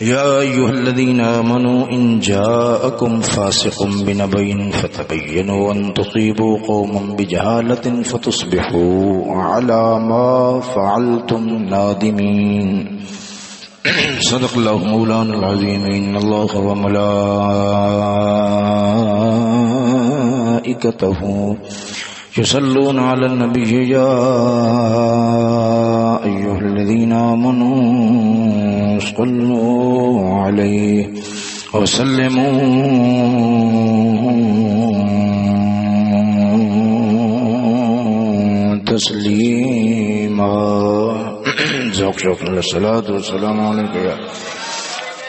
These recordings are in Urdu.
يا أيها الذين آمنوا إن جاءكم فاسق بنبين فتبينوا أن تصيبوا قوما بجهالة فتصبحوا على ما فعلتم نادمين. صدق الله مولانا العظيم. إن الله وملائكته يصلون على النبي يا أيها الذين آمنوا صلوا عليه وسلموا. تسليما ذوق شوق الصلاة والسلام عليك يا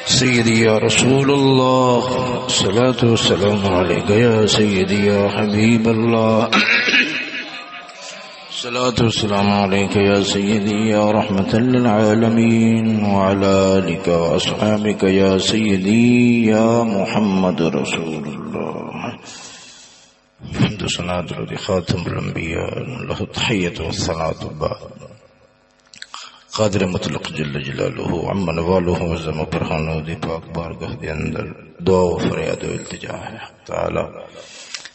سيدي يا رسول الله الصلاة والسلام عليك يا سيدي يا حبيب الله الصلاة والسلام عليك يا سيدي يا رحمة للعالمين وعلى آلك وأصحابك يا سيدي يا محمد رسول الله. الحمد صلاة خاتم الأنبياء، له التحية والصلاة بعد. قادر مطلق جل جلالہ عمن والہ وزم برہانو دی پاک بارگاہ دے اندر دعا و فریاد و التجا ہے. تعالی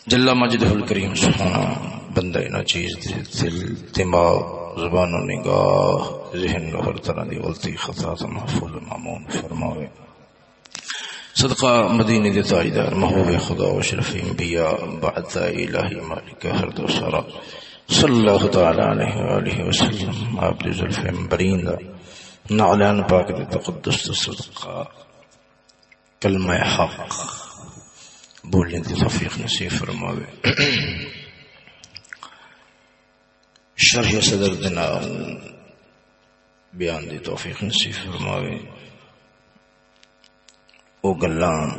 جل مجدہ الکریم سبحانہ بندہ اینا چیز دل، دماغ، زبان و نگاہ، ذہن و ہر طرح دی غلطی، خطا تو محفوظ معمون فرماوے. صدقہ مدینہ دی تاجدار، محبوب خدا و شرف انبیاء، بعد الہی مالک، ہر دو سرا صلی اللہ تعالی علیہ وآلہ وسلم آپ دی ظلف امبرین دا. نعلان پاک دی تقدس دی صدقہ. کلمہ حق. بولنے دی توفیق نصیب فرماوے۔ شرح صدر دنا بیان دی توفیق نصیب فرماوے۔ او گلان،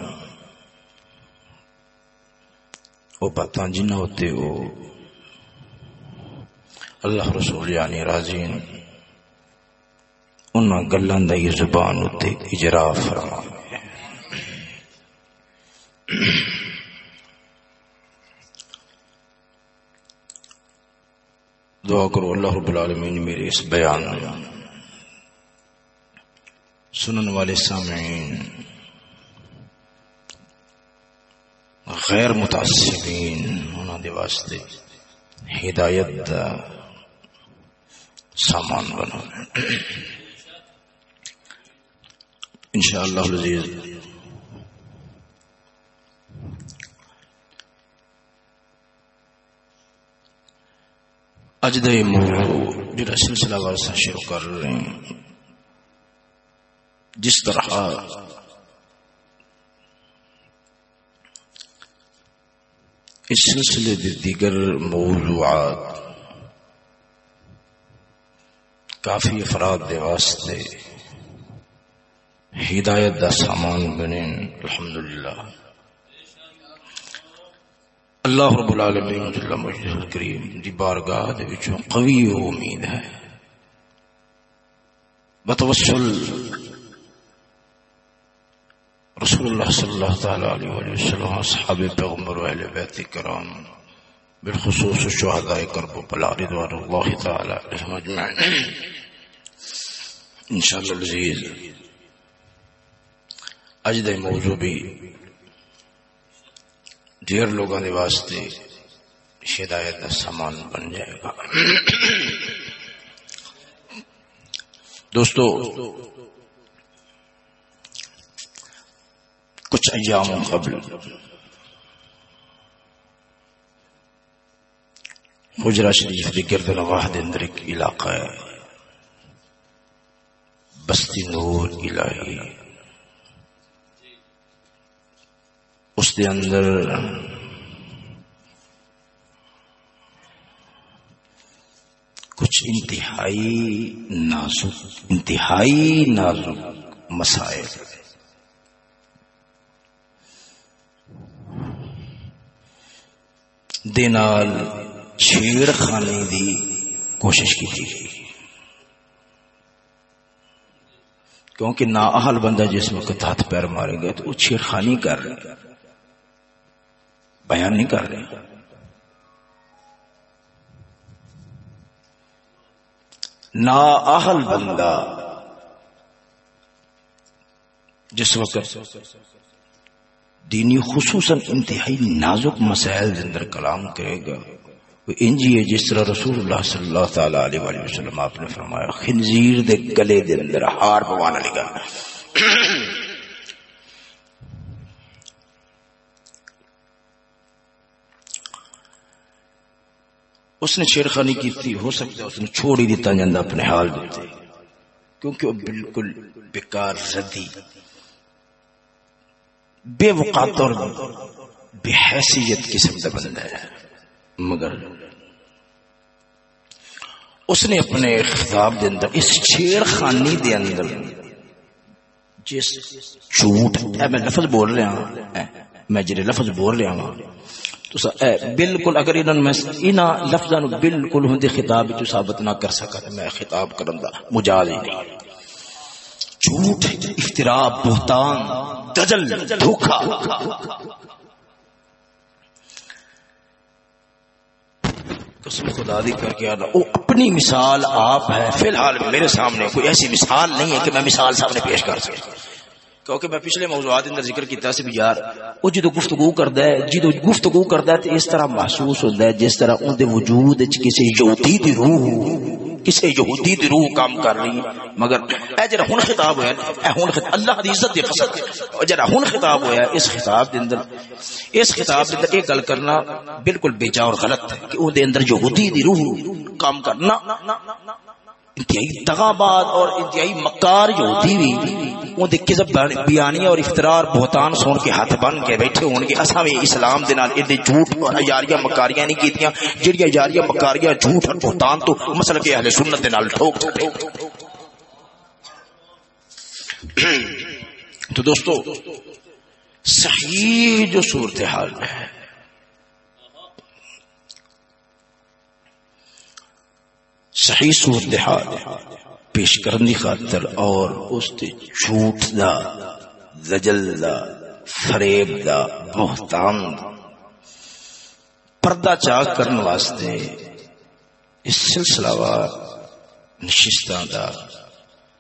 او باتاں جنہ ہوتے او اللہ رسول یعنی راضین ان گلان دا یہ زبان ہوتے اجرا فرما دعا کرو اللہ رب العالمین میرے اس بیان سنن والے سامعین، غیر متعصبین، انہوں دے واسطے ہدایت دا سامان بنا انشاءاللہ العزیز اج دے موضوع جڑا سلسلہ وارسا شروع کر رہے ہیں۔ جس طرح اس سلسلے دے دیگر موضوعات کافی افراد دے واسطے ہدایت دا سامان بنے الحمدللہ۔ اللہ رب العالمین جل مجد الکریم دی بارگاہ دے وچوں قوی امید ہے۔ بتوسل رسول اللہ صلی اللہ تعالی علیہ وآلہ وسلم اصحاب پیغمبر و اہل بیت کرام بالخصوص الشہداء کرب و بلا رضوان اللہ تعالی علیہ مجمعین انشاءاللہ العزیز اج دے موضوع بھی دیر لوگوں دے واسطے ہدایت کا سامان بن جائے گا۔ دوستو، کچھ ایام قبل حجرہ شریف کی گرد نواہ اندر ایک علاقہ ہے، بستی نور الہی۔ دے اندر کچھ انتہائی نازک انتہائی نازک مسائل۔ دے چھیڑ خانے دی کوشش کی تھی۔ کیونکہ نااہل بندہ جس وقت ہاتھ پیر مارے گا تو وہ چھیڑ خانی کر رہے۔ گا بیان نہیں کر رہے نا اہل بندہ۔ جس وقت دینی خصوصاً انتہائی نازک مسائل اندر کلام کرے گا، وہ انجی ہے جس طرح رسول اللہ صلی اللہ تعالی علیہ وآلہ وسلم آپ نے فرمایا، خنزیر دے گلے دے اندر ہار پوانا لگا۔ اس نے شیرخانی کی تھی، ہو سکتا ہے اس نے چھوڑ ہی دیتا جاندہ اپنے حال دیتے۔ کیونکہ وہ بالکل بیکار، زدی، بے وقات اور بے حیثیت قسم کا بندہ ہے۔ مگر اس نے اپنے خطاب دے اندر، اس چھیڑ خانی دے اندر، جس جھوٹ میں لفظ بول رہا ہوں میں جڑے لفظ بول رہا ہوں بالکل اگر انہوں میں انہاں لفظاں نو بالکل ہوندے خطاب وچ ثابت نہ کر سکا تے میں خطاب کرن دا مجاز ہی نہیں۔ جھوٹ افترا بہتان، دجل دھوکا قسم خدا دی کر کے آنا او اپنی مثال آپ ہے۔ فی الحال میرے سامنے کوئی ایسی مثال نہیں ہے کہ میں مثال سامنے پیش کر سکتا کیونکہ میں پچھلے موضوعات اندر ذکر کیتا سی بھی یار، او جدو گفتگو کردا ہے، جدو گفتگو کردا ہے تے اس طرح محسوس ہوندا ہے جس طرح اون دے وجود وچ کسی یہودی دی روح کسی یہودی دی روح کام کر رہی ہے۔ مگر اے جڑا ہن خطاب ہویا اے ہن خطاب، اللہ دی عزت دی قسم۔ جڑا ہن خطاب ہویا اس خطاب دے اندر، اس خطاب دے اندر یہ گل کرنا بالکل بے جا اور غلط ہے کہ اون دے اندر یہودی دی روح کام کرنا۔ انتہائی دغاباد اور انتہائی مکار یہودی بھی اون دے کذب بیانی اور افترار بہتان سون کے ہاتھ بن کے بیٹھے ہون گے۔ اساں بھی اسلام دے نال ایڈے جھوٹ اور یاریاں مکاریاں نہیں کیتیاں۔ جڑیاں یاریاں مکاریاں جھوٹ اور بہتان تو مسل کے اہل سنت دے نال ٹھوک۔ تو دوستو، صحیح جو صورتحال ہے صحیح صورتحال پیش کرنے خاطر اور اس دے جھوٹ دا، زجل دا، فریب دا، بہتان پردہ چاک کرنے واسطے اس سلسلہ وار نشستان دا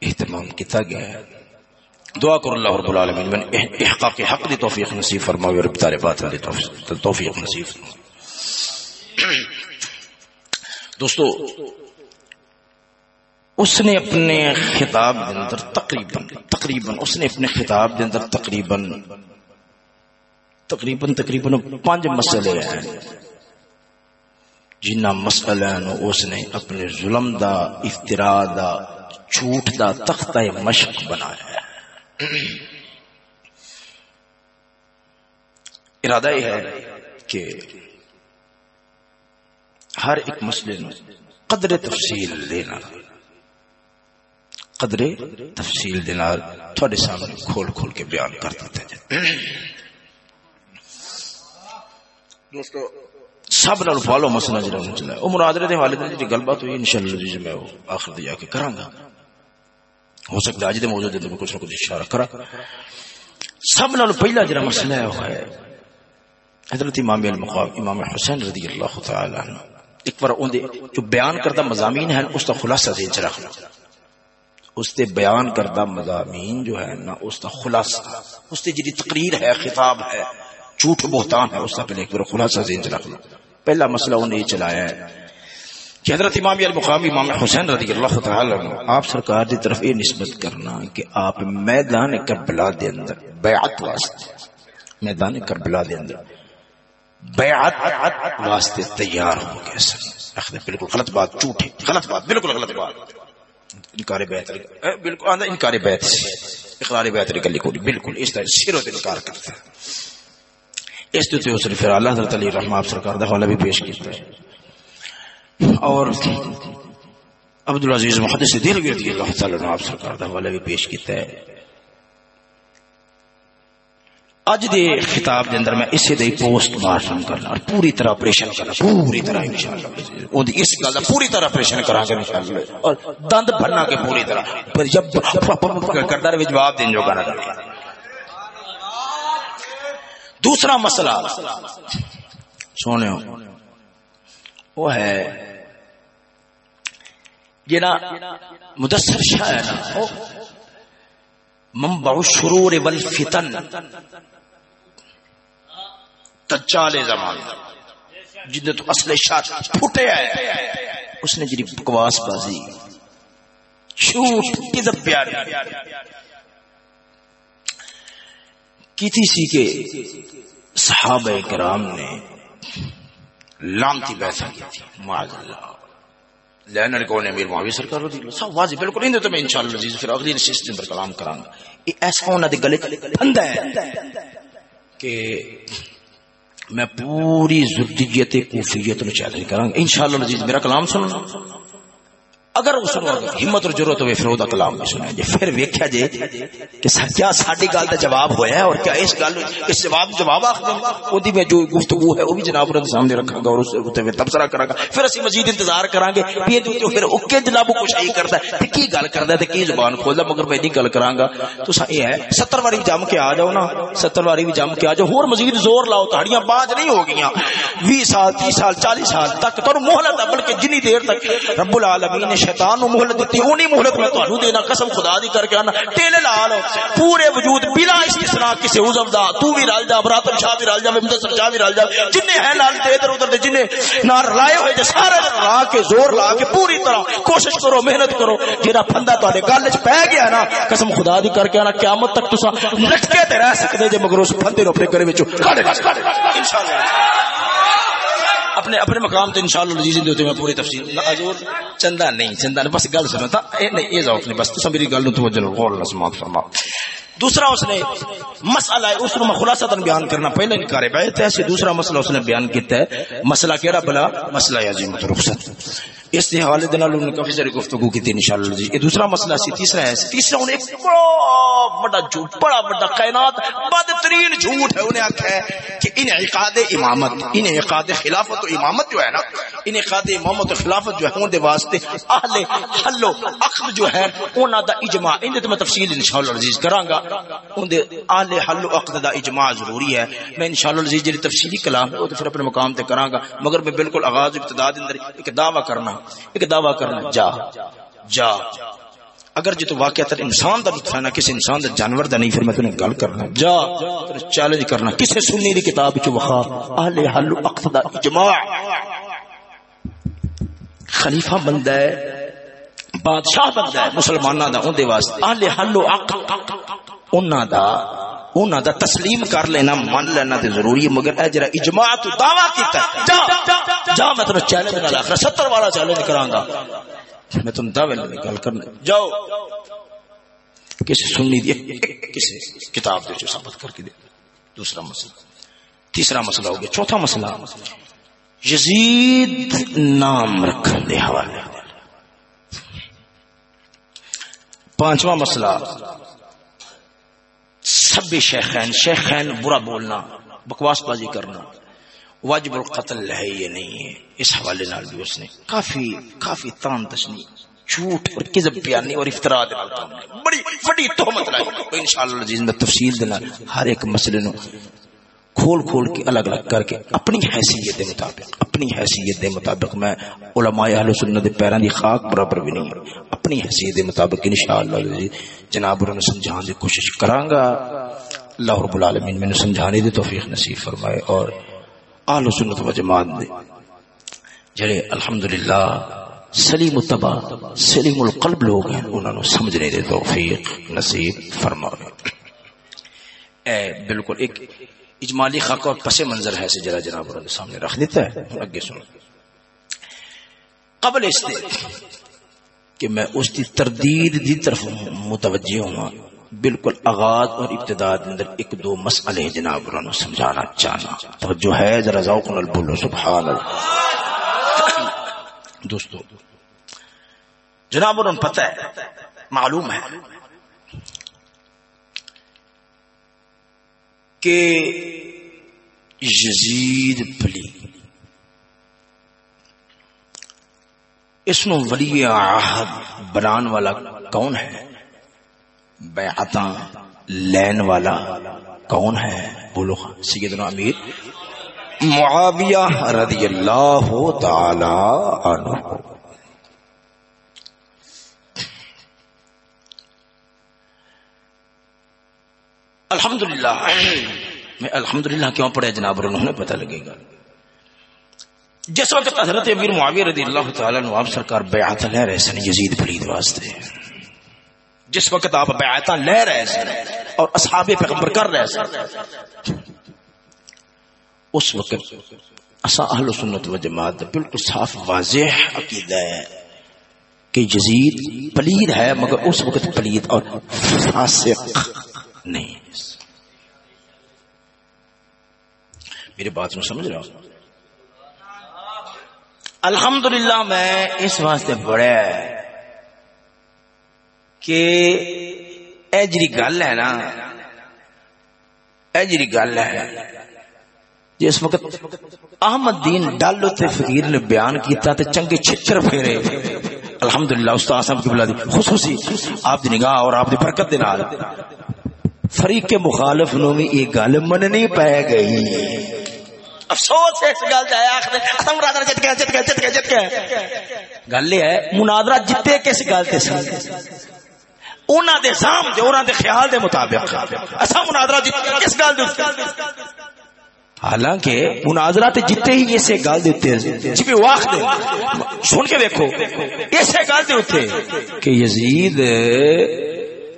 اہتمام کیتا گیا ہے۔ دعا کر اللہ رب العالمین، من احقاق حق دی توفیق نصیب فرماوی اور ابتار باطل دی توفیق نصیب دوستو اس نے اپنے خطاب دے اندر تقریباً تقریباً، اس نے اپنے خطاب دے اندر تقریباً تقریباً تقریباً پانچ مسئلے ہیں۔ جنہ مسئلہ اس نے اپنے ظلم دا، افترا دا، جھوٹ دا، تختہ مشق بنایا ہے۔ ارادہ یہ ہے کہ ہر ایک مسئلے قدر تفصیل دینا قدر تفصیل دینار تھوڑے سامنے کھول کھول کے بیان کر دیتے ہیں۔ دوستو، سب نال فالو مسئلہ جڑا ہوں چلا او مرادرے دے حوالے تے جی گل بات ہوئی، انشاءاللہ جی, جی میں آخر تے جا کے کراں گا۔ ہو سکتا ہے اج دے موضوع دے میں کچھ نہ کچھ اشارہ کرا۔ سب نال پہلا جڑا مسئلہ ہے، وہ ہے حضرت امام المقام، امام حسین رضی اللہ تعالی عنہ۔ ایک بار اون دے جو بیان کردہ مضامین ہیں، اس کا خلاصہ ذہن چ رکھنا۔ اس تے بیان کردہ مضامین جو ہے نا، اس کا خلاصہ، اس تے جی تقریر ہے، خطاب ہے، جھوٹ بہتان ہے، اس کا پہلے ایک بار خلاصہ ذہن چ رکھنا پہلا مسئلہ انہیں یہ چلایا ہے کہ حضرت امام المقام امام حسین رضی اللہ تعالی عنہ، آپ سرکار دی طرف یہ نسبت کرنا کہ آپ میدان کربلا دے اندر، بیعت واسطے، میدان کربلا دے اندر، بیعت واسطے تیار ہو گئے سر بالکل غلط بات، جھوٹ ہے۔ غلط بات، بالکل غلط بات۔ انکار بیعت بالکل آندا انکار بیعت اقرار بیعت گلی کوئی بالکل اس طرح سروں تے انکار کرتا ہے۔ اس تے نے پھر اللہ حضرت علی رحمہ سرکار دا حوالہ بھی پیش کیتا ہے اور عبد العزیز محدث دین رضی اللہ تعالی عنہ آپ سرکار دا حوالہ بھی پیش کیتا ہے۔ اج دے خطاب دے اندر میں اسے دے پوسٹ مارٹم کرنا اور پوری طرح آپریشن کرنا پوری طرح انشاءاللہ۔ او دی اس گل دا پوری طرح آپریشن کراں گے انشاءاللہ۔ اور دند بھرنا کے پوری طرح۔ پر جب مطلب کردا رہے جواب دین جو گانا دوسرا مسئلہ۔ سونے وہ ہے جنا مدثر شاہ ہے نا منبع الشرور والفتن۔ دجال زمان۔ جن تو اصل شاہ پھٹے ہے اس نے جی بکواس بازی۔ جھوٹ کذب پیار کی تھی سی کے صحابہ کرام نے لامتی بیٹھا کی تھی۔ معاذ اللہ لینر کو نے امیر معاویہ سرکار رضی اللہ صاحب، واضح، بالکل اندے تو میں انشاءاللہ عزیز، پھر اگلی نشست دن پر کلام کراں گا۔ یہ ایسا ہونا دے گلے پھندا ہے۔ کہ میں پوری زردیت کوفیت نو چیلنج کراں گا۔ انشاءاللہ عزیز میرا کلام سننا اگر اس ہمت اور ضرورت ہوے پھر او کلام بھی سنیا جے جی۔ پھر ویکھیا جے کہ کیا ساڈی گل دا جواب ہویا ہے اور کیا اس گل اس جواب جواب آکھ دیں میں جو گفتگو ہے او بھی جناب کے سامنے رکھاں گا اور اس تے میں تبصرہ کراں گا۔ پھر اسی مزید انتظار کراں گے۔ پھر جو پھر او کہ جناب کچھ صحیح کردا ہے تے کی گل کردا ہے تے کی زبان کھولدا مگر میں نہیں گل کراں گا۔ تو سا یہ ہے 70 واری جم کے آ جاؤ نا۔ 70 واری بھی جم کے آ جاؤ۔ اور مزید زور لاؤ، تہاڑیاں باج نہیں ہو گیاں۔ 20 سال 30 سال 40 سال تک تو مہلت بلکہ جنی دیر تک رب العالمین نے شیطان نو مہلت دیتی اونی مہلت میں تانوں دینا، قسم خدا دی کر کے آنا۔ ٹیلے لا لو پورے وجود بلا استثناء کسی عضو دا، تو بھی رل جا براتم شاہ بھی رل جا مدثر شاہ بھی رل جا۔ جن ہے لال تے ادھر ادھر دے جن نہ رلائے ہوئے تے سارے لا کے زور لا کے پوری طرح کوشش کرو، محنت کرو۔ جیڑا پھندا تواڈے گل وچ پے گیا نا، قسم خدا دی کر کے آنا، قیامت تک تساں لٹکے تے رہ سکدے جے مگر اس پھندے نو اپنے گھر وچ کھڑے انشاءاللہ۔ اپنے اپنے مقام تے انشاءاللہ عزیز دیتے میں پوری تفصیل۔ حضور، چندہ نہیں چندہ نہیں، بس گل سنو، تا، اے نہیں، اے ذوق نہیں، بس تو میری گل نو توجہ لو، غور اللہ سماعت فرما۔ دوسرا اس نے مسئلہ ہے، اس کو میں خلاصہ بیان کرنا پہلے انکار بیعت ہے دوسرا مسئلہ اس نے بیان کیتا ہے۔ مسئلہ کیڑا بلا؟ مسئلہ ہے عظیمت رخصت۔ اس کے حوالے دے انہوں نے کافی ساری گفتگو کی تھی انشاءاللہ جی۔ یہ دوسرا مسئلہ سی، تیسرا ہے تیسرا انہیں ایک بڑا بڑا جھوٹ بڑا بڑا کائنات بدترین جھوٹ ہے انہیں آکھا ہے کہ ان عقاد امامت ان عقاد خلافت و امامت جو ہے نا ان عقاد امامت و خلافت جو ہے ان دے واسطے اہل حل و عقد جو ہے، انہاں دا اجماع۔ ان دے میں تفصیل انشاءاللہ عزیز کراں گا۔ ان دے اہل حل و عقد دا اجماع ضروری ہے۔ میں انشاءاللہ عزیز جی تفصیلی کلام ہے، وہ تو پھر اپنے مقام تے کراں گا۔ مگر میں بالکل آغاز ابتدا دے اندر ایک دعویٰ کرنا ایک دعویٰ کرنا، جا جا۔ اگر جی تو واقعہ تر انسان دا لطف ہے نا، کسی انسان دا جانور دا نہیں، پھر میں تنہیں گل کرنا۔ جا تنے چیلنج کرنا۔ کسے سنی دی کتاب چ وخا اہل حل وقت دا اجماع۔ خلیفہ بندہ ہے، بادشاہ بندہ ہے، مسلماناں دا، اون دے واسطے۔ اہل حل وقت انہاں دا انہاں دا تسلیم کر لینا مان لینا تے ضروری ہے، مگر اے جڑا اجماع تو دعویٰ کیتا ہے، جا جا، میں تینوں چیلنج نال اخر 70 والا چیلنج کراں گا۔ میں تم دعوے نال گل کرنا جاؤ۔ کسی سنی دی کسی کتاب دے جو ثابت کر کے دے۔ دوسرا مسئلہ۔ تیسرا مسئلہ ہو گیا، چوتھا مسئلہ۔ یزید نام رکھن دے حوالے۔ پانچواں مسئلہ۔ سب شیخین شیخین برا بولنا بکواس بازی کرنا۔ واجب القتل ہے یہ نہیں ہے؟ اس حوالے نال بھی اس نے کافی کافی تان تشنی، جھوٹ اور کذب بیانی اور افطرا دے بڑی بڑی تہمت لائی۔ انشاءاللہ عزیز میں تفصیل دینا ہر ایک مسئلے نو کھول کھول کے الگ الگ کر کے اپنی حیثیت دے مطابق، اپنی حیثیت دے مطابق میں علماء اہل سنت دے پیراں دی خاک برابر بھی نہیں اپنی حیثیت دے مطابق انشاءاللہ جی، جناب انہوں سمجھانے دی کوشش کراں گا اللہ رب العالمین میں سمجھانے دی توفیق نصیب فرمائے اور اہل سنت و جماعت دے جڑے الحمدللہ سلیم التبا، سلیم القلب لوگ ہیں، انہوں نے سمجھنے دے توفیق نصیب فرمائے۔ اے بالکل ایک اجمالی خاکہ اور پس منظر ہے سے جرا جناب اور سامنے رکھ دیتا ہے۔ اگے سنو۔ قبل اس دے کہ میں اس دی تردید دی طرف متوجہ ہوں، بالکل آغاز اور ابتدا اندر ایک دو مسئلے جناب اور سمجھانا چاہنا۔ توجہ ہے ذرا ذوق نال بولو، سبحان اللہ۔ دوستو، جناب اور پتہ ہے ہے ہے کہ یزید پلی۔ اس میں ولی عہد بنان والا کون ہے؟ بیعتاں لین والا کون ہے؟ بولو سیدنا امیر۔ معاویہ رضی اللہ تعالی عنہ۔ الحمدللہ۔ میں الحمدللہ کیوں پڑھے جناب؟ انہوں نے پتہ لگے گا۔ جس وقت حضرت امیر معاویہ رضی اللہ تعالیٰ عنہ، آپ سرکار بیعت لے رہے سن یزید پلید واسطے۔ جس وقت آپ بیعت لے رہے سن، اور اصحاب پیغمبر کر رہے سن، اس وقت اسا اہل سنت و جماعت بالکل صاف واضح عقیدہ ہے کہ جزید پلید ہے، مگر اس وقت پلید اور فاسق۔ نہیں۔ میری بات میں سمجھ رہا ہوں الحمدللہ میں اس واسطے بڑے کہ اے جی گل ہے نا، اے جی گل ہے، جس وقت احمد دین ڈالو تے فقیر نے بیان کیتا تے چنگے چھچر پھیرے۔ الحمدللہ، استاد صاحب کی بلادی خصوصی، آپ دی نگاہ اور آپ دی برکت دے نال۔ فریق کے مخالف نو بھی یہ گل مننی پے گئی۔ افسوس اس گل دا ہے آخر مناظرہ جت گیا جت گیا جت گیا جت گیا۔ گل یہ ہے، مناظرہ جتے کس گل تے سن؟ انہاں دے سام دے، انہاں دے خیال دے مطابق۔ اسا مناظرہ کس گل دے حالانکہ مناظرہ تے جتے ہی اسے گل جی دے، سن کے دیکھو اسے گل دے کہ یزید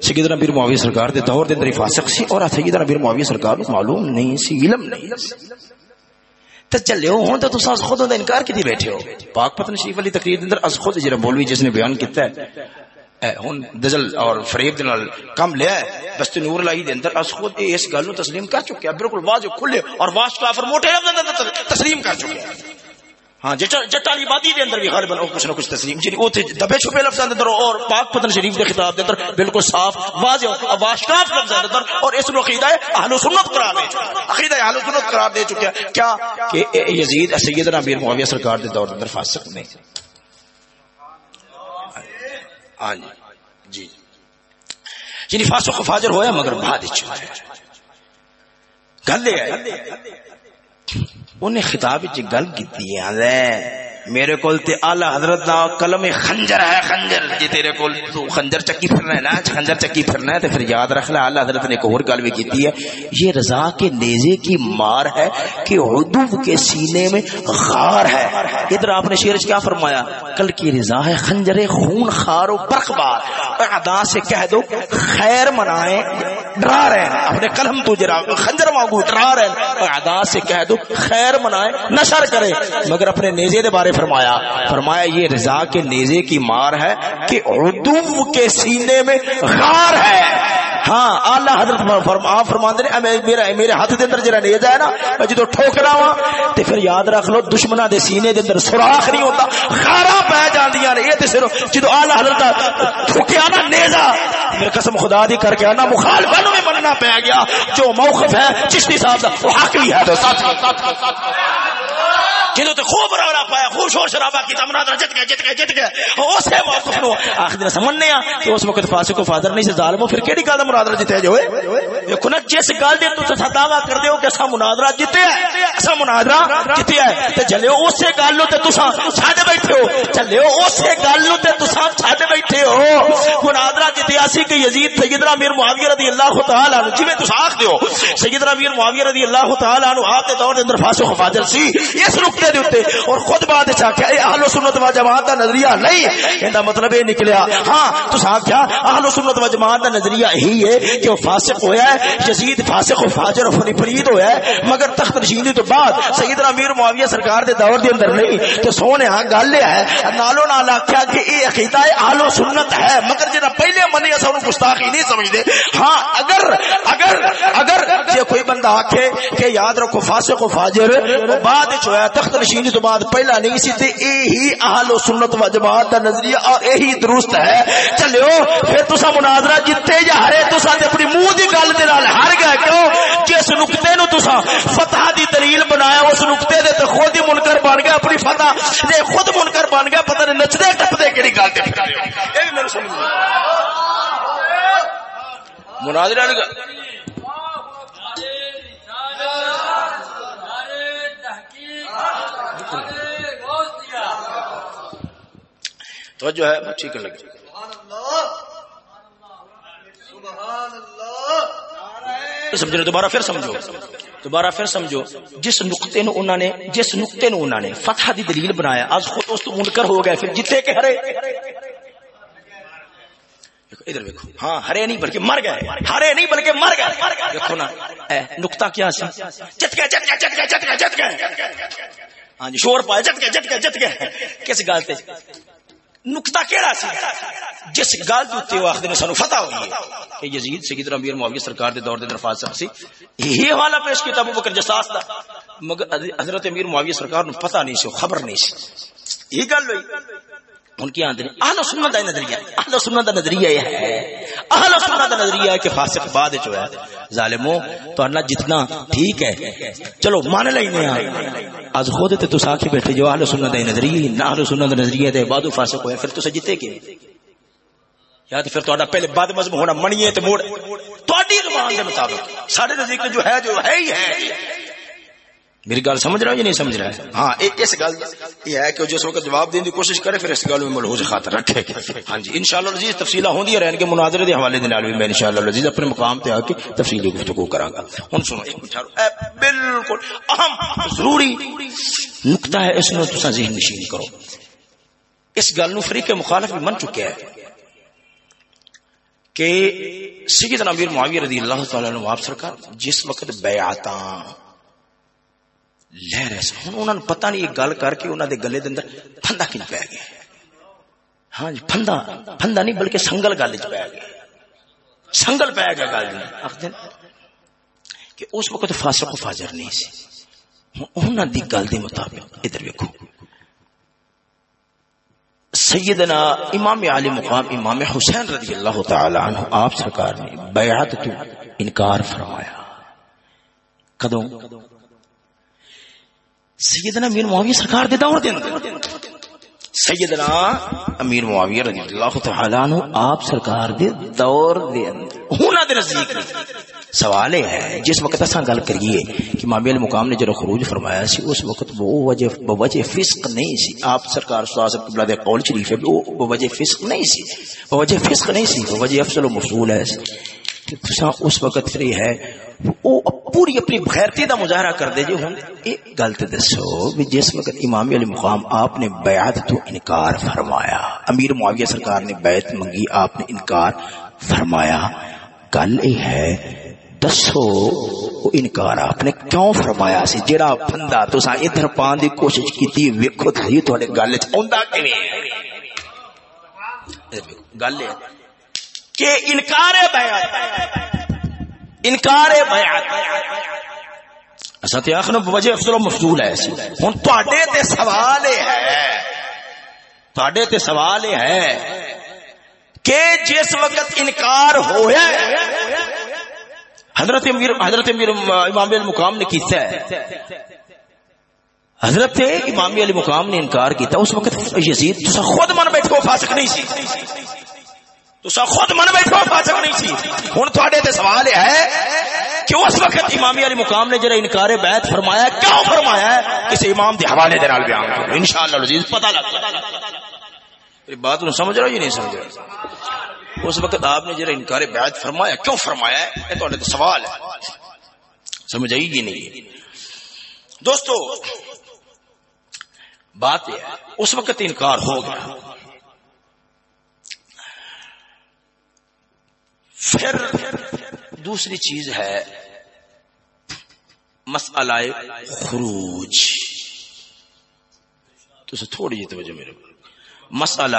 سیدنا پیر معاویہ سرکار دے دور دے اندر فاسق سی، اور سیدنا پیر معاویہ سرکار کو معلوم نہیں سی، علم نہیں سی۔ تو چلے ہو تو تسا خود دا انکار کیتی بیٹھے ہو۔ پاک پتن شریف علی تقریر دے اندر از خود جڑا مولوی جس نے بیان کیتا ہے ہن دزل اور فریب دے نال کم لیا ہے۔ بس نور لائی دے اندر از خود اس گل نو تسلیم کر چکے بالکل واضح کھلے اور واش کافر موٹے لفظ اندر تسلیم کر چکے ہاں جٹالی بادی دے اندر بھی غالباً کچھ نہ کچھ تسلیم یعنی جی اوتھے دبے چھپے لفظ اندر اور پاک پتن شریف دے خطاب دے اندر بالکل صاف، واضح واشکاف لفظ اندر اور اس نو عقیدہ اہل سنت قرار دے چکا عقیدہ اہل سنت قرار دے چکا کیا؟ کہ یزید سیدنا امیر معاویہ سرکار دے دور اندر فاسق نہیں ہاں جی جی۔ یعنی فاسق فاجر ہویا مگر بعد وچ گل ہے۔ انہیں خطاب گل کی میرے کول تے اعلی حضرت دا قلم خنجر ہے، خنجر۔ جی تیرے کول تو خنجر چکی پھرنا ہے نا؟ خنجر چکی پھرنا ہے تے پھر یاد رکھ لے اعلی حضرت نے ایک اور گل بھی کیتی ہے۔ یہ رضا کے نیزے کی مار ہے کہ عدو کے سینے میں غار ہے۔ ادھر آپ نے شعر کیا فرمایا؟ کل کی رضا ہے خنجر خون خار و برق بار ادا سے کہہ دو، خیر منائے ڈرا رہے ہیں۔ اپنے قلم تو جرا، خنجر مانگو ڈرا رہے ہیں۔ ادا سے کہہ دو، خیر منائے نشر کرے مگر اپنے نیزے دے بارے فرمایا فرمایا، یہ رضا کے نیزے کی مار ہے کہ عدو کے سینے میں غار ہے۔ ہاں اللہ حضرت فرما فرما دے میرا میرے ہاتھ دے اندر جڑا نیزا ہے نا، میں جدو ٹھوکرا وا تے پھر یاد رکھ لو، دشمناں دے سینے دے اندر سوراخ نہیں ہوتا غارا پے جاندیاں نے، یہ تے صرف جدو اعلی حضرت ٹھوکیا نا نیزا میرے قسم خدا دی کر کے انا مخالفاں نو مننا پے گیا، جو موقف ہے چشتی صاحب دا، وہ حق بھی ہے تو سچ۔ جنہوں تے خوب رولا پایا، خوب شور شرابا کی تمنا جت گئے جت گئے جت گئے۔ اسے موقف نو آخر سمجھنے ہاں کہ اس وقت فاسق کو فادر نہیں سے ظالمو پھر کیڑی گل مناظرہ جتے جو ہے؟ دیکھو نا، جس گل دے تو تے دعویٰ کر دیو کہ اسا مناظرہ جتے ہے اسا مناظرہ جتے ہے۔ تے چلے اسے گل نو تے تساں چھڈ بیٹھے ہو۔ چلے اسے گل نو تے تساں چھڈ بیٹھے ہو۔ مناظرہ جتے اسی کہ یزید سیدنا امیر معاویہ رضی اللہ تعالی عنہ، جویں تساں آکھ دیو سیدنا امیر معاویہ رضی اللہ تعالی عنہ آپ دے دور دے اندر فاسق و فاجر سی، اس رکتے دے اوتے اور خود بعد وچ آکھیا، اے اہل سنت و جماعت دا نظریہ نہیں، ایندا مطلب اے نکلیا۔ ہاں تساں آکھیا، اہل سنت و جماعت دا نظریہ یہی ہے کہ وہ فاسق ہویا ہے، یزید فاسق و فاجر و فنی فرید ہویا ہے، مگر تخت نشینی تو بعد سیدنا امیر معاویہ سرکار دے دور دے اندر نہیں، تو سونے ہاں گل ہے نالو نال آکھیا کہ اے عقیدہ اہل سنت ہے، مگر جڑا پہلے منی اساں نو گستاخی نہیں سمجھدے۔ ہاں اگر اگر اگر یہ کوئی بندہ آکھے کہ یاد رکھو فاسق و فاجر بعد وچ ہویا تخت نشینی تو بعد پہلا نہیں سی تے یہی اہل و سنت و جماعت دا نظریہ اور یہی درست ہے۔ چلو پھر تسا مناظرہ جتے یا ہرے تسا تے اپنی منہ دی گل دے نال ہر گئے کیوں؟ جس نقطے نو تسا فتح دی دلیل بنایا، اس نقطے دے تے خود ہی منکر بن گیا اپنی فتح دے خود منکر بن گیا پتہ نہیں نچدے ٹپدے کیڑی گل تے اے بھی میرے سمجھ مناظرہ نہیں توجہ ہے ٹھیک ہے لگے سمجھو دوبارہ پھر سمجھو۔ دوبارہ پھر سمجھو۔ جس نقطے نو انہوں نے، جس نقطے نو انہوں نے فتح دی دلیل بنایا، آج خود اس تو منکر ہو گئے، پھر جتے کہ ہرے ادھر دیکھو۔ ہاں ہرے نہیں، بلکہ مر گئے۔ ہرے نہیں، بلکہ مر گئے۔ دیکھو نا نقطہ کیا سی؟ جت گئے جت گئے جت گئے جت گئے جت گئے۔ ہاں جی شور پائے جت گئے جت گئے جت گئے۔ کس گل تے؟ نقطہ کیڑا سی؟ جس گل دے اوتے واخ نے سانو فتح ہوئی کہ یزید سیدنا امیر معاویہ سرکار دے دور دے درفاز صاحب سی۔ یہ حوالہ پیش کیتا ابو بکر جساس دا۔ مگر حضرت امیر معاویہ سرکار نو پتہ نہیں سی، خبر نہیں سی۔ یہ گل ہوئی۔ ان کی آندے اہل سنت دا نظریہ اہل سنت دا نظریہ یہ ہے۔ اہل سنت دا نظریہ ہے کہ فاسق بعد جو ہے۔ ظالمو تو اللہ جتنا ٹھیک ہے۔ چلو، مان لینے ہیں از خود تے تسا کے بیٹھے جو اہل سنت دا نظریہ نہ اہل سنت دا نظریہ تے بعد فاسق ہوئے پھر تسا جتے کے؟ یا تو پھر تہاڈا پہلے بعد مذہب ہونا، منیے تے موڑ۔ تہاڈی زبان دے مطابق، ساڈے نزدیک جو ہے جو ہے ہی ہے۔ میری گل سمجھ رہا ہوں یا نہیں سمجھ رہا ہے؟ ہاں اس گل یہ ہے کہ جس وقت جواب دینے کی کوشش کرے، پھر اس گل میں ملحوظ خاطر رکھے ہاں جی انشاءاللہ العزیز تفصیل ہوندی رہن یعنی کے مناظرے دے حوالے دے نال بھی میں انشاءاللہ العزیز اپنے مقام تے آ کے تفصیلی گفتگو کراں گا۔ ہن سنو بالکل اہم، ضروری نقطہ ہے، اس نو تساں ذہن نشین کرو۔ اس گل نو فریق مخالف بھی من چکا ہے کہ سیدنا امیر معاویہ رضی اللہ تعالی عنہ آپ سرکار، جس وقت بیعتاں لے رہے سن ہوں انہوں نے پتہ نہیں یہ گل کر کے انہوں نے گلے دے اندر پھندا کن پہ گیا ہاں جی پھندا پھندا نہیں بلکہ سنگل گل چ پہ گیا سنگل پہ گیا گل آخر کہ اس وقت فاسق و فاجر نہیں سی انہوں دی گل دے مطابق ادھر ویکھو سیدنا امام علی مقام امام حسین رضی اللہ تعالی عنہ آپ سرکار نے بیعت تو انکار فرمایا کدوں سیدنا امیر معاویہ سرکار دے دور دے سیدنا امیر معاویہ رضی اللہ تعالی عنہ آپ سرکار دے دور دے ہونا دے نزدیک۔ سوال ہے، جس وقت اساں گل کریے کہ امام علی مقام نے جو خروج فرمایا سی، اس وقت وہ وجہ بوجہ فسق نہیں سی۔ آپ سرکار صاحب قبلہ دے قول شریف ہے، وہ وجہ فسق نہیں سی۔ وجہ فسق نہیں سی وجہ افضل و مفضول ہے۔ کہ اس وقت فری ہے وہ پوری اپنی غیرتی دا مظاہرہ کر دے جو ہوں۔ ایک گل گلت دسو بھی جس وقت امام علی مقام آپ نے بیعت تو انکار فرمایا، امیر معاویہ سرکار نے بیعت منگی، آپ نے انکار فرمایا۔ گل یہ ہے، دسو وہ انکار آپ نے کیوں فرمایا سی؟ جڑا بندہ تو سا ادھر پان دی کوشش کیتی، ویکھو تے تواڈے گل وچ اوندا کیویں گل کہ انکار بیعت انکار بیعت۔ اسا تے اخن وجہ افضل مفضول ہے ہن تواڈے تے سوال ہے، تواڈے تے سوال ہے کہ جس وقت انکار ہویا حضرت امیر حضرت امیر امام المقام نے کیتا ہے۔ حضرت امام علی مقام نے انکار کیتا، اس وقت یزید تو خود من بیٹھو فاسق نہیں سی۔ تو خود من بیٹھو فاسق نہیں سی۔ ہوں تے سوال ہے کہ اس وقت امامی علی مقام نے جرا انکار بیعت فرمایا کیوں فرمایا ہے؟ کسی امام دے حوالے دے نال بیان کرو۔ انشاءاللہ العزیز، پتہ لگ میری بات نو سمجھ رہا ہو یا نہیں سمجھ رہا اس وقت آپ نے جرا انکار بیعت فرمایا، کیوں فرمایا ہے؟ یہ تو سوال ہے۔ سمجھ آئی گی نہیں؟ دوستو، بات یہ ہے، اس وقت انکار ہو گیا۔ پھر دوسری چیز ہے مسئلہ خروج۔ تو سے تھوڑی جی توجہ میرے مسئلہ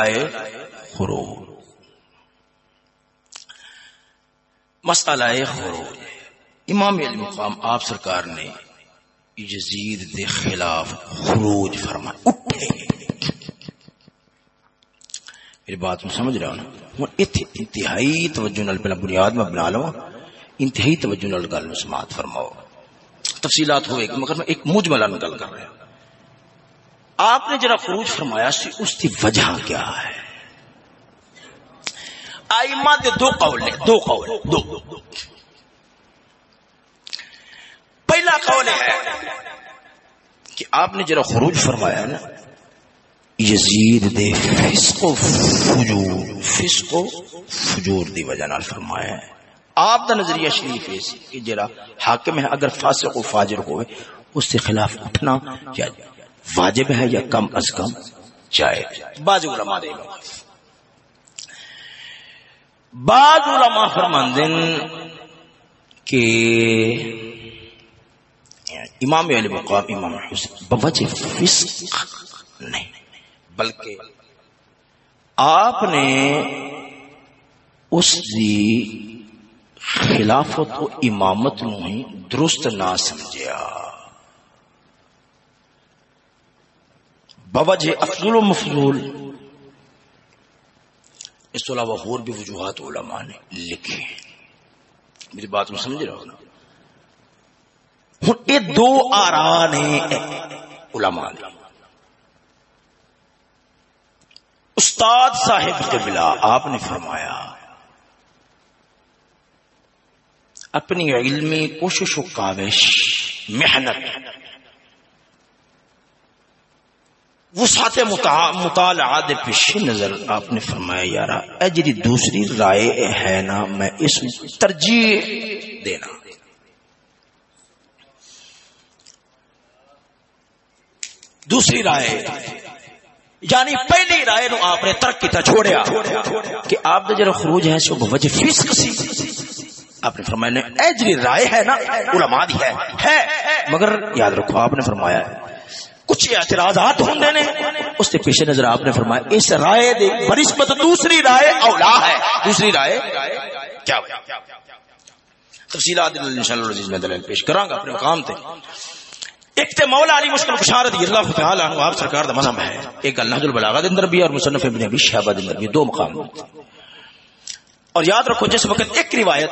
خروج۔ مسئلہ خروج۔ امام علی مقام آپ سرکار نے یزید دے خلاف خروج فرما اٹھے۔ میری بات میں سمجھ رہا ہوں ہوں انتہائی توجہ نال پہلا بنیاد میں بنا لو، انتہائی توجہ نال گل سماعت فرماؤ۔ تفصیلات ہوئے گی مگر میں ایک مجملہ نکل کر رہا ہوں۔ آپ نے جرا خروج فرمایا سی، اس کی وجہ کیا ہے؟ آئمہ دے دو قول ہے دو قول، دو۔ پہلا قول ہے کہ آپ نے جرا خروج فرمایا نا یزید دے فسق و فجور، فسق و فجور دی وجہ نال فرمایا ہے۔ آپ دا نظریہ شریف ہے کہ جڑا حاکم ہے، اگر فاسق و فاجر ہوئے، اس کے خلاف اٹھنا کیا واجب ہے یا کم از کم جائے بعض علماء دے بعض علماء فرماندن کہ امام علی مقام امام حسین بوجہ فسق نہیں۔ بلکہ آپ نے اس دی خلافت و امامت نو ہی درست نہ سمجھیا۔ بوجہ افضل و مفضول۔ اس علاوہ اور بھی وجوہات علماء نے لکھے میری بات میں سمجھ رہا ہوں ہوں، یہ دو آرا نے علماء نے۔ استاد صاحب قبلہ آپ نے فرمایا، اپنی علمی کوشش و کاوش، محنت، وسعت مطالعہ دے پیش نظر آپ نے فرمایا، یارا، اے جی دوسری رائے ہے نا، میں اس ترجیح دینا۔ دوسری رائے یعنی پہلی رائے نو آپ نے ترک کیتا چھوڑیا کہ آپ دا جرا خروج ہے سو وجہ فسق سی۔ آپ نے فرمایا اے جی رائے ہے نا، علماء دی ہے ہے۔ مگر یاد رکھو، آپ نے فرمایا کچھ اعتراضات ہوں نے، اس کے پیش نظر آپ نے فرمایا، اس رائے دے بنسبت دوسری رائے اولا ہے۔ دوسری رائے کیا؟ تفصیلات انشاءاللہ عزیز میں دلیل پیش کراں گا اپنے مقام تے۔ ایک تے مولا علی مشکل کشار رضی اللہ تعالی عنہ، آپ سرکار دا مذہب ہے۔ ایک اللہ البلاغہ دے اندر بھی اور مصنف ابن ابی شہبہ دے اندر بھی، دو مقام۔ اور یاد رکھو، جس وقت ایک روایت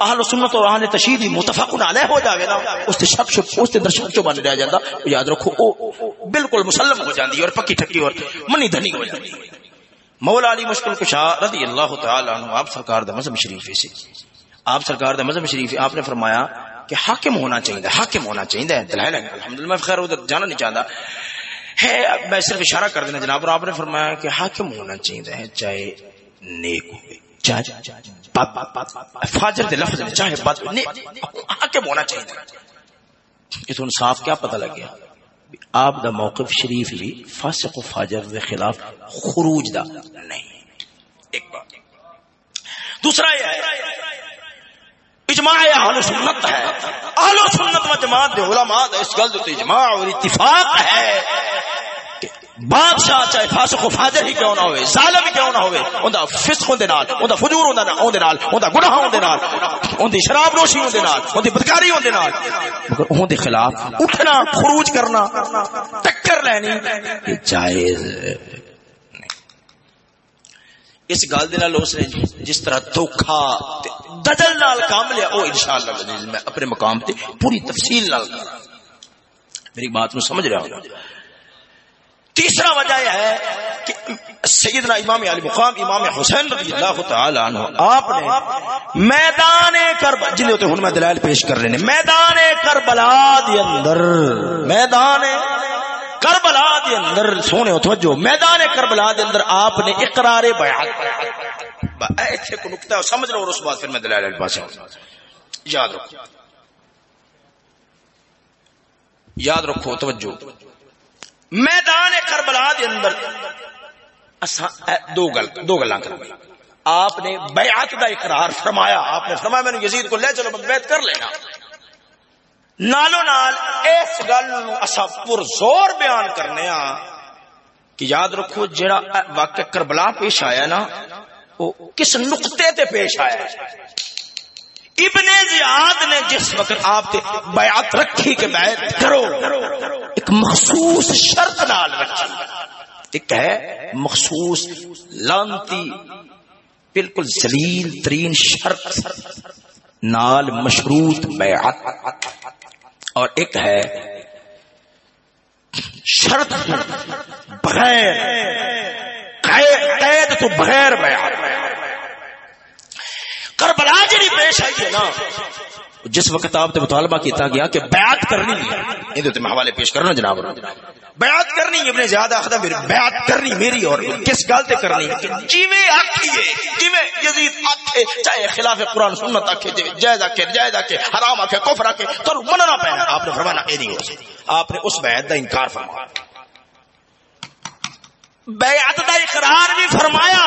اہل سنت اور اہل تشہید متفق علیہ ہو جاوے نا، اس تے شک شک اس تے درشک جو بن جاندا، یاد رکھو، او بالکل مسلم ہو جاندی اور پکی ٹھکی اور منی دھنی ہو جاندی مولا علی مشکل کشا رضی اللہ تعالی عنہ، آپ سرکار دا مذہب شریف سے آپ سرکار دا مذہب شریف، آپ نے فرمایا کہ حاکم ہونا چاہیے، حاکم ہونا چاہیے، دلائل ہے الحمدللہ، میں خیر ادھر جانا نہیں چاہتا۔ ہے میں صرف اشارہ کر دینا جناب، اور آپ نے فرمایا کہ حاکم ہونا چاہیے، چاہے نیک ہوئے فاجر دے لفظ میں، چاہے بد حاکم ہونا چاہیے۔ یہ صاف کیا پتہ لگ گیا۔ آپ دا موقف شریف بھی فاسق و فاجر دے خلاف خروج دا نہیں۔ ایک بات۔ دوسرا یہ ہے اجماع اہل سنت ہے۔ اہل سنت و جماعت دے علماء دا اس گل تے اجماع اور اتفاق ہے کہ بادشاہ چاہے فاسق و فاجر ہی کیوں نہ ہوئے، ظالم ہی کیوں نہ ہوئے اوندا فسق ہوندے نال اوندا فجور ہوندا نال اوندا نال اوندا گناہ ہوندے نال اوندی شراب نوشی ہوندے نال اوندی بدکاری ہوندے نال۔ مگر اوندے خلاف اٹھنا، خروج کرنا، ٹکر لینی یہ جائز اس گل دے نال اس نے جس طرح دھوکا دجل نال کام لیا، او انشاءاللہ میں اپنے مقام تے پوری تفصیل نال میری بات کو سمجھ رہا ہوں تیسرا وجہ یہ ہے کہ سیدنا امام علی مقام، امام حسین رضی اللہ تعالی عنہ، آپ نے میدان کربلا جن ہوتے ہن میں دلائل پیش کر رہے ہیں، میدان کربلا دی اندر، میدان کربلا دے اندر، سونے توجہ، میدان کربلا دے اندر آپ نے اقرار بیعت ایتھے کو نقطہ سمجھ لو اور اس بعد پھر میں دلائل پاس یاد رکھو۔ یاد رکھو، توجہ۔ میدان کربلا دے اندر دو گل دو گلاں کر آپ نے بیعت دا اقرار فرمایا۔ آپ نے فرمایا، میں نے یزید کو لے چلو بیعت کر لینا۔ نالو نال اس گل اسا پر زور بیان کرنے ہاں کہ یاد رکھو، جڑا واقع کربلا پیش آیا نا کس نقطے تے پیش آیا ابن زیاد نے جس وقت آپ تے بیعت رکھی کہ بیعت کرو، ایک مخصوص شرط نال رکھی۔ ایک ہے مخصوص لانتی، بالکل ذلیل ترین شرط نال مشروط بیعت۔ اور ایک ہے شرط بغیر قید تو بغیر بیعت کربلا جی پیش آئی ہے نا، جس وقت آپ نے مطالبہ کیتا گیا کہ بیعت کرنی ہے یہ تو میں حوالے پیش کرنا جناب بیعت کرنی ابن زیادہ اخدا میری بیعت کرنی، میری اور کس گل تے کرنی جیویں آکھیے، جیویں یزید آکھے، چاہے خلاف قرآن، سنت آکھے جائز آکھے جائز آکھے، حرام آکھے، کفر آکھے تو مننا پہنا۔ آپ نے فرمانا اے نہیں ہو سکتا۔ آپ نے اس بیعت دا انکار فرمایا۔ بیعت دا اقرار بھی فرمایا۔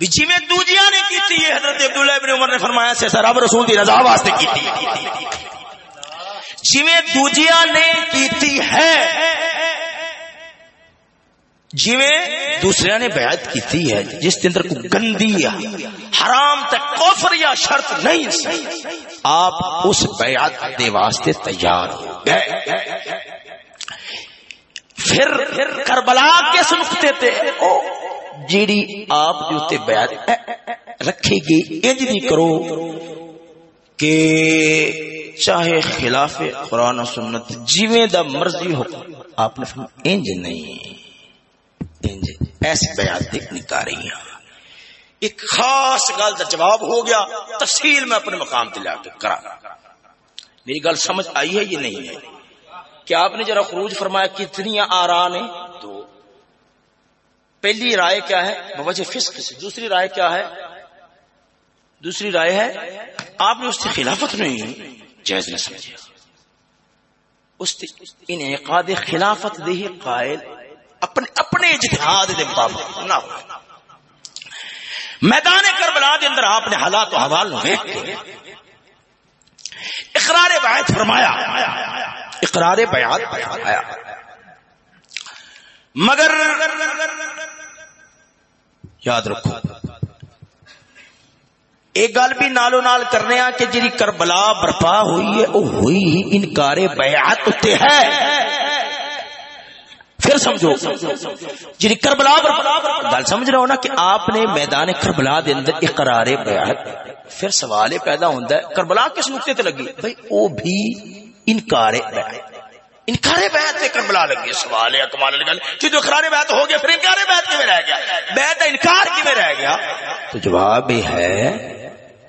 جی میں دوجیاں نے کیتی ہے، حضرت عبداللہ ابن عمر نے فرمایا سے سر اب رسول دی رضا واسطے کیتی جی میں دوجیاں نے کیتی ہے جی میں دوسرے نے بیعت کیتی ہے، جس کے اندر کوئی گندی حرام تک کفر یا شرط نہیں۔ آپ اس بیعت دے واسطے تیار ہو گئے۔ پھر کربلا کس نقطے تے۔ او، جیڑی آپ جو بیعت رکھی گئی، انج دی کرو کہ چاہے خلاف قرآن و سنت جیویں دا مرضی ہو، آپ نے فرمایا، انج نہیں، انج ایسی بیعت دیکھ نکاری ہیں۔ ایک خاص گل دا جواب ہو گیا، تفصیل میں اپنے مقام تے لا کے کرا۔ میری گل سمجھ آئی ہے یہ نہیں ہے؟ کہ آپ نے ذرا خروج فرمایا، کتنی آران ہیں؟ تو پہلی رائے کیا ہے؟ بوجہ فسق سے۔ دوسری رائے کیا ہے؟ دوسری رائے ہے، آپ نے اس کی خلافت نہیں جائز نہ سمجھا۔ اس انعقاد خلافت دے قائل، اپنے اپنے اجتہاد دے مطابق۔ نہ۔ ہو میدان کربلا دے اندر آپ نے حالات و حوال دیکھ کے اقرار بیعت فرمایا۔ اقرار بیعت فرمایا مگر یاد رکھو، ایک گل بھی نالو نال کرنے آ کہ جی کربلا برپا ہوئی ہے وہ ہوئی انکار بیعت اتنے ہے۔ پھر سمجھو جی کربلا گل سمجھ رہا ہو نا کہ آپ نے میدان کربلا دے اندر اقرار بیعت۔ پھر سوال پیدا ہوتا ہے، کربلا کس نقطے تے لگی؟ بھائی وہ بھی انکار بیعت انکار بیعت پہ کربلا لگی۔ سوال ہے کمال گل کہ جو اقرار بیعت ہو گیا، پھر انکار بیعت کیویں رہ گیا؟ بیعت کا انکار کیویں رہ گیا؟ تو جواب یہ ہے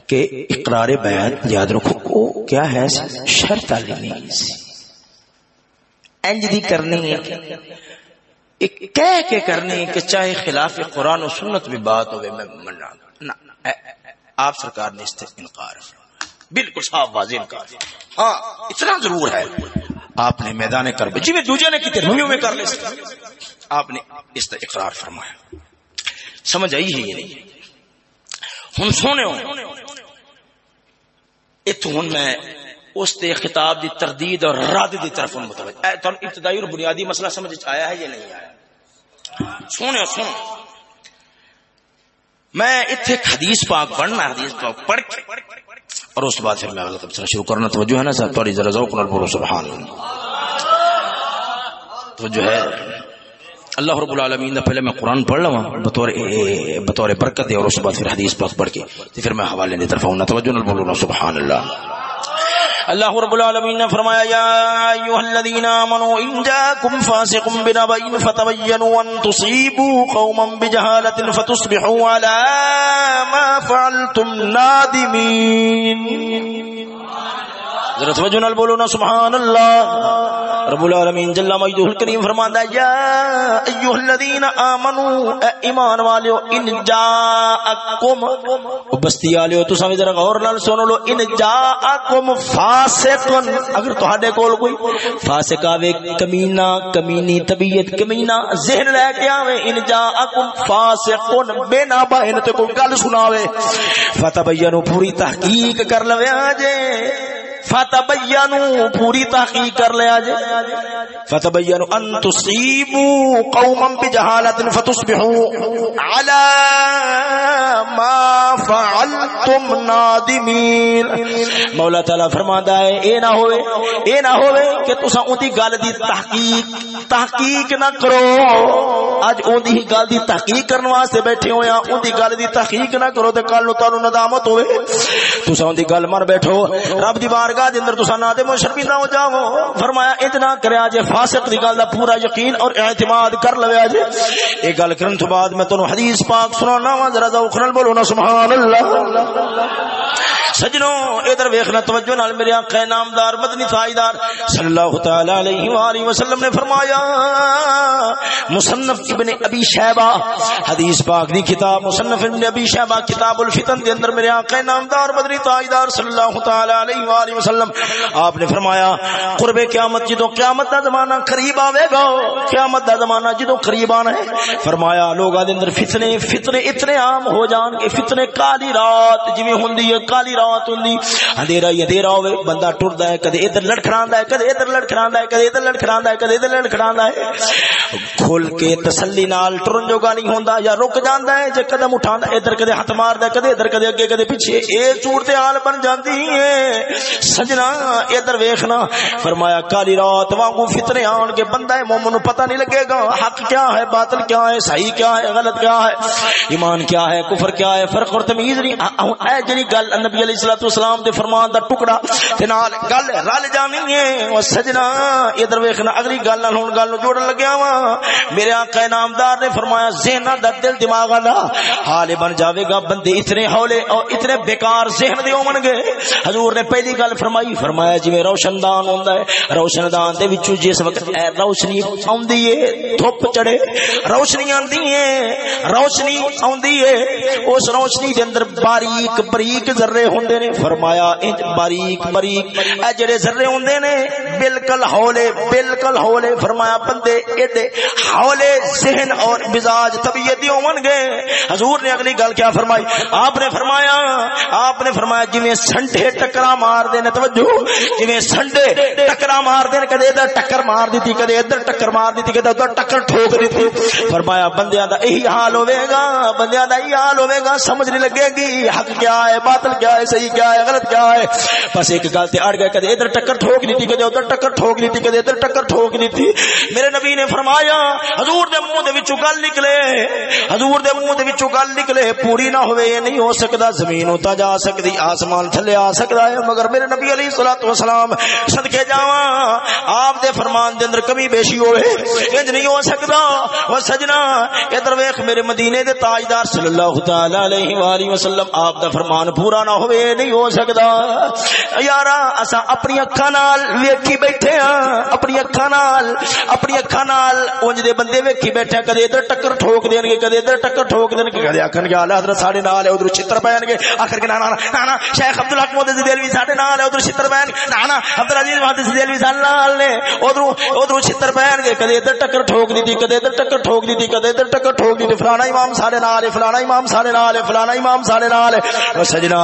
کہ اقرار بیعت، یاد رکھو کو کیا ہے؟ شرط والی انج دی کرنی ہے۔ ایک کہہ کے کرنی ہے کہ چاہے خلاف قرآن و سنت بھی بات ہوئے، میں مننا آپ سرکار نے اس سے انکار بالکل صاف واضح انکار ہاں اتنا ضرور ہے۔ آپ نے میدان کر جی میں دوجے نے کی رویوں میں کر لے۔ آپ نے اس کا اقرار فرمایا۔ سمجھ آئی ہے یہ نہیں؟ ہوں سونے اتو ہوں میں اس تے خطاب دی تردید اور رد دی طرف متوجہ۔ ابتدائی اور بنیادی مسئلہ سمجھ آیا ہے یا نہیں آیا؟ سونے سن میں اتنے حدیث پاک پڑھنا، حدیث پاک پڑھ کے اور اس بعد پھر میں اگلا تبصرہ شروع کرنا توجہ ہے نا صاحب؟ تھوڑی ذرا ذوق نال بولو، سبحان تو جو ہے۔ اللہ رب العالمین پہلے میں قرآن پڑھ لوا بطور بطور برکت اور اس بعد پھر حدیث پاک پڑھ کے پھر میں حوالے نے طرف ہوں آؤں توجہ نال بولو سبحان اللہ۔ اللہ رب العالمین نے فرمایا، یا ایها الذین آمنوا، ان جاءكم فاسق بنبأ فتبینوا ان تصيبوا قوما بجهاله فتصبحوا على ما فعلتم نادمين ذرا توجہ نال بولو نا، سبحان اللہ۔ رب العالمین جل مجدہ الکریم فرماندا ہے، یا ایھا الذین آمنو، اے ایمان والو ان جاءکم، بستی والو تساں ذرا غور نال سن لو، ان جاءکم فاسق اگر تہاڈے کول کوئی فاسق آوے، کمینہ، کمینی طبیعت، کمینہ ذہن لے کے آوے، ان جاءکم فاسق بنا بہن تے کوئی گل سناوے۔ فتبینوا پوری تحقیق کر لوے اجے فتبینو پوری تحقیق کر لیا جے فتبینو ان تصیبو قوما بجہالت فتصبحو علا ما فعلتم نادمین۔ مولا تعالی فرماندا ہے، اے نہ ہوئے، اے نہ ہوئے کہ تسا اون دی گل دی تحقیق تحقیق نہ کرو۔ اج اون دی گل دی تحقیق کرن واسطے بیٹھے ہویا ہاں، اون دی گل دی تحقیق نہ کرو تے کل نو تانوں ندامت ہوئے۔ تسا اون دی گل مر بیٹھو، رب دی بار بارگاہ دے اندر تساں نادم و شرمندہ ہو جاؤ فرمایا اتنا کریا جے، فاسق دی گل دا پورا یقین اور اعتماد کر لویا جے۔ اے گل کرن تو بعد میں تانوں حدیث پاک سنانا وا ذرا ذوق نال بولو نا، سبحان اللہ۔ سجنوں، ادھر ویکھنا توجہ نال میرے آقا نامدار، مدنی تاجدار صلی اللہ تعالی علیہ والہ وسلم نے فرمایا، مصنف ابن ابی شیبہ، حدیث پاک دی کتاب، مصنف ابن ابی شیبہ کتاب الفتن دے اندر میرے آقا نامدار، مدنی تاجدار صلی اللہ تعالی علیہ والہ وسلم، آپ نے فرمایا، قرب قیامت جدوں قیامت دا زمانہ قریب آوے گا، قیامت دا زمانہ جدوں قریب آنا ہے، فرمایا، لوگاں دے اندر فتنے فتنے اتنے عام ہو جان گے، فتنے کالی رات جویں ہوندی ہے، کالی رات رات ہوندی اندھیرا ہی اندھیرا ہوے بندہ ٹردا ہے کدے ادھر لڑکھڑاندا ہے کدے ادھر لڑکھڑاندا ہے کدے ادھر لڑکھڑاندا ہے کدے ادھر لڑکھڑاندا ہے کھل کے تسلی نال ٹرن جوگا نہیں ہوندا یا رک جاندا ہے جے قدم اٹھاندا ادھر کدے ہاتھ ماردا ہے کدے ادھر کدے اگے کدے پیچھے اے صورتحال بن جاندی ہے سجنا ادھر ویکھنا فرمایا کالی رات وانگو فتنے آن کے بندہ مومن نو پتہ نہیں لگے گا حق کیا ہے باطل کیا ہے صحیح کیا ہے غلط کیا ہے ایمان کیا ہے کفر کیا ہے فرق اور تمیز نہیں اے جنی گل نبی علیہ علیہ الصلوۃ والسلام دے فرمان دا ٹکڑا تے نال گل رل جانی ہے۔ او سجنا، ادھر ویکھنا، اگلی گل نال ہن گل جوڑن لگیا وا میرے آقا نامدار نے فرمایا ذہن دا دل دماغ دا حال بن جاوے گا، بندے اتنے ہولے اور اتنے بیکار ذہن دے ہون گے۔ حضور نے پہلی گل فرمائی، فرمایا، جویں روشن دان ہوندا ہے روشن دان دے وچوں جس وقت اے روشنی اوندی ہے، دھوپ چڑھے، روشنی آندی ہے، روشنی اوندی ہے، اس روشنی دے اندر باریک باریک ذرے ہوندے نے فرمایا، انج باریک باریک۔ اے جڑے ذرے ہوندے نے، بالکل ہولے بالکل ہولے فرمایا، بندے ایڈے ہولے ذہن اور مزاج طبیعت دی ہون گے۔ حضور نے اگلی گل کیا فرمائی؟ آپ نے فرمایا، آپ نے فرمایا، جویں سنٹے ٹکرا مار دے نے، توجہ، جویں سنٹے ٹکرا مار دے کدے ادھر ٹکر مار دیتی، کدے ادھر ٹکر مار دیتی، کدے ادھر ٹکر ٹھوک دیتی۔ فرمایا، بندیاں دا یہی حال ہوے گا، بندیاں دا یہی حال ہوے گا، سمجھ نہیں لگے گی، حق کیا ہے، باطل کیا ہے صحیح کیا ہے، غلط کیا ہے؟ بس ایک گل تے اڑ گئے، کدے ادھر ٹکر ٹھوک دیتی کدے ادھر ٹکر ٹھوک دیتی کدے ادھر ٹکر ٹھوک دیتی میرے نبی نے فرمایا، حضور دے منہ دے وچوں گل نکلے۔ حضور دے منہ دے وچوں گل نکلے، پوری نہ ہوے یہ نہیں ہو سکدا، زمین اتا جا سکدی، آسمان تھلے آ سکدا ہے۔ مگر میرے نبی علیہ الصلوۃ والسلام، صدقے جاواں، آپ دے فرمان دے اندر کمی بیشی ہوے انج نہیں ہو سکدا۔ او سجنا، ادھر ویکھ میرے مدینے دے تاجدار صلی اللہ تعالی علیہ والہ وسلم، آپ دا فرمان پورا نہ ہوے نہیں ہو سکدا یارا اسا اپنی اکھاں نال ویکھی بیٹھے ہاں۔ اپنی اکھاں نال، اپنی اکھاں نال۔ اونج دے بندے ویکھی بیٹھے ہاں۔ کدے ادھر ٹکر ٹھوک دین گے، کدے ادھر ٹکر ٹھوک دین گے۔ کدے آکھن گے اعلی حضرت ساڈے نال ہے، ادھر چتر پین گے۔ آخر کے نا نا نا شیخ عبد الحق مودی دلوی ساڈے نال ہے، ادھر چتر پین نا نا عبد العزیز مودی دلوی ساڈے نال نے، ادھر ادھر چتر پین گے۔ کدے ادھر ٹکر ٹھوک دیتی کدے ادھر ٹکر ٹھوک دیتی کدے ادھر ٹکر ٹھوک دیتی فلانا امام ساڈے نال ہے، فلانا امام ساڈے نال ہے، فلانا امام ساڈے نال ہے۔ سجنا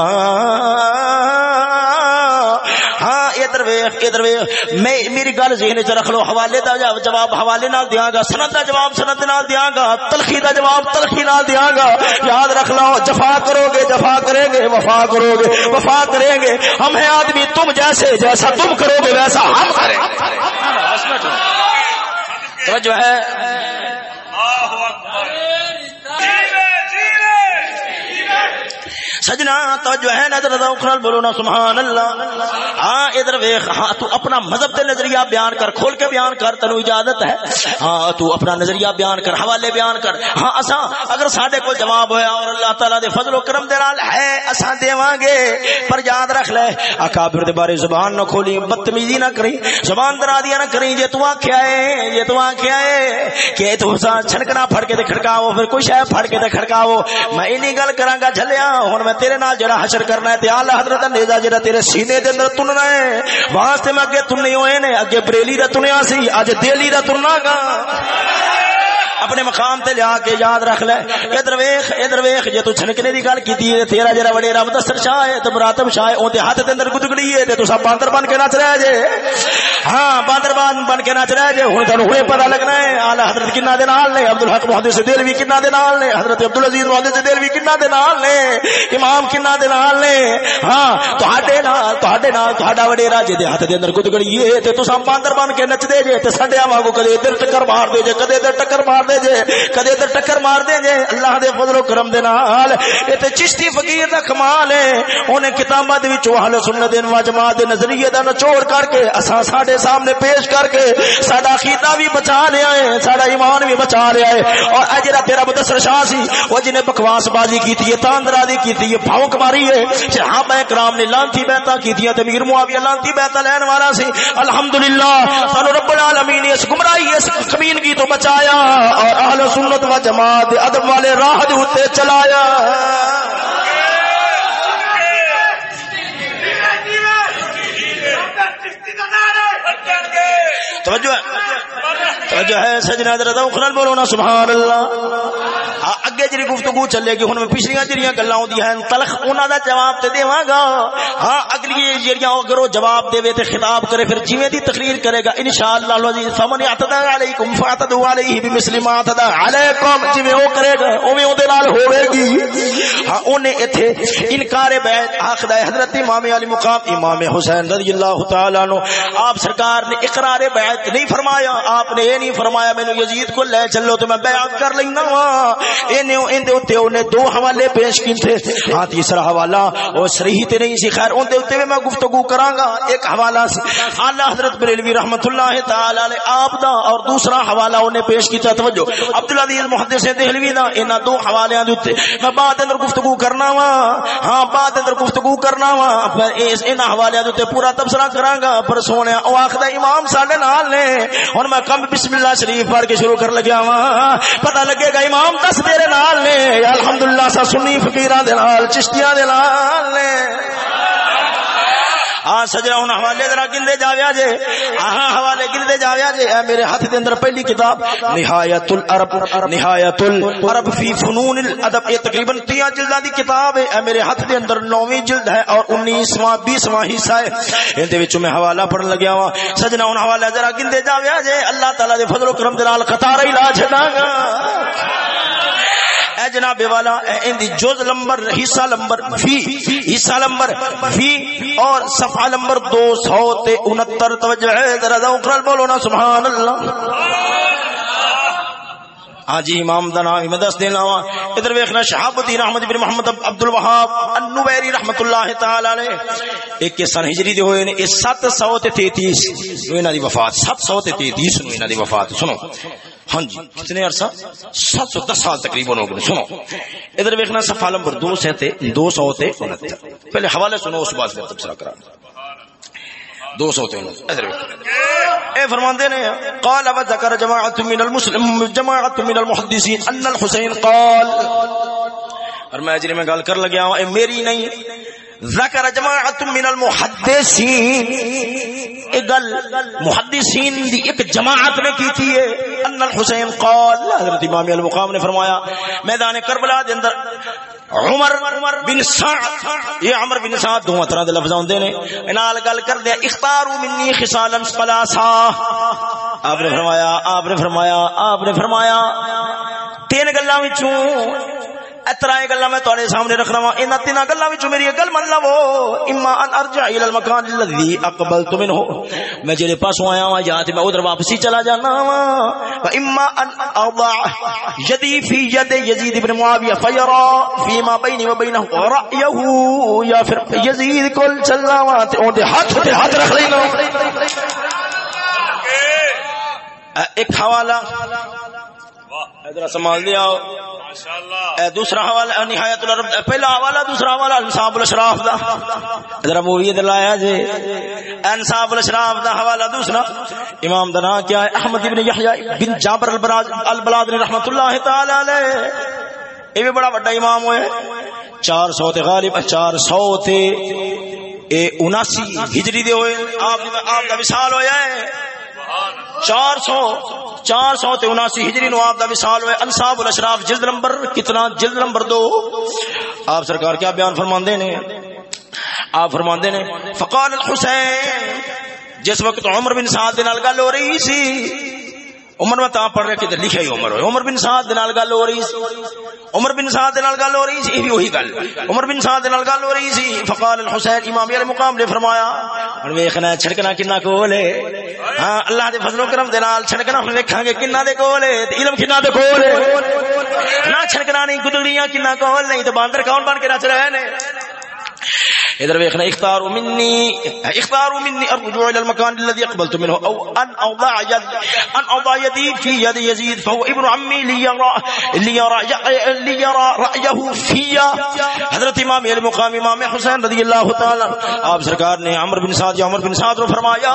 ہاں ادھر ویخ ادھر ویخ۔ میں، میری گل ذہن چ رکھ لو، حوالے دا جواب حوالے نال دیاں گا، سند دا جواب سند نال دیاں گا، تلخی دا جواب تلخی نال دیاں گا۔ یاد رکھ لو، جفا کرو گے، جفا کریں گے، وفا کرو گے، وفا کریں گے۔ ہم ہیں آدمی، تم جیسے، جیسا تم کرو گے، ویسا ہم کریں توجہ ہے؟ سجنا، توجہ ہے، نظر دا اخرال بولو نا، سبحان اللہ۔ ہاں ادھر ویخ ہاں تو اپنا مذہب دے نظریہ بیان کر، کھول کے بیان کر تنو اجازت ہے۔ ہاں تو اپنا نظریہ بیان کر، حوالے بیان کر۔ ہاں اسا اگر ساڈے کو جواب ہویا اور اللہ تعالی دے فضل و کرم دے نال ہے اسا دیواں گے۔ پر یاد رکھ لے اکابر دے بارے زبان نہ کھولی، بدتمیزی نہ کری، زبان درا دیا نہ کری۔ جے تو آکھیا ہے یہ تو آکھیا ہے کہ تو سا چھنکنا پھڑ کے تے کھڑکاو پھر کوئی شے پھڑ کے تے کھڑکاو میں اینی گل کراں گا، جھلیا، ہن میں تیرے نال جڑا حشر کرنا ہے تے اعلی حضرت نیزا جڑا تیرے سینے دے اندر تننا ہے۔ واسطے میں اگے تننے ہوئے نے، اگے بریلی دا تنیا سی، اج دہلی دا تننا گا۔ اپنے مقام تے لیا کے یاد رکھ لے۔ ادھر ویکھ ادھر ویکھ، جے تو چھنکنے دی گل کیتی ہے، تیرا جڑا وڈے رب دستر شاہ ہے، تے مراتب شاہ ہے اون دے ہاتھ دے اندر گدگڑی ہے، تے تساں باندر بن کے نچ رہے جے۔ ہاں باندر بان بن کے نچ رہے جے۔ ہوں تھانوں ہوئے پتہ لگنا ہے آلہ حضرت کنا دے نال نے؟ عبد الحق محدث دلوی کنا دے نال نے؟ حضرت عبد العزیز محدث دلوی کنا دے نال نے؟ امام کنا دے نال نے؟ ہاں تہاڈے نال تہاڈے نال، تہاڈا وڈیرا جے دے ہاتھ دے اندر گدگڑی اے تے تساں باندر بن کے نچ دے جے، تے سڈیا واگو کدے ادھر ٹکر مار دے جے، کدے ادھر ٹکر مار دے جے، کدے ادھر ٹکر مار دے جے، اللہ دے فضل و کرم دے نال۔ اے تے چشتی فقیر دا کمال ہے اونے کتاباں دے وچ اہل سنت و جماعت دے نظریے دا نچوڑ کر کے، اساں ساڈے سامنے پیش کر کے ساڈا عقیدہ بھی بچا لیا ہے ساڈا ایمان بھی بچا لیا ہے اور اے جڑا تیرا مدثر شاہ سی او جنے جی بکواس بازی کیتی ہے تاندرازی کیتی ہے بھونک ماری ہے صحابہ ہاں کرام نے لانتی بیعتاں کیتیاں تے امیر معاویہ لانتی بیعتاں لین والا سی۔ الحمدللہ، سانو رب العالمین اس گمراہی، اس کمینگی تو بچایا۔ اور اہل سنت و جماعت ادب والے راہ دے چلایا توجہ توجہ ہے سجنا دردا اخرن بولو نا سبحان اللہ اگے جڑی گفتگو چلے گی، ہن میں پچھلیاں جڑیاں گلاں ہوندی ہیں، تلخ انہاں دا جواب تے دیواں گا۔ ہاں اگلی جڑیاں اگر او جواب دے تے خطاب کرے، پھر جویں دی تقریر کرے گا، انشاءاللہ العزیز جی، فمن اعتدى علیکم فاعتدوا علیہ بمثل ما اعتدى علیکم، جویں او کرے گا، اوویں اودے نال ہوے گی۔ ہاں اونے ایتھے انکار بیعت آکھدا حضرت امام علی مقام، امام حسین رضی اللہ تعالی عنہ، آپ سرکار نے اقرار بیعت نہیں فرمایا، آپ نے یہ نہیں فرمایا مینوں یزید کو لے چلو تو میں بیعت کر لینا وا دو حوالے پیش کیتے۔ ہاں تیسرا حوالہ وہ صحیح تے نہیں سی۔ خیر اندے اوتے میں گفتگو کراں گا۔ ایک حوالہ سی۔ اعلی حضرت بریلوی رحمتہ اللہ تعالی علیہ، آپ دا اور دوسرا حوالہ انہیں پیش کیتا۔ توجہ، عبدالعزیز محدث دہلوی دا انہاں دو حوالیاں دے اوتے۔ میں بعد اندر گفتگو کرنا وا ہاں بعد اندر گفتگو کرنا وا پھر اس انہاں حوالیاں دے اوتے پورا تبصرہ کراں گا۔ پر سونیا، او آکھدا امام ساڈے نال نے۔ ہن میں کم بسم اللہ شریف پڑھ کے شروع کر لگیا وا پتہ لگے گا امام دس میرے نال نے۔ الحمدللہ سا سنی فقیراں دے نال، چشتیاں دے نال نے۔ حوالے ذرا گندے جاویا جے۔ ہاں حوالے گندے جاویا جے۔ اے میرے ہاتھ دے اندر پہلی کتاب نہایت العرب نہایت العرب فی فنون الادب۔ یہ تقریباً 30 جلداں دی کتاب ہے۔ اے میرے ہاتھ دے اندر 9ویں جلد ہے اور 19واں 20واں حصہ ہے۔ ان دے وچوں میں حوالہ پڑھن لگیا وا سجنا ہوں حوالے ذرا گندے جاویا جے۔ اللہ تعالی دے فضل و کرم دے نال قطار ہی لا چھڈاں گا۔ اے جناب والا ان دی جز نمبر حصہ نمبر فی، حصہ نمبر فی اور صفحہ صفحہ نمبر 269 توجہ ہے، ذرا ذوق بولو نا، سبحان اللہ۔ ہاں جی امام دا نام میں دس دینا وا ادھر ویکھنا شہاب الدین احمد بن محمد عبد الوهاب النویری رحمت اللہ تعالی علیہ۔ ایک سن ہجری دے ہوئے نے 733 نو انہاں دی وفات 733 نو انہاں دی وفات، سنو۔ ہاں جی کتنے عرصہ؟ سات سو دس سال تقریباً ہو گئے، سنو۔ ادھر ویکھنا، صفحہ نمبر دو سے تے، دو سو تے انہتر۔ پہلے حوالے سنو، اس بعد پھر تبصرہ کرا۔ دو سو تین۔ اے فرماندے نے، قال و ذکر جماعت من المسلم جماعت من المحدثین ان الحسین قال۔ اور میں اجری میں گل کر لگیا ہوں، اے میری نہیں ذکر جماعت من المحدثین۔ اے گل محدثین دی ایک جماعت نے کی تھی ہے ان الحسین قال، حضرت امام المقام نے فرمایا، میدان کربلا دے اندر عمر بن سعد، یہ عمر بن سعد دو طرح دے لفظ ہوندے نے۔ نال گل کر دے اختارو منی خصالا ثلاثا آپ نے فرمایا، آپ نے فرمایا، آپ نے فرمایا۔ تین گلاں وچوں اترا گلا میں تھوڑے سامنے رکھنا وا۔ ان تین گلا میری گل من لو۔ اما ان ارجع الى المكان الذي اقبلت منه۔ میں جڑے پاسوں آیا وا یا تے میں ادھر واپسی چلا جانا وا اما ان اضع يدي في يد يزيد بن معاويه فيرى فيما بيني وبينه رايه یا پھر یزید کول چلنا وا تے اون دے ہاتھ تے ہاتھ رکھ لینا ایک حوالہ۔ ادھر سنبھال دیا دوسرا حوالہ نہایت العرب پہلا حوالہ دوسرا حوالہ انصاف الاشراف دا۔ ادھر ابو یہ لایا جی انصاف الاشراف دا حوالہ دوسرا۔ امام دا نام کیا ہے؟ احمد ابن یحییٰ بن جابر البلاد رحمت اللہ تعالی علیہ۔ یہ بھی بڑا بڑا امام ہوئے۔ چار سو تے غالب چار سو تے اے اناسی ہجری دے ہوئے۔ آپ دا وصال ہویا ہے۔ چار سو چار سو تے اناسی ہجری نو آپ دا وصال ہوئے۔ انصاب الاشراف جلد نمبر کتنا؟ جلد نمبر دو۔ آپ سرکار کیا بیان فرماندے نے؟ آپ فرماندے نے، فقال الحسین۔ جس وقت عمر بن سعد دے نال گل ہو رہی سی عمر میں تا پڑھ رہا کہ لکھا ہی عمر ہوئے۔ عمر بن سعد دے نال گل ہو رہی سی۔ عمر بن سعد دے نال گل ہو رہی سی، یہ بھی وہی گل۔ عمر بن سعد دے نال گل ہو رہی سی، فقال الحسین امام علی مقام نے فرمایا، ہن ویکھنا چھڑکنا کنا کول ہے۔ ہاں اللہ دے فضل و کرم دے نال چھڑکنا ہن ویکھاں گے کنا دے کول ہے تے علم کنا دے کول ہے۔ نہ چھڑکنا نہیں، گدڑیاں کنا کول نہیں تو باندر کون بن کے نچ رہے نے؟ ادھر ویکھنا اختار مني اختار مني الرجوع الى المكان الذي قبلت منه او ان اوضع يد ان اوضع يدي في يد يزيد، فهو ابن عمي ليرى ليرى ليرى رايه في حضرت امام المقام امام حسین رضی اللہ تعالی، آپ سرکار نے عمر بن سعد یا عمر بن سعد کو فرمایا،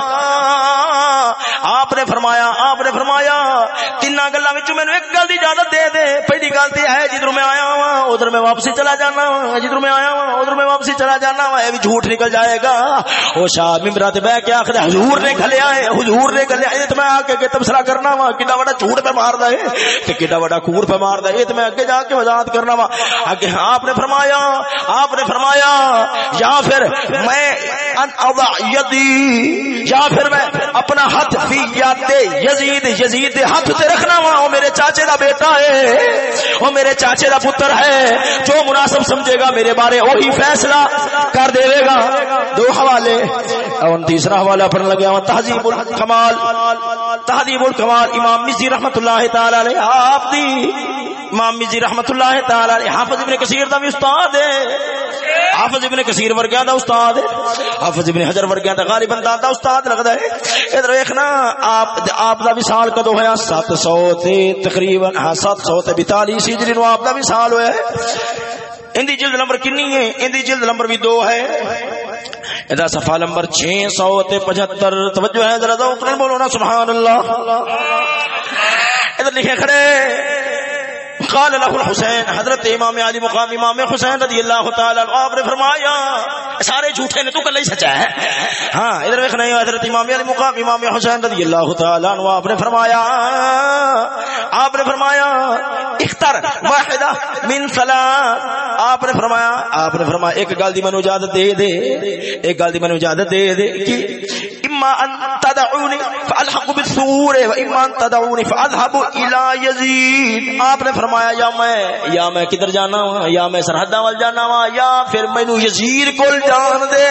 آپ نے فرمایا، آپ نے فرمایا تین گلاں وچ مینوں ایک گل دی اجازت دے دے، پہلی گل تے ہے جدھر میں آیا ہوں ادھر میں واپسی چلا جانا ہوں جدھر میں آیا ہوں ادھر میں واپسی چلا جانا ہوں بھی جھوٹ نکل جائے گا۔ وہ شاہ ممبرا تے بہ کے آخر حضور نے کھلیا ہے حضور نے کھلیا ہے تو میں آ کے تبصرہ کرنا وا کڈا بڑا جھوٹ پہ مار دے تے کڈا بڑا کور پہ مار دے تے میں اگے جا کے وضاحت کرنا وا۔ اگے آپ نے فرمایا، آپ نے فرمایا، یا پھر میں ان اضع یدی، یا پھر میں اپنا ہاتھ فی یاد یزید یزید ہاتھ تے رکھنا وا۔ او میرے چاچے دا بیٹا ہے، او میرے چاچے دا پتر ہے، جو مناسب سمجھے گا میرے بارے وہی فیصلہ۔ کر دے گا۔ دو حوالے۔ اور تیسرا حوالہ پڑھنے لگا ہوں تہذیب الکمال۔ تہذیب الکمال۔ امام مزی رحمت اللہ تعالی علیہ آپ دی۔ امام مزی رحمت اللہ تعالی علیہ حافظ ابن کثیر دا بھی استاد ہے۔ حافظ ابن کثیر ورگیا دا استاد ہے۔ حافظ ابن حجر ورگیا دا غالبا دا, دا استاد لگدا ہے۔ ادھر دیکھنا آپ آپ دا وصال کدو ہویا؟ 700 تے تقریباً ہاں، 700 تے 42 ہجری نو آپ دا وصال ہویا ہے۔ اندی جلد نمبر کنی ہے؟ اندی جلد نمبر بھی دو ہے۔ ادا صفحہ نمبر چھ سو پچہتر۔ توجہ ہے ذرا بولو نا، سبحان اللہ۔ ادھر لکھے کھڑے۔ قال له الحسین، حضرت امام علی مقام، امام حسین رضی اللہ تعالی عنہ، آپ نے فرمایا، سارے جھوٹے نے تو کل ہی سچا ہے۔ ہاں ادھر دیکھنا ہے حضرت امام علی مقام، امام حسین رضی اللہ تعالی عنہ، آپ نے فرمایا، آپ نے فرمایا، اختر واحدہ من ثلاث۔ آپ نے فرمایا، آپ نے فرمایا، ایک گل دی منو اجازت دے دے، ایک گل دی منو اجازت دے دے کہ اما ان تدعونی فالحق بالثور و اما ان تدعونی فاذهب الى یزید آپ نے فرمایا، یا میں یا میں کدھر جانا ہوں؟ یا میں سرحداں وال جانا وا یا پھر مینوں یزید کول جان دے۔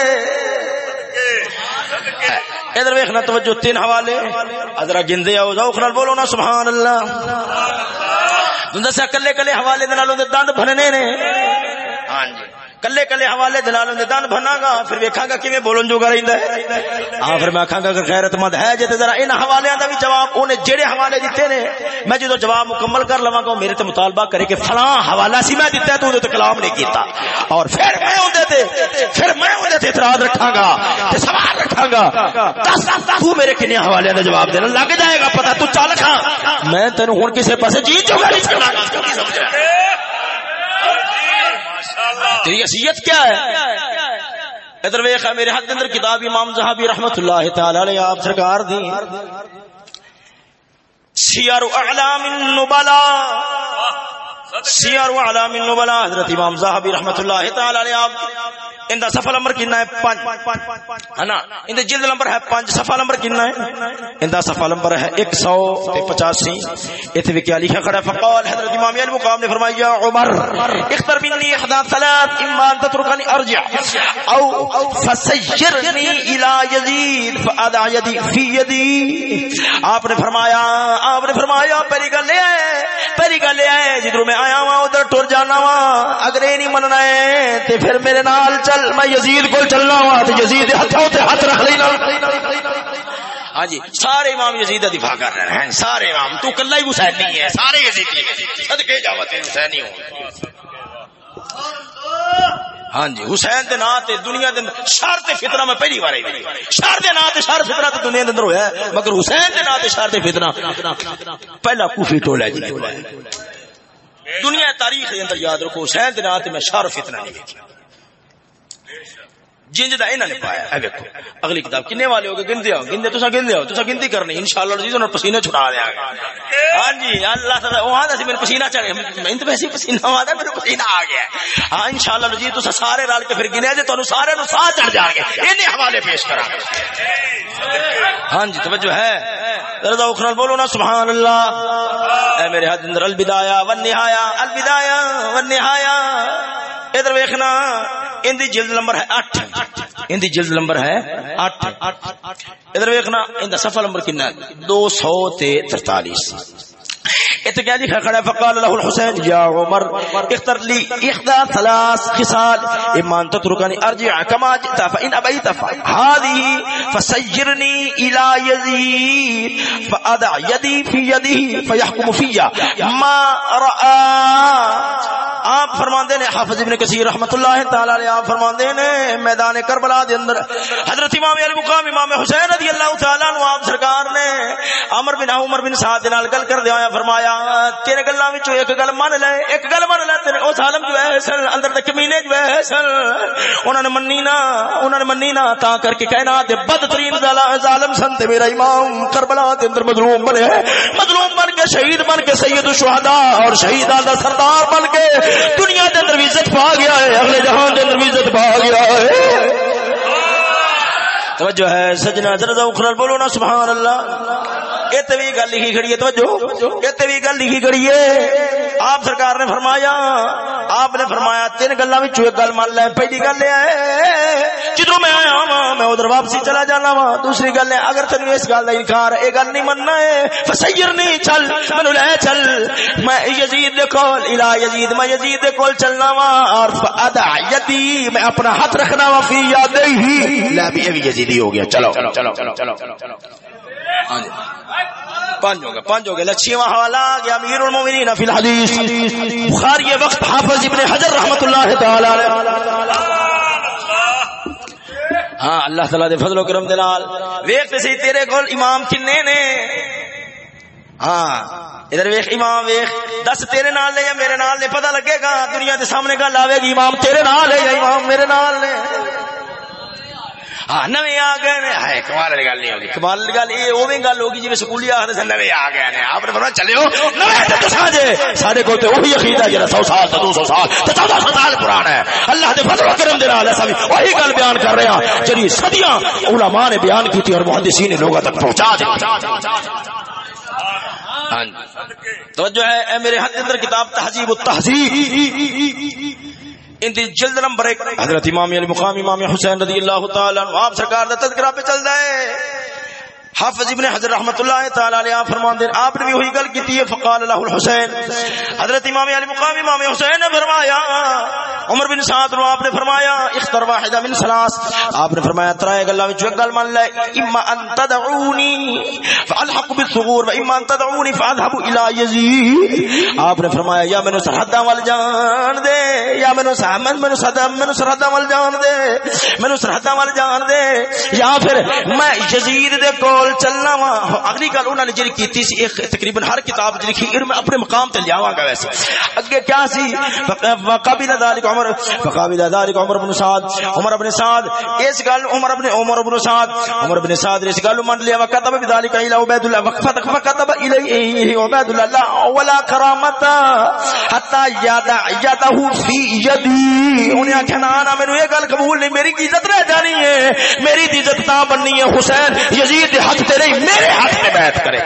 ادھر ویکھنا، توجہ، تین حوالے۔ ادھر گندے آؤ، ذوق نال بولو نا، سبحان اللہ۔ دسیا، کلے کلے حوالے دے نالوں دے دند بھرنے نے۔ ہاں جی۔ کلے کلے حوالے دلال دے دان بنا گا پھر ویکھاں گا کیویں بولن جو رہندا ہے ہاں پھر میں آکھاں گا کہ غیرت مند ہے جے تے ذرا ان حوالے دا بھی جواب اونے جڑے حوالے دتے نے میں جدوں جواب مکمل کر لواں گا میرے تے مطالبہ کرے کہ فلاں حوالہ سی میں دتا تو تے کلام نہیں کیتا اور پھر میں اودے تے پھر میں اودے تے اعتراض رکھاں گا تے سوال رکھاں گا دس تو میرے کنے حوالے دا جواب دینا لگ جائے گا پتہ تو چل کھا میں تینوں ہن کسے پاسے جیت جو گا نہیں سکدا تیری حیثیت کیا ہے؟ ادھر ویخ میرے حد اندر کتاب امام زہابی رحمت اللہ تعالی علیہ، آپ سرکار دی۔ سیار اعلام النبلا سیار اعلام النبلا حضرت امام زہابی رحمت اللہ تعالی علیہ، آپ ان اندا صفحہ نمبر کتنا ہے؟ 5 ہے نا؟ اندا جلد نمبر ہے 5 صفحہ نمبر کتنا ہے؟ ان اندا صفحہ نمبر ہے 185 ایتھے بھی کیا لکھا کھڑا فقال حضرت امام علی مقام نے فرمایا عمر، اختر مني احدى ثلاث، اما ان تتركني ارجع. او فسيرني الى يزيد فاضع يدي في يدي آپ نے فرمایا، آپ نے فرمایا، پہلی گل ہے، پہلی گل ہے، جدھر میں آیا ہوں ادھر ٹر جانا وا اگر یہ نہیں مننا ہے، تے پھر میرے نال چل چل، میں یزید کو چلنا وا تو یزید ہاتھوں تے ہاتھ رکھ لینا ہاں جی سارے امام یزید کا دفاع کر رہے ہیں۔ سارے امام، تو کلا ہی حسین نہیں ہے، سارے یزید صدقے جاوا تے حسین ہی ہوں ہاں جی حسین دے نام تے دنیا دے شر تے فتنہ میں پہلی بار آئی شر دے نام تے شر فتنہ تے دنیا دے اندر ہویا ہے، مگر حسین دے نام تے شر تے فتنہ۔ پہلا کوفی ٹولا جی۔ دنیا تاریخ دے اندر یاد رکھو، حسین دے نام تے میں شر فتنہ نہیں دیکھا جنج دا انہاں نے پایا۔ اے دیکھو اگلی کتاب کنے والے ہو گئے گندے ہو، گندے تسا گندے ہو تسا گنتی کرنی۔ انشاءاللہ عزیز جی، انہاں پسینہ چھڑا دیا گا ہاں جی اللہ تعالی وہاں دا سی میرے پسینہ چڑھے۔ میں تو ویسے پسینہ آ میرے پسینہ آ گیا ہاں انشاءاللہ عزیز جی، تسا سارے رل کے پھر گنے تے تانوں سارے نو ساتھ چڑھ جا گے۔ اینے حوالے پیش کرا ہاں جی توجہ ہے۔ رضا اخرا بولو نا سبحان اللہ اے میرے حد اندر البدایا والنہایا البدایا والنہایا ادھر ویکھنا۔ ان دی جلد نمبر ہے 8 ان دی جلد نمبر ہے 8 ادھر ویکھنا ان دا صفحہ نمبر کنا ہے؟ 243 اتقال لك خڑا فقال له الحسين يا عمر، اختر لي احدى ثلاث خصال. اما ان تتركني ارجع كما جئت فان ابيت هذه فسيرني الى يزيد فادع يدي في يده، فيحكم فيا ما راى آپ فرماندے نے، حافظ ابن کثیر رحمت اللہ تعالی علیہ آپ فرماندے نے، میدان کربلا دے اندر، حضرت امام علی مقام، امام حسین رضی اللہ تعالی عنہ، آپ سرکار نے، عمر بن عمر بن سعد نال گل کر دیا فرمایا تیرے گلاں وچ ایک گل من لے، ایک گل من لے، تیرے او ظالم جو ہے سن اندر دے کمینے جو ہے سن انہاں نے مننی نا، انہاں نے مننی نا، تا کر کے کہنا تے بدترین ظالم سن تے میرا امام کربلا دے اندر مظلوم بنے مظلوم بن کے شہید بن کے سید الشہداء اور شہیداں دا سردار بن کے دنیا کے اندر عزت پا گیا ہے اگلے جہان کے اندر عزت پا گیا ہے۔ توجہ ہے، سجنا ذرا اخرل بولو نا، سبحان اللہ۔ اتنے بھی گل لکھی کھڑی ہے توجہ اتنے بھی گل لکھی کھڑی ہے آپ سرکار نے فرمایا آپ نے فرمایا تین گلا ایک گل مان لے پہلی گل یہ جدو میں آیا وا میں ادھر واپسی چلا جانا وا دوسری گل ہے اگر تین اس گل کا انکار یہ گل نہیں مننا ہے فسیر نہیں چل مینو لے چل میں یزید دے کول الا یزید میں یزید دے کول چلنا وا اور ادا یدی میں اپنا ہاتھ رکھنا وا فی یاد ہی لے بھی یزیدی ہو گیا چلو چلو چلو چلو چلو ہاں جی۔ پانچ ہو گئے، پانچ ہو گئے۔ لچھواں حوالہ گیا، امیر المومنین، فی الحدیث۔ بخاری وقت حافظ ابن حجر رحمت اللہ تعالی ہاں اللہ تعالی دے فضل و کرم دے نال۔ ویکھ تے سی، تیرے کول امام کنے نے؟ ہاں ادھر ویخ امام ویخ دس تیرے نال لے یا میرے نال لے پتہ لگے گا، دنیا دے سامنے گل آوے گی، امام تیرے نال ہے یا امام میرے نال لے ہاں نویں آ گئے نے۔ کمال والی گل نہیں ہوگی۔ کمال والی گل اوویں گل ہوگی سکولی سے نویں آ گئے نے۔ آپ نے فرمایا چلے ہو نویں تے تساں جے۔ سارے کول تے وہی عقیدہ جڑا 100 سال تے 200 سال تے 1400 سال پرانا ہے۔ اللہ دے فضل و کرم دے نال اساں وہی گل بیان کر رہے جڑی صدیاں علماء نے بیان کی اور محدثین نے لوگوں تک پہنچا دی۔ ہاں جی۔ توجہ ہے اے میرے ہاتھ اندر کتاب تہذیب التہذیب ان دی جلد نمبر ایک حضرت امام علی مقام امام حسین رضی اللہ تعالی عنہ، آپ سرکار دا تذکرہ پہ چل ہے حافظ ابن حضر رحمت اللہ تعالی علیہ فرمان دین، آپ نے بھی وہی گل کی ہے، فقال له الحسین۔ حضرت امام علی مقام امام حسین نے فرمایا، عمر بن سعد نو آپ نے فرمایا، اختر واحدہ من ثلاث۔ آپ نے فرمایا، ترائے گلاں وچ ایک گل مان لے، اما ان تدعونی فالحق بالثغور واما ان تدعونی فاذهب الى یزید۔ آپ نے فرمایا، یا مینوں سرحداں ول جان دے، یا مینوں سامن مینوں صدا مینوں سرحداں ول جان دے مینوں سرحداں ول جان دے۔ یا پھر میں یزید دے کول کول چلنا وا۔ اگلی گل انہوں نے جی کی سی، ایک تقریباً ہر کتاب جی لکھی میں اپنے مقام تے لیاواں گا ویسے۔ اگے کیا سی؟ وقابل ذلك عمر، وقابل ذلك عمر بن سعد۔ عمر بن سعد، اس گل عمر بن عمر بن سعد۔ عمر بن سعد اس گل من لیا، وكتب بذلك الى عبيد الله وقفت فكتب اليه عبيد الله ولا کرامت حتى يدا يده في يدي۔ انہیں کہ نا نا مینوں یہ گل قبول نہیں، میری عزت رہ جانی ہے۔ میری عزت تا بننی ہے، حسین، یزید ہاتھ تے نہیں میرے ہاتھ تے بیعت کرے۔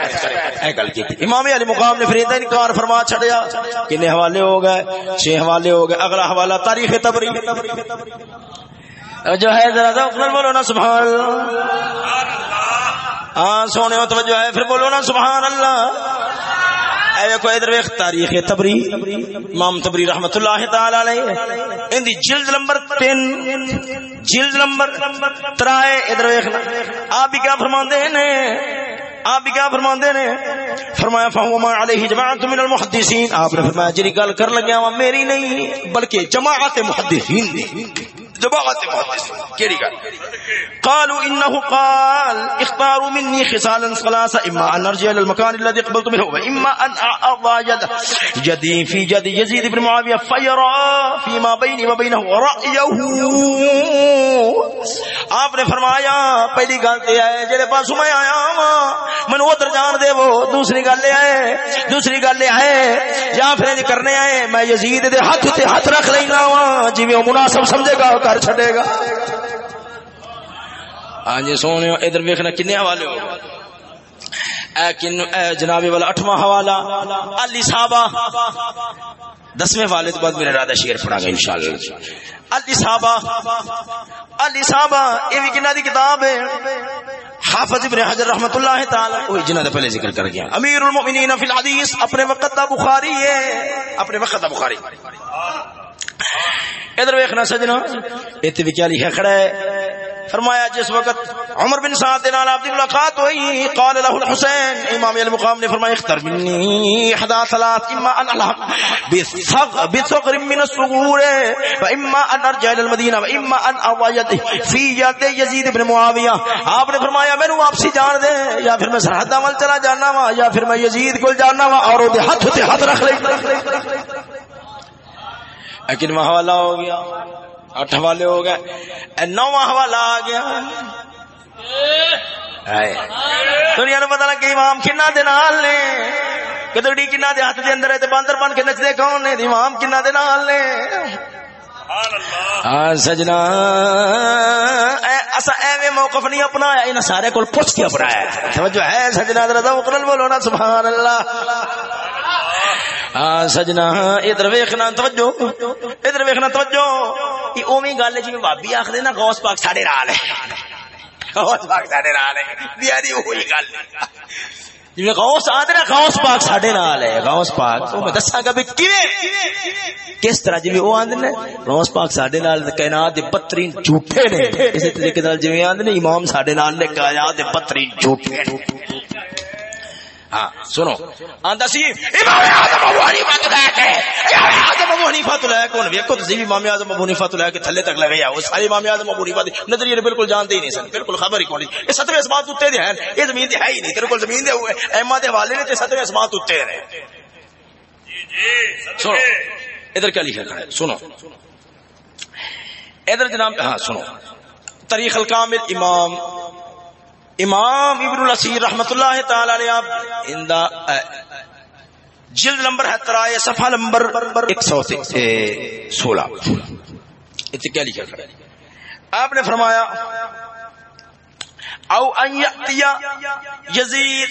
اے گل کی امام علی مقام نے فریدہ انکار فرما چھڑیا۔ کنے حوالے ہو گئے، چھ حوالے ہو گئے۔ اگلا حوالہ تاریخ تبری جو ہے ذرا ذوق بولو نا، سبحان اللہ۔ ہاں سونے، توجہ ہے، پھر بولو نا، سبحان اللہ۔ دیکھو ادھر ویخ تاریخ تبری، امام تبری رحمت اللہ تعالی علیہ۔ ان دی جلد نمبر 3 جلد نمبر ترائے، ادھر ویخ آپ بھی کیا فرماندے نے؟ آپ بھی کیا فرماندے نے؟ فرمایا فہما علیہ جماعت من المحدثین۔ آپ نے فرمایا جری گل کر لگیا وا میری نہیں، بلکہ جماعت محدثین دی۔ جباغت محدث کیڑی گل۔ قالوا انه قال، اختاروا مني خصالا ثلاثه اما ان ارجع الى المكان الذي قبلت منه واما ان اضع يد يدي في يد يزيد بن معاويه فيرى فيما بيني وبينه رايه آپ نے فرمایا، پہلی گل تے ہے جڑے پاسوں میں آیا ہاں مینوں ادھر جان دے وہ، دوسری گل ہے، دوسری گل ہے، یا پھر کرنے آئے، میں یزید دے ہاتھ تے ہاتھ رکھ لینا وا جویں مناسب سمجھے گا کر چھڈے گا۔ ہاں جی سونے ادھر ویکھنا کنے حوالے ہو اے کن اے جناب والا، اٹھواں حوالہ، علی صحابہ۔ دسویں والے تو بعد میرا ارادہ شعر پڑھا گا انشاءاللہ۔ علی صحابہ علی صحابہ، یہ بھی کنا دی کتاب ہے۔ حافظ ابن حجر رحمت اللہ تعالی، وہی جنہ دے پہلے ذکر کر گیا۔ امیر المؤمنین فی الحدیث، اپنے وقت دا بخاری ہے۔ اپنے وقت دا بخاری۔ ادھر ویکھنا سجنا، ایتھے بھی کیا لکھا کھڑا ہے؟ فرمایا، جس وقت عمر بن سعد کے نال عبد الملاقات ہوئی، قال له الحسين امام المقام نے فرمایا اختر مني احدى ثلاث، اما ان الحق بثغ بثغر من الصغور واما ان ارجع الى المدينه واما ان اوجد في يد يزيد بن معاويه آپ نے فرمایا، میں واپسی جان دے، یا پھر میں سرحد عمل چلا جانا وا، یا پھر میں یزید کو جانا وا، اور دے ہاتھ تے ہاتھ رکھ لے۔ لیکن حوالہ ہو گیا۔ اٹھ حوالے ہو گئے۔ نواں حوالہ آ گیا۔ دنیا نے پتا لگ امام کنا دے نال نے۔ کدڑی کنا دے ہاتھ دے اندر ہے تے باندر بن کے نچدے کون نے؟ امام کنا دے نال نے۔ ہاں سجنا۔ اسا ایویں موقف نہیں اپنایا انہاں سارے کول پوچھ کے اپنایا۔ توجہ ہے سجنا ذرا ذوق بولو نا سبحان اللہ۔ سجنا، ادھر ویخنا، توجہ، ادھر ویخنا، توجہ۔ یہ اوی گل جی بابی آخر نا، غوث پاک ساڈے نال ہے۔ غوث پاک ساڈے نال ہے۔ وہی گل۔ جی غوث آدھے نا، غوث پاک ساڈے نال ہے۔ غوث پاک میں دساں گا بھی کیویں؟ کس طرح جی وہ آندے نے؟ غوث پاک ساڈے نال کائنات دے بدترین جھوٹے نے۔ اسی طریقے نال جویں آندے نے، امام ساڈے نال نے کائنات دے بدترین جھوٹے ہاں سنو۔ آندا سی، امام اعظم ابو حنیفہ تو لے کے۔ امام اعظم ابو حنیفہ تو لے کون ویکھو تسی امام اعظم ابو حنیفہ تو لے کے تھلے تک گیا وہ سارے امام اعظم ابو حنیفہ دی نظریے بالکل جانتے ہی نہیں سن۔ بالکل خبر ہی کوئی نہیں۔ یہ ستویں اسماء تے دے ہیں۔ یہ زمین ہے ہی نہیں۔ تیرے کول زمین دے ہوئے۔ دے حوالے نے تے ستویں اسماء تے جی جی سنو، ادھر کیا لکھا ہے؟ سنو۔ ادھر جناب ہاں سنو۔ تاریخ الکامل امام امام ابن الاسیر رحمت اللہ تعالی علیہ اندا جلد نمبر ہے، ترائے صفحہ نمبر ایک سو سولہ۔ اتنے کیا لکھا ہے؟ آپ نے فرمایا، او ان یاتیا یزید،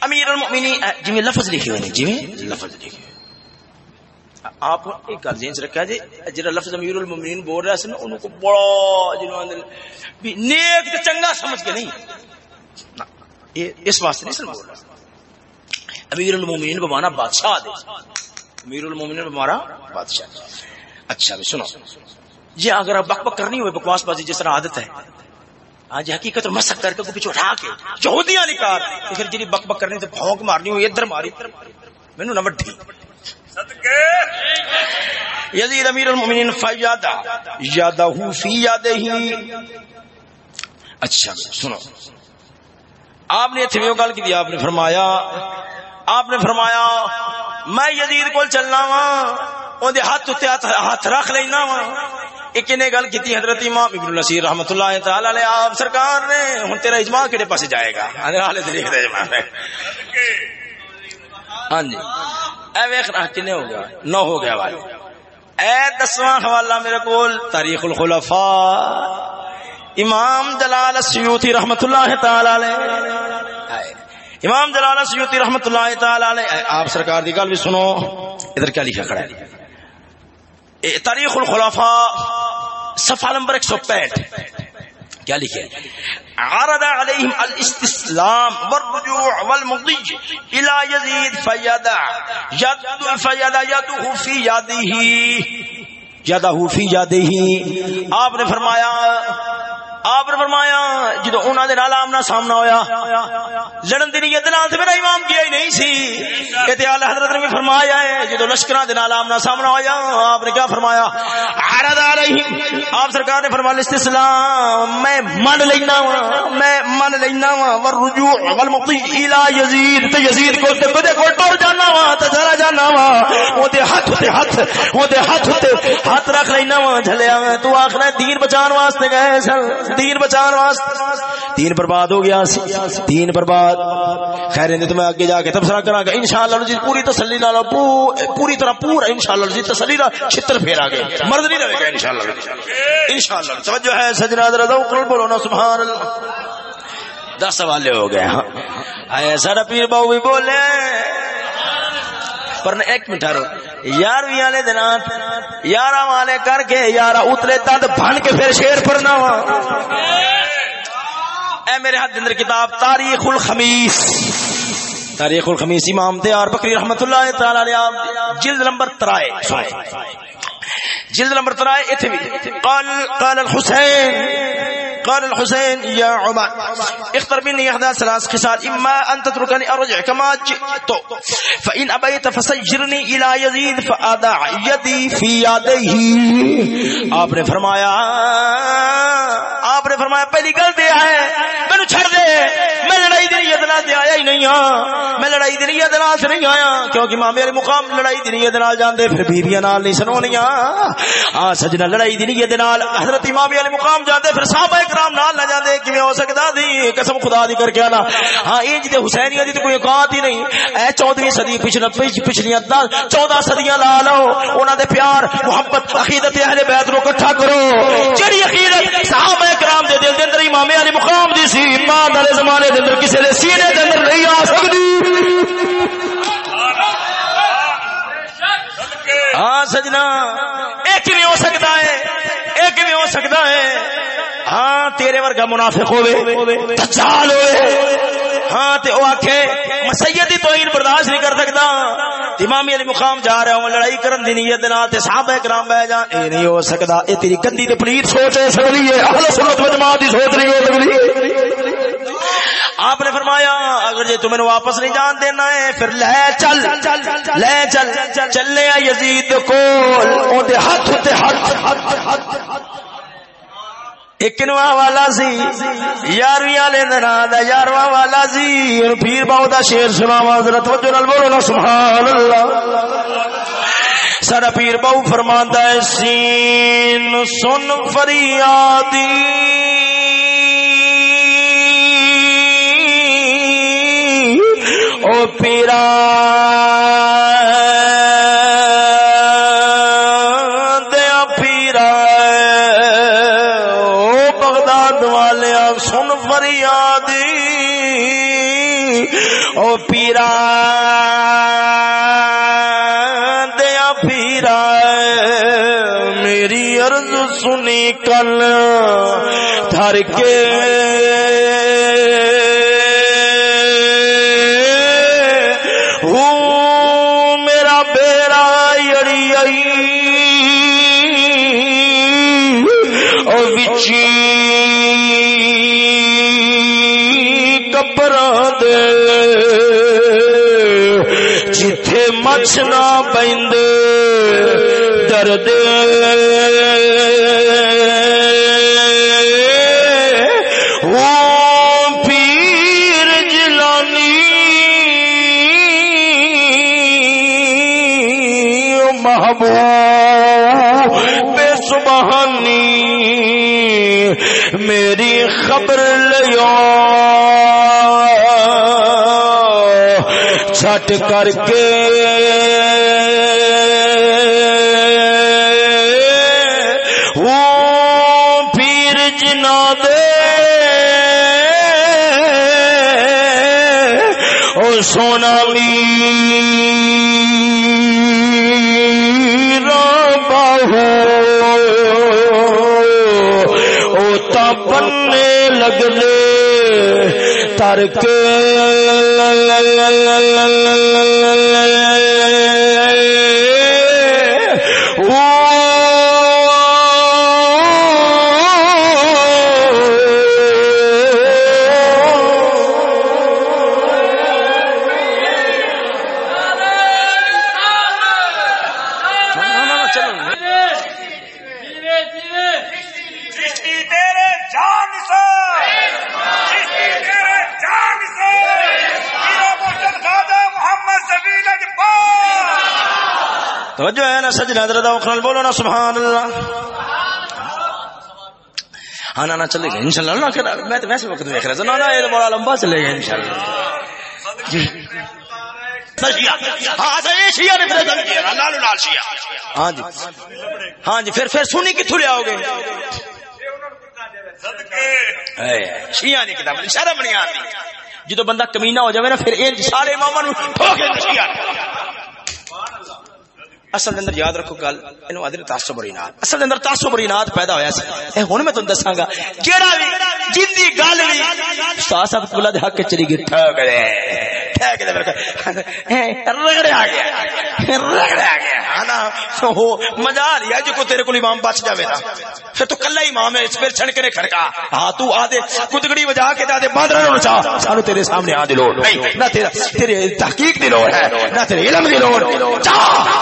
امیر المؤمنین جی لفظ لکھے ہوئے ہیں جی لفظ لکھے ہوئے آپ ایک گل ذہن رکھا جی جڑا لفظ امیر المؤمنین بول رہا ہے انہوں کو بڑا جنوں بھی نیک تے چنگا سمجھ کے نہیں۔ اس واسطے نہیں سلمان امیر المومنین بمانا بادشاہ دے۔ امیر المومنین بمارا بادشاہ۔ اچھا بھی سنو۔ یہ اگر آپ بک بک کرنی ہوئے، بکواس بازی جس طرح عادت ہے، آج حقیقت مسک کر کے پیچھے اٹھا کے یہودیاں نکال پھر جی بک بک کرنی تو بھونک مارنی ہوئی، ادھر ماری۔ مینو نہ وڈھی۔ یزید امیر المومنین فیادہ یادہ فی یادہ ہی۔ اچھا سنو۔ آپ نے اتنے گل کی آپ نے فرمایا آپ نے فرمایا میں یزید کو چلنا وا ہاتھ اتنے ہاتھ رکھ لینا وا ایک نے گل کی حضرت امام ابن نصیر رحمت اللہ تعالی علیہ آپ سرکار نے ہن تیرا اجماع کہڑے پاسے جائے گا؟ حالے دیکھ دے اجماع ہاں جی۔ اے ویکھنا کنے ہو گیا؟ نو ہو گیا بھائی۔ اے دسواں حوالہ میرے کول، تاریخ الخلفاء، امام جلال سیوتی رحمت اللہ تعالی امام جلال سیوتی رحمت اللہ تعالی آپ سرکار دی گل بھی سنو۔ ادھر کیا لکھا کھڑا ہے؟ تاریخ الخلافہ صفحہ نمبر 165 کیا لکھے عرض علیہم الاستسلام والرجوع والمضی الى یزید فیدع ید فیدع یدہ فی یدہ یدہ فی یدہ آپ نے فرمایا آپ نے فرمایا، جدو انہوں نے نال آمنا سامنا ہویا، لڑن دی نیت نال تے میرا امام کیا ہی نہیں سی۔ کہ اعلی حضرت نے بھی فرمایا ہے، جدو لشکراں دے نال آمنا سامنا ہویا، آپ نے کیا فرمایا؟ عرض علیہم، آپ سرکار نے فرمایا استسلام میں من لینا وا میں من لینا وا والرجوع والمطیع الی یزید، تے یزید کو تے کدے کو ٹر جانا وا تے چلا جانا وا او دے ہاتھ تے ہاتھ او دے ہاتھ تے ہاتھ رکھ لینا وا جھلیا تو آکھنا دین بچان واسطے گئے سن۔ دین بچان واسطے۔ دین برباد ہو گیا سی۔ دین برباد۔ خیر نہیں تو میں آگے جا کے تبصرہ کراں گا۔ انشاءاللہ جی پوری تسلی نال پوری طرح پورا انشاءاللہ جی تسلی نال چھتر پھیرا گے مرد نہیں رہے گا انشاءاللہ جی۔ انشاءاللہ توجہ ہے، سجنا ذرا ذوق بولو نا سبحان اللہ دس والے ہو گئے ہاں۔ ایسا پیر باؤ بھی بولے۔ پر ایک منٹ رو یارویں والے دن یارہ والے کر کے یارہ اترے تد بن کے پھر شیر پڑنا وا۔ اے میرے ہاتھ اندر کتاب تاریخ الخمیس۔ تاریخ الخمیس امام دیار بکری رحمت اللہ تعالی علیہ۔ جلد نمبر ترائے جلد نمبر ترائے، اتھے بھی۔ قال قال الحسین۔ قال الحسين يا عمر، اختر مني احدى ثلاث خصال اما ان تتركني ارجع كما جئت. فان ابيت فسجرني الى يزيد فادع يدي في يديه آپ نے فرمایا، آپ نے فرمایا، پہلی گل دے ہے، مینوں چھڑ دے، میں لڑائی دی نیت نال تے آیا ہی نہیں ہاں میں لڑائی دی نیت نال سے نہیں آیا، کیونکہ ماں میرے مقام لڑائی دی نیت نال جاندے، پھر بیویاں نال نہیں سنونیاں۔ ہاں سجنا لڑائی دی نیت نال، حضرت امام علی مقام جاندے، پھر صحابہ کرام نال نہ جاندے، کیویں ہو سکدا دی؟ قسم خدا دی کر کے انا ہاں انج جی تے حسینیہ دی تے کوئی اوقات ہی نہیں۔ اے 14ویں صدی پچھلا پچھلیاں 14 صدیاں لا لو۔ انہاں دے پیار، محبت، عقیدت اہل بیت نو اکٹھا کرو۔ جڑی عقیدت صحابہ کرام دے دل دے اندر، امام علی مقام دی سی بعد والے زمانے دے اندر، کسے دے سینے دے اندر نہیں آ سکدی۔ ہاں سجنا ایک بھی ہو سکتا ہے؟ ایک بھی ہو سکتا ہے؟ ہاں تیرے ورگا منافق ہوئے، دجال ہوئے۔ ہاں تے او آکھے مسیدی توہین برداشت نہیں کر سکتا امام علی مقام جا رہا ہوں لڑائی کرن دی نیت نال تے صحابہ کرام بیٹھ جان، اے نہیں ہو سکتا اے تیری گندی تے پلیت سوچ ہے سکدی ہے۔ اہل سنت و جماعت دی سوچ نہیں ہو سکدی۔ آپ نے فرمایا، اگر جی تمہیں واپس نہیں جان دینا ہے، پھر لے چل لے چل چلنے یزید کول۔ او دے ہاتھ تے ہاتھ۔ اکنواں والا سی، یارویں والے دن یارواں والا سی۔ اور پیر باؤ کا شیر سنا حضرت نال بولو نا سبحان اللہ سارا پیر باؤ فرماندا ہے، سین سن فریادی۔ او پیرا۔ او پیرا دیا پیرا میری عرض سنی کل تھر کے جتھے پند درد وہ بے سبحانی میری خبر لیا چھٹ کر کے پیر جنا دے او سونا میرا باہو او تا بننے لگ لے تر کے سجنا حضرت اخرل بولو نا سبحان اللہ۔ ہاں نا چلے گا انشاءاللہ نا میں تو ویسے وقت دیکھ رہا تھا نا یہ بڑا لمبا چلے گا انشاءاللہ۔ جی ہاں جی۔ ہاں جی پھر پھر سنی کتوں لیا گے۔ شیعہ نہیں کتاب شرم نہیں آتی۔ جدو بندہ کمینہ ہو جائے نا پھر سارے ماما نو اصل اندر یاد رکھو گل، اینو ادھر تاسو بری نات اصل اندر تاسو بری نات پیدا ہویا سی۔ اے ہن میں تانوں دساں گا، کیڑا وی، جیندی گل وی استاد صاحب کلا دے حق چلی گئی ٹھیک ہے رگڑے آ گیا رگڑے آ گیا ہو مزہ آ رہی ہے جو کو تیرے کو امام بچ جاوے نا پھر تو کلا امام ہے اس پھر چھڑ کے کھڑکا۔ ہاں تو آ دے کتگڑی بجا کے دے نو سانو تیرے سامنے آ دے لوڑ۔ نہیں نہ تیرا تیرے تحقیق دی لوڑ ہے نہ تیرے علم دی لوڑ۔ چا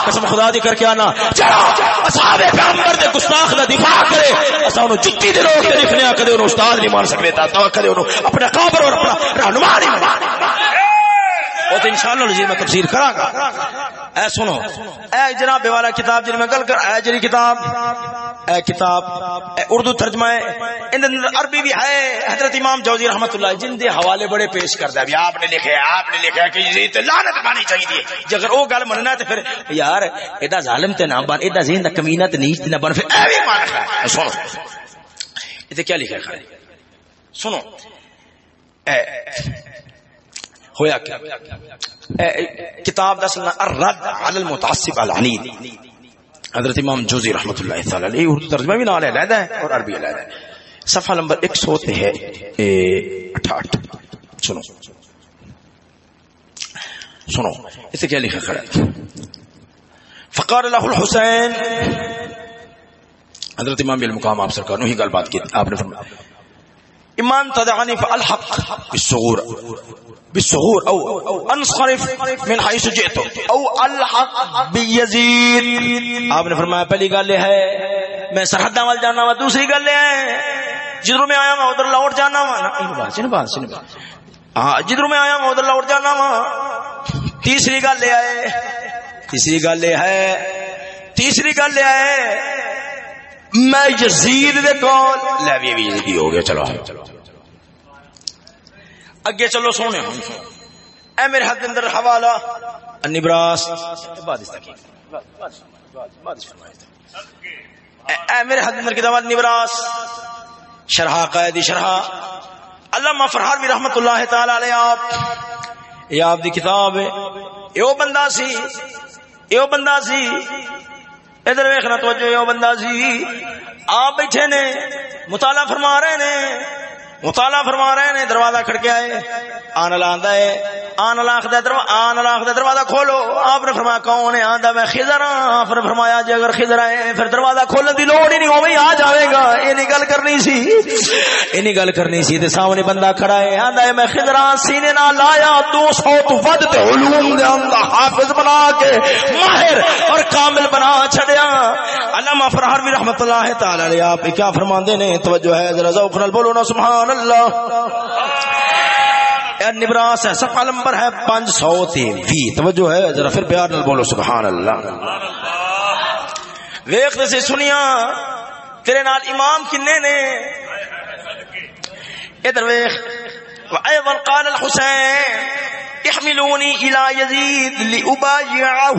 قسم خدا دی کر کے آنا۔ اصحاب پیغمبر دے گستاخ دا دفاع کرے۔ اساں نو جتی دے لوگ تے لکھنے کدے انہوں استاد نہیں مان سکتے تا کدے اپنا قابر اور اپنا رہنما نہیں مان وہ تو انشاءاللہ لجی میں تفسیر کرا گا۔ اے سنو، اے جناب والا کتاب جن میں گل کر اے جری کتاب، اے کتاب، اے اردو ترجمہ ہے ان اندر عربی بھی ہے، حضرت امام جوزی رحمت اللہ جن دے حوالے بڑے پیش کردا ہے آپ نے لکھا ہے آپ نے لکھا کہ یہ تے لعنت مانی چاہیے۔ جے اگر او گل مننا تے پھر یار، ایڈا ظالم تے نہ بن ایڈا ذہن دا کمینہ تے نیچ تے نہ بن پھر اے بھی مان سنو تے کیا لکھا ہے سنو، اے ہویا کیا؟ کتاب دا دسنا الرد علی المتعصب العنید۔ حضرت امام جوزی رحمت اللہ تعالی علیہ اردو ترجمہ بھی نال علیحدہ ہے اور عربی علیحدہ ہے۔ صفحہ نمبر 100 تے ہے 68 سنو۔ سنو، اسے کیا لکھا کھڑا ہے؟ فقال له الحسین۔ حضرت امام المقام، آپ سرکار نے ہی گل بات کی۔ آپ نے فرمایا ایمان تدعانی فالحق بالصغور بالصغور او انصرف من حيث جئت. او الحق بيزيد آپ نے فرمایا، پہلی گل یہ ہے، میں سرحداں وال جانا وا، دوسری گل یہ ہے جدھر میں آیا میں ادھر لوٹ جانا وا۔ بات سن بات ہاں جدھر میں آیا میں ادھر لوٹ جانا وا۔ تیسری گل یہ ہے، تیسری گل یہ ہے، تیسری گل یہ ہے میں یزید دے کول لے بھی یزیدی ہو گیا، چلو چلو اگے چلو سونے اے میرے حد اندر حوالہ نبراس اے میرے حد اندر کتاب نبراس شرح قائدی، شرح۔ علامہ فرحان بھی رحمت اللہ تعالی علیہ آپ۔ یہ آپ دی کتاب ہے۔ یہ بندہ سی۔ یہ بندہ سی۔ ادھر ویخنا توجہ بندہ سی آپ بیٹھے نے مطالعہ فرما رہے نے۔ مطالعہ فرما رہے نے دروازہ کھڑکے آئے۔ آن لا ہے۔ آن لاکھ آن لاکھ دروازہ کھولو۔ آپ نے فرمایا، کون ہے؟ آندا، میں خضر ہاں۔ آپ نے فرمایا جی اگر خضر آئے پھر دروازہ کھولنے دی لوڑ ہی نہیں ہوئی آ جاوے گا۔ یہ گل کرنی سی۔ یہ گل کرنی سی تے سامنے بندہ کھڑا ہے، آندا ہے، میں خضر ہاں، سینے نہ لایا، دو سو تو ود تے علوم دے اندر حافظ بنا کے ماہر اور کامل بنا چھڑیا علامہ فرحان بھی رحمت اللہ تعالی علیہ آپ کیا فرماندے نے؟ توجہ ہے، ذرا ذوق نال بولو نا، سبحان اللہ۔ نبراس ہے سفا نمبر ہے پانچ سو بھی توجہ ہے، ذرا پھر پیار نال بولو، سبحان اللہ۔ ویخ سے سنیا، تیرے نال امام کنے نے؟ ادھر ویخ وأيضا قال الحسين احملونی الى یزید لابایعه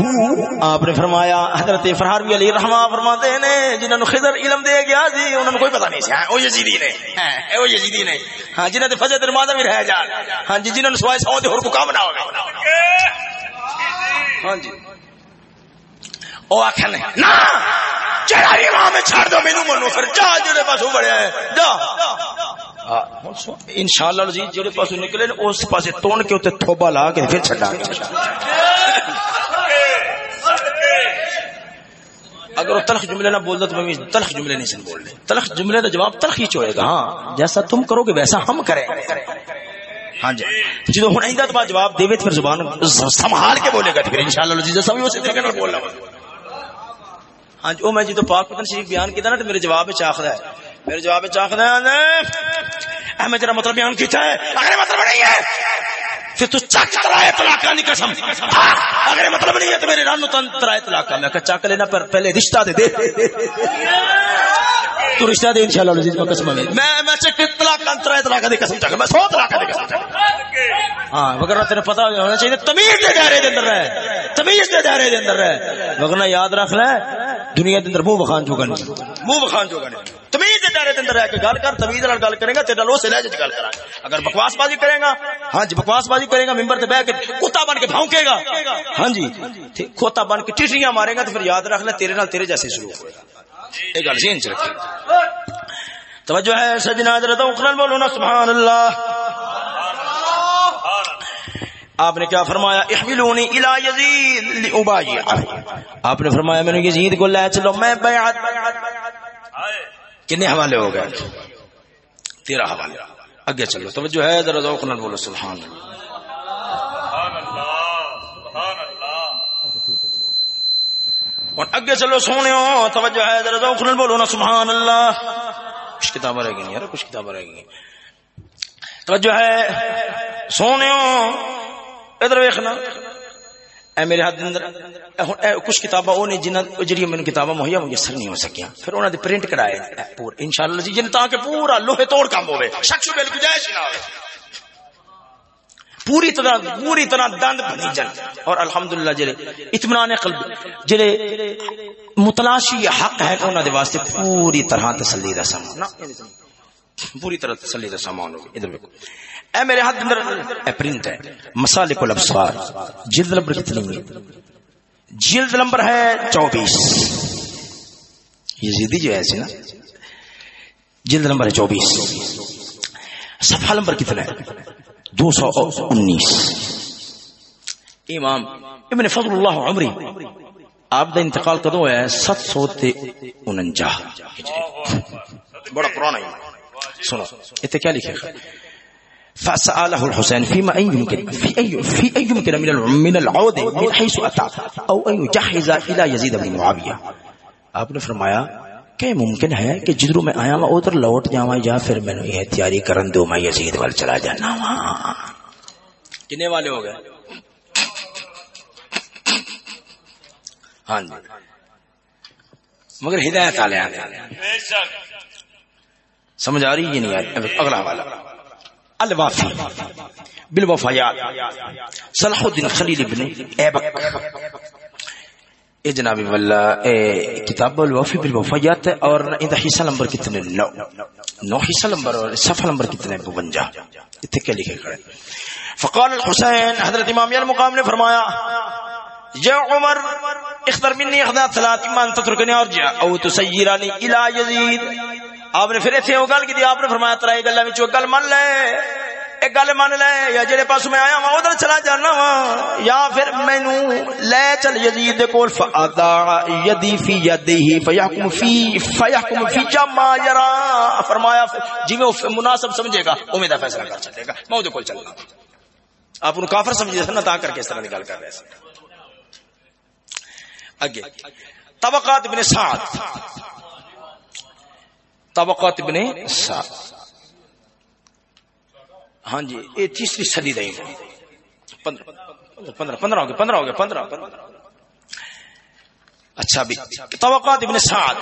آپ نے فرمایا حضرت فرحان بھی علی رحمہ فرماتے نے جنہاں نو خضر علم دے گیا جی انہاں کوئی پتہ نہیں سی ہاں او یزیدی نے۔ ہاں او یزیدی نے۔ ہاں جنہاں تے فجر دروازہ بھی رہ جا۔ ہاں جی جنہاں نو سوائے سو تے اور کو کام نہ ہوگا ہاں جی۔ او آکھن نا چڑا امام چھڑ دو مینوں منو پھر جا جڑے پاسو بڑے جا۔ ان شاء اللہ جی جہاں پاس نکلے اس پاس تون کے اتنے تھوبا لا کے پھر چڈا اگر وہ تلخ جملے نہ بولتا تو میں تلخ جملے نہیں سن بول تلخ جملے کا جواب تلخ ہی چوئے گا۔ ہاں جیسا تم کرو گے ویسا ہم کریں۔ ہاں جی۔ جدو ہوں آئندہ تو جواب دے پھر زبان سنبھال کے بولے گا پھر ان شاء اللہ جیسا بھی اسی طریقے بولنا۔ ہاں جی وہ میں جی جدو پاک پتن شریف بیان کیا نا تو میرے جواب چاخد ہے۔ میرے جواب چاخد ہے میں تیرا مطلب بیان کیتا ہے اگر مطلب نہیں ہے، پھر تو چک ترائے طلاقہ نہیں قسم۔ ہاں، اگر مطلب نہیں ہے تو میرے رانو تن ترائے طلاقہ میں کہا چک لینا، پر پہلے رشتہ دے دے۔ تو رشتہ دے انشاءاللہ عزیز میں قسم میں میں چک طلاق ترائے طلاقہ دی قسم میں سو طلاقہ دی قسم ہاں وگرنہ تیرے پتہ ہونا چاہیے تمیز دے دائرے دے اندر رہے تمیز دے دائرے دے اندر رہے وگرنہ یاد رکھ لے دنیا دے اندر منہ بخان جو گنے منہ بخان جو گنے تمیز دے دائرے دے اندر رہ کے گل کر تمیز نال گل کرے گا لو سے لہجے گل کرا۔ اگر بکواس بازی کرے گا ہاں جی بکواس بازی کرے گا ممبر تے بیٹھ کے کتا بن کے بھونکے گا۔ ہاں جی کھوتا بن کے ٹٹریاں مارے گا تو پھر یاد رکھ لے تیرے نال تیرے جیسے شروع ہوئے گا۔ یہ گل ذہن چ رکھے توجہ ہے سجنا حضرت بولو نا سبحان اللہ آپ نے کیا فرمایا؟ احملونی الى یزید لعبائی آپ نے فرمایا میں نے یزید کو لے چلو میں بیعت۔ کتنے حوالے ہو گئے؟ تیرہ حوالے۔ اگے چلو توجہ ہے ذرا ذوق نال بولو سبحان اللہ اور اگے چلو سونے توجہ ہے، ذرا ذوق نال بولو نا سبحان اللہ کچھ کتابیں رہ گئی یار، کچھ کتابیں رہ گئی توجہ ہے، سونے ادھر ویکھنا۔ اے میرے ہاتھ اندر کچھ کتاباں وہ نہیں جنہاں جڑی میں کتاباں مہیا میسر نہیں ہو سکیاں۔ پھر انہاں دے پرنٹ کرائے پور، انشاءاللہ جی جن تاکہ پورا لوہے توڑ کام ہوے شک شبہ گنجائش نہ ہوے پوری طرح پوری طرح دند بنی جن اور الحمدللہ جڑے اطمینان قلب جڑے متلاشی حق ہے انہاں دے واسطے پوری طرح تسلی دا سامان۔ پوری طرح تسلی دا سامان ہوگی ادھر دیکھو اے میرے ہاتھ اندر، اے پرنٹ ہے۔ مسالک الابصار، جلد نمبر کتنی ہے؟ جلد نمبر ہے چوبیس۔ یزیدی جو ہے نا۔ جلد نمبر ہے چوبیس۔ صفحہ نمبر کتنا ہے؟ دو سو انیس۔ امام ابن فضل اللہ عمری آپ دا انتقال کدو ہے؟ ست سو تے انجا بڑا پرانا سنو اتنے کیا لکھے؟ فسأله الحسين فيما أي يمكن في أي في أي يمكن من من العود من حيث أتى أو أن يجهز إلى يزيد بن معاوية آپ نے فرمایا کہ ممکن ہے کہ جدھروں میں آیا میں ادھر لوٹ جاواں، یا پھر میں نے یہ تیاری کرن دو، میں یزید وال چلا جانا۔ وا کنے والے ہو گئے؟ ہاں جی۔ مگر ہدایت والے سمجھ آ رہی ہے نہیں؟ اگلا حوالہ الوافی بالوفایات صلاح الدین خلیل ابن ایبک۔ اے جناب واللہ اے کتاب الوفی بالوفایات اور اندہ حصہ نمبر کتنے؟ نو. نو حصہ نمبر اور صفحہ نمبر کتنے؟ بونجا. اتنے کیا لکھے کھڑے؟ فقال الحسین، حضرت امامی المقام نے فرمایا، یا عمر، اختر منی اخدار ثلاث ایمان تترکنی اور جا، او تسیرانی الى یزید. آپ نے پھر اتنے وہ گل کی دی آپ نے فرمایا، ترا یہ گلا گل من لے۔ ایک گل من لے، یا جہے پاس میں آیا وا ادھر چلا جانا وا یا پھر مینو لے چل، یزید دے کول فادا یدی فی یدی فیحکم فی فیحکم فی جما یرا فرمایا جی میں مناسب سمجھے گا اوے دا فیصلہ کر چلے گا۔ میں کول چلنا۔ آپ ان کافر سمجھے تھے نا تا کر کے اس طرح کی گل کر رہے تھے اگے، طبقات ابن سعد۔ طبقات ابن سعد۔ ہاں جی یہ تیسری صدی دیں پندرہ پندرہ ہو گئے، پندرہ ہو گئے، پندرہ اچھا بھی طبقات ابن سعد۔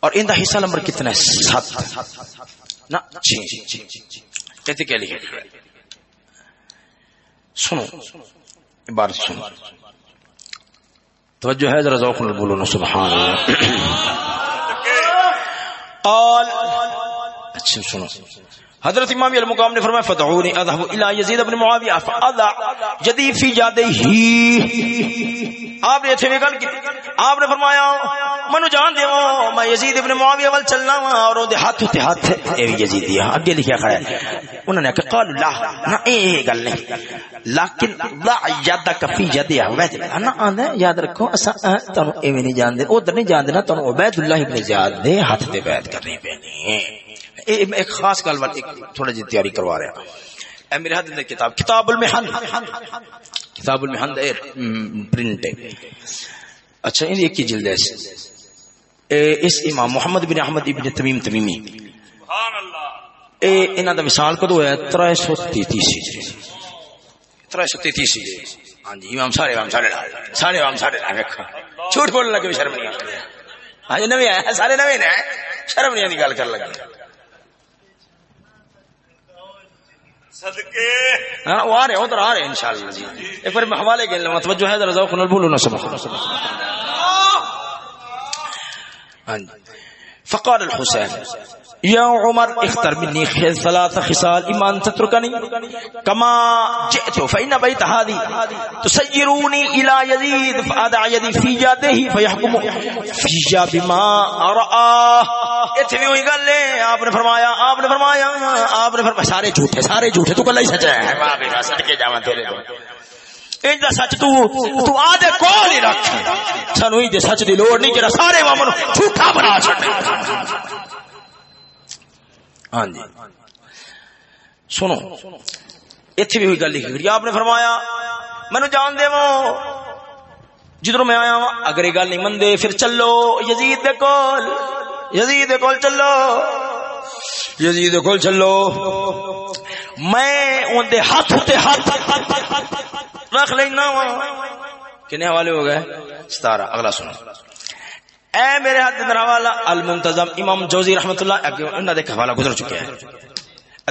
اور ان کا حصہ نمبر کتنا ہے؟ سات۔ نا کہتے کیا لکھے؟ سنو بار سنو۔ توجہ ہے، ذرا ذوق بولو نا، سبحان اللہ۔ قال اچھا سنو۔ حضرت امام المقام نے فرمایا فتعونی اذهب الى يزيد بن معاويه فاضع جدي في يده آپ نے ایتھے گل کی۔ آپ نے فرمایا، منو جان دیو، میں یزید ابن معاویہ ول چلنا وا اور اودے ہاتھ تے ہاتھ اے یزیدی اگے لکھیا کھڑا ہے۔ انہوں نے کہا قال لا، نہ اے گل نہیں۔ لیکن لا یدک فی یدی عبید انا آندا یاد رکھو اسا تانوں ایویں نہیں جان دے ادھر نہیں جان دے نا تانوں عبید اللہ ابن زیاد دے ہاتھ تے بیعت کرنی پینی ایک خاص گل بات تھوڑا جی تیاری کروا رہا اے میرے ہاتھ کتاب کتاب المحن کتاب المحن پرنٹ ہے اچھا ان ایک کی جلد ہے اس۔ امام محمد بن احمد ابن تمیم تمیمی۔ سبحان اللہ اے انہاں دا وصال کدو ہے؟ 333 ہجری تر سو ہاں جی امام سارے امام سارے سارے امام سارے جھوٹ بولنے لگے شرم نہیں آتی۔ ہاں جی نویں آئے سارے نویں نے شرم نہیں آتی، گل کر لگے ہاں وہ آ رہے ادھر آ رہے ان شاء اللہ جی۔ ایک بار حوالے کے توجہ ہے ذرا ذوق نہ بھولو نہ سبق ہاں جی۔ فقال الحسین یا عمر، اختر منی ثلاث خصال، ایمان تترکنی کما جئتو، فإن بیت هذه تسيروني الى يزيد فادع يدي في يده فيحكم في بما ارى اتنی ہوئی گل ہے، آپ نے فرمایا، آپ نے فرمایا، آپ نے فرمایا، سارے جھوٹے سارے جھوٹے تو کلا ہی سچ ہے. واہ بے صدقے جاواں تیرے تو انج دا سچ تو تو آ دے کول ہی رکھ. سانو ای سچ دی لوڑ نہیں، جڑا سارے مامن جھوٹا بنا چھڑے ہاں جی۔ سنو اتنے بھی ہوئی گل لکھی گئی آپ نے فرمایا مینو جان دے جدھر میں آیا وا اگر یہ گل نہیں مندے، پھر چلو، یزید دے کول، یزید دے کول چلو۔ یزید دے کول چلو۔ میں ان دے ہاتھ تے ہاتھ رکھ لینا وا کنے حوالے ہو گئے؟ ستارہ، اگلا سنو۔ اے میرے ہاتھ میرا حوالہ المنتظم امام جوزی رحمت اللہ انہوں نے حوالہ گزر چکے ہیں۔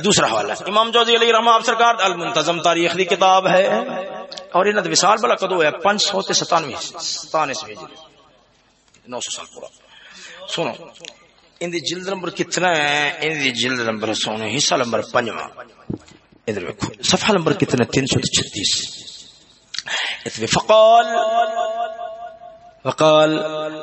دوسرا حوالہ امام جوزی علیہ رحمہ آپ سرکار، المنتظم تاریخ دی کتاب ہے۔ اور انہوں نے وصال بلا کدو ہے پنچ سو تے ستانوی ستانے سے نو سو سال پورا۔ سنو، ان دی جلد نمبر کتنا ہے؟ ان دی جلد نمبر سونے حصہ نمبر پنجواں۔ ادھر دیکھو صفحہ نمبر کتنا تین سو چھتیس۔ فقال وقال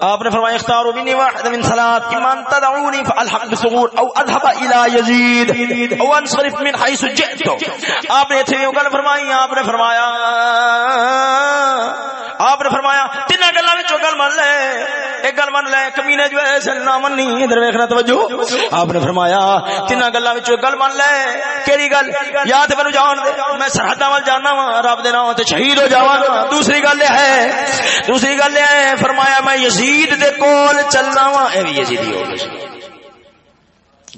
آپ نے فرمایا، اختاروا مني واحد من ثلاث اما تدعوني فالحق بثغور او اذهب الى يزيد او انصرف من حيث جئت آپ نے تھے گل فرمائی، آپ نے فرمایا، آپ نے فرمایا تین گلا گل من لے ایک گل من لے، کمینے جو ہے سلنا منی، ادھر ویکھنا توجہ۔ آپ نے فرمایا تین گلا گل من لے، کیڑی گل؟ یا تے مینوں جان دے، میں سرحداں ول جانا وا رب دے نام تے شہید ہو جاواں دوسری گل ہے، دوسری گل ہے فرمایا میں یزید دے کول چلنا وا اے بھی یزیدی ہو گیا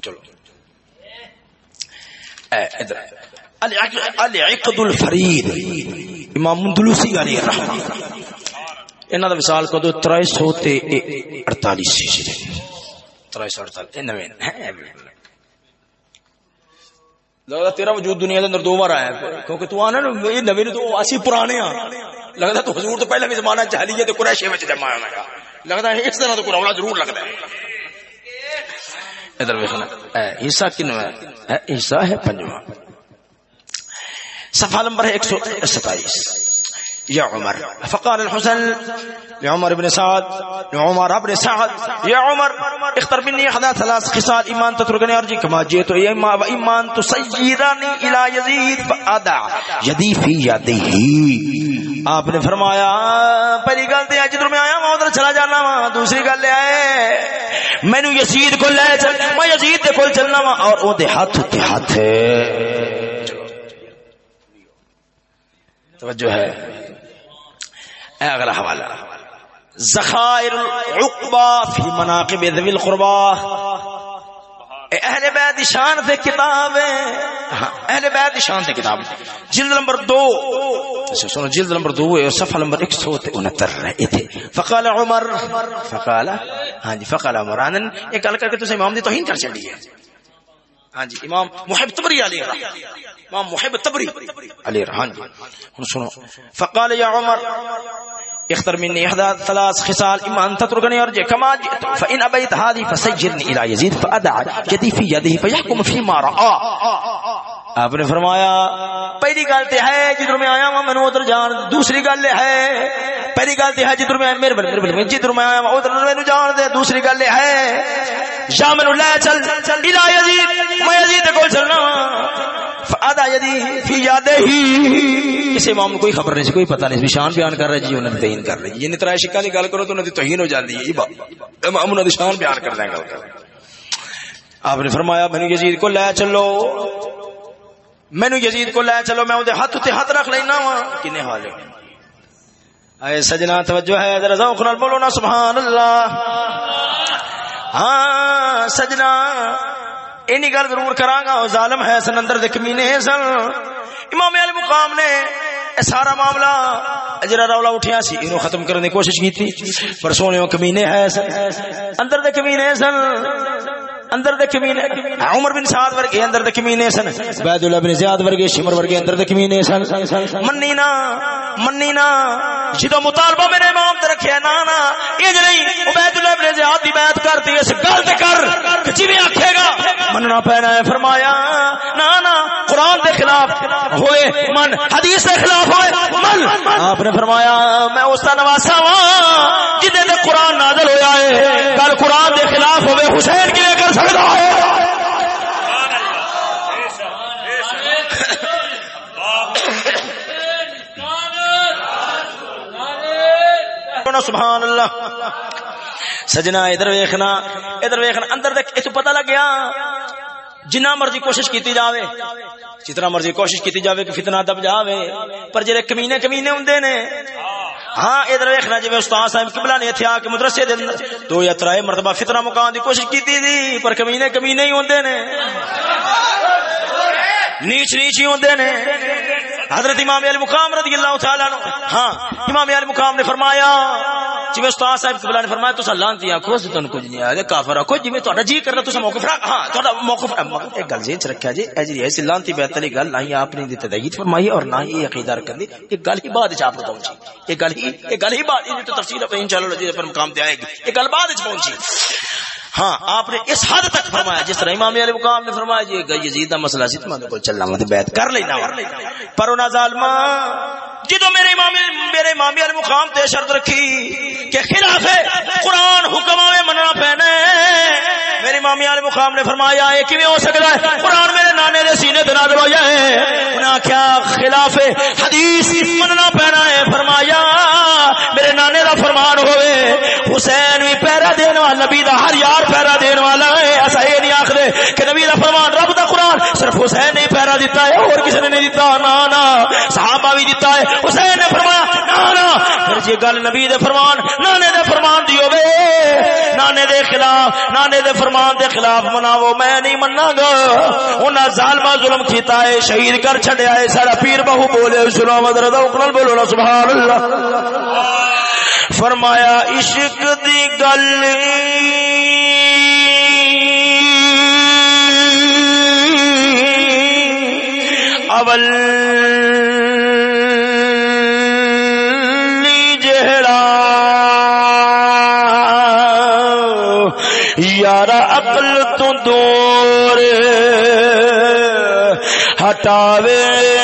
چلو۔ اے، ادھر۔ العقد الفرید۔ امام مندلوسی علیہ الرحمہ انہاں دا وصال کدو؟ 300 تے 48 ہجری 348 نویں۔ لگتا تیرا وجود دنیا کے اندر دو بار آیا کیونکہ تو آنا نا، یہ نویں تو اسی پرانے ہاں۔ لگتا تو حضور تو پہلے بھی زمانہ چاہیے تو قریش وچ جمع ہونا لگتا ہے اس طرح تو رولا ضرور لگتا ہے۔ ادھر دیکھنا حصہ کن ہے؟ حصہ ہے پنجواں۔ صفحہ نمبر 127 يا عمر. فقال الحسن لعمر بن سعد لعمر بن سعد، يا عمر، اختر مني احدى ثلاث خصال ايمان تتركني ارجي كما جئت يا اما وايمان تسيرني الى يزيد فادع يدي في يده آپ نے فرمایا، پہلی گل تے جدھر میں آیا میں ادھر چلا جانا وا دوسری گل ہے، مینوں یزید کو لے چل، میں یزید دے کول چلنا وا اور او دے ہاتھ تے ہاتھ توجہ ہے۔ اگلا حوالہ۔ ذخائر العقبہ فی مناقب ذوی القربہ۔ اہل بیت شان سے کتاب ہے۔ ہاں، اہل بیت شان سے کتاب۔ جلد نمبر دو۔ اچھا، سنو جلد نمبر دو ہے صفحہ نمبر ایک سو انہتر رہے تھے۔ فقال عمر فقال ہاں جی فقال عمران ایک گل کر کے تو امام دی توہین کر چڑی ہے۔ ہاں جی امام محب تبری علیہ امام محب تبری علیہ ہاں جی۔ سنو فقال یا عمر، اختر مني احدى ثلاث خصال اما ان تتركني ارجع كما جئت فان ابيت هذه فسجرني الى يزيد فادع يدي في يده فيحكم فيما راى آپ نے فرمایا، پہلی گل تے ہے جدھر میں آیا ہوں مینوں ادھر جان، دوسری گل ہے، پہلی گل تے ہے جدھر میں میرے میرے جدھر میں آیا ہوں ادھر مینوں جان دے، دوسری گل ہے، یا مینوں لے چل الى یزید، میں یزید دے کول چلنا فادا یدی فی یادہ ہی کسی امام کو کوئی خبر نہیں کوئی پتہ نہیں شان بیان کر رہے جی انہوں نے توہین کر رہے جی۔ ترائے شکا کی گل کرو تو انہوں نے توہین ہو جاتی ہے امام انہوں نے شان بیان کر دیں گل کر آپ نے فرمایا میں یزید کو لے چلو۔ مینو یزید کو لے چلو میں اندر ہاتھ تے ہاتھ رکھ لینا وا کنے حوالے اے سجنا توجہ ہے ذرا ذوق نال بولو نا سبحان اللہ ہاں سجنا اینی گل ضرور کراں گا ظالم ہے سنندر دے کمینے سن۔ امام علی مقام نے اے سارا معاملہ جرا رولا اٹھیا سی اینو ختم کرنے کی کوشش کی تھی پر سونے کمینے ہے سن اندر دے کمینے سن۔ اندر دے کمینے عمر بن سعد ورگے اندر دے کمینے سن۔ عبید اللہ بن زیاد ورگے شمر ورگے اندر دے کمینے سن۔ منی نا منی نا۔ جدو مطالبہ میرے امام تے رکھیا نا نا۔ یہ نہیں عبید اللہ بن زیاد دی بیعت کرتی اس گل تے کر کہ جویں آکھے گا مننا پینا ہے فرمایا نا نا قرآن دے خلاف ہوئے من حدیث دے خلاف ہوئے من۔ آپ نے فرمایا میں اس کا نواسا وا جدے تے قرآن نازل ہویا ہے کل قرآن دے خلاف ہوئے حسین کی کر سکتا ہے۔ سبحان اللہ۔ سجنا ادھر ویخنا ادھر ویخنا اندر دیکھ پتہ لگ گیا۔ جنہ مرضی کوشش کیتی جاوے، جتنا مرضی کوشش کیتی جاوے کہ فتنہ دب جاوے، پر جڑے کمینے کمینے ہوندے نے ہاں ادھر ویکھنا جی استاد صاحب قبلہ نے ایتھے آ کے مدرسے دے دو یا ترائے مرتبہ فتنہ مکان دی کوشش کیتی دی، پر کمینے کمینے ہی ہوندے نے۔ نیچ نیچ ہی ہوندے نے۔ حضرت امام علی مقام رضی اللہ تعالی عنہ ہاں امام علی مقام نے فرمایا جی استاد صاحب قبلہ نے فرمایا تسا لانتی آکھو سی تن کچھ نہیں آیا کافر آکھو جی میں تہاڈا جی کرنا تسا موقف رکھ ہاں تہاڈا موقف مگر ایک گل ذہن چ رکھیا جی اے جی ایسی لانتی بیت علی گل، نہ آپ نے دی تدعید فرمائی اور نہ ہی عقیدہ رکھن دی۔ ایک گل ہی بعد وچ آپ پہنچی۔ ایک گل ہی، ایک گل ہی بعد یہ تو تفصیل اپنے انشاءاللہ جی پر مقام تے آئے گی۔ ایک گل بعد وچ پہنچی۔ ہاں آپ نے اس حد تک فرمایا، جس طرح امام علی مقام نے فرمایا جی یزید دا مسئلہ سی تمہارے کو چلنا مت بیعت کر لینا پر انہاں ظالما جدو میرے امام میرے امام علی مقام تے شرط رکھی کہ خلاف قرآن حکم میں مننا پینا میرے امام علی مقام نے فرمایا، یہ کیویں ہو سکتا ہے؟ قرآن میرے نانے دے سینے تے نازل ہو جائے انہاں کیا خلاف حدیث مننا پینا ہے۔ فرمایا، میرے نانے دا فرمان ہوئے حسین بھی پیرا دین والا، نبی دا ہر یار پیرا دین والا ہے۔ ایسا یہ نہیں آخر کہ نبی دا فرمان رب دا قرآن صرف حسین نے پیرا دیتا ہے اور کسی نے نہیں دیتا؟ نا نا۔ صحابہ بھی دیتا ہے۔ حسین نے فرمایا، نا نا۔ پھر جی گل نبی دے فرمان، نانے دے فرمان دی ہوے نانے دے خلاف، نانے دے فرمان دے خلاف مناو میں نہیں مننا گا انہاں ظالما ظلم کیتا ہے، شہید کر چھڈیا ہے سارا پیر بہو بولے سلام حضرت اوکل بولو نا، سبحان اللہ۔ فرمایا، عشق دی گل اول یار عقل تو دور ہٹاوے۔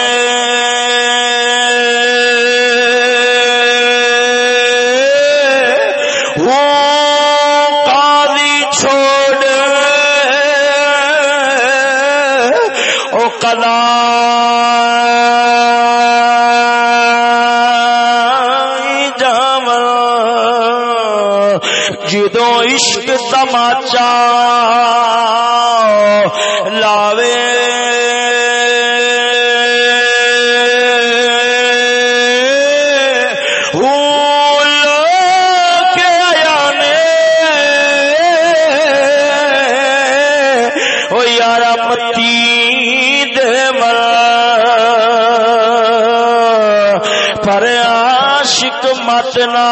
متنا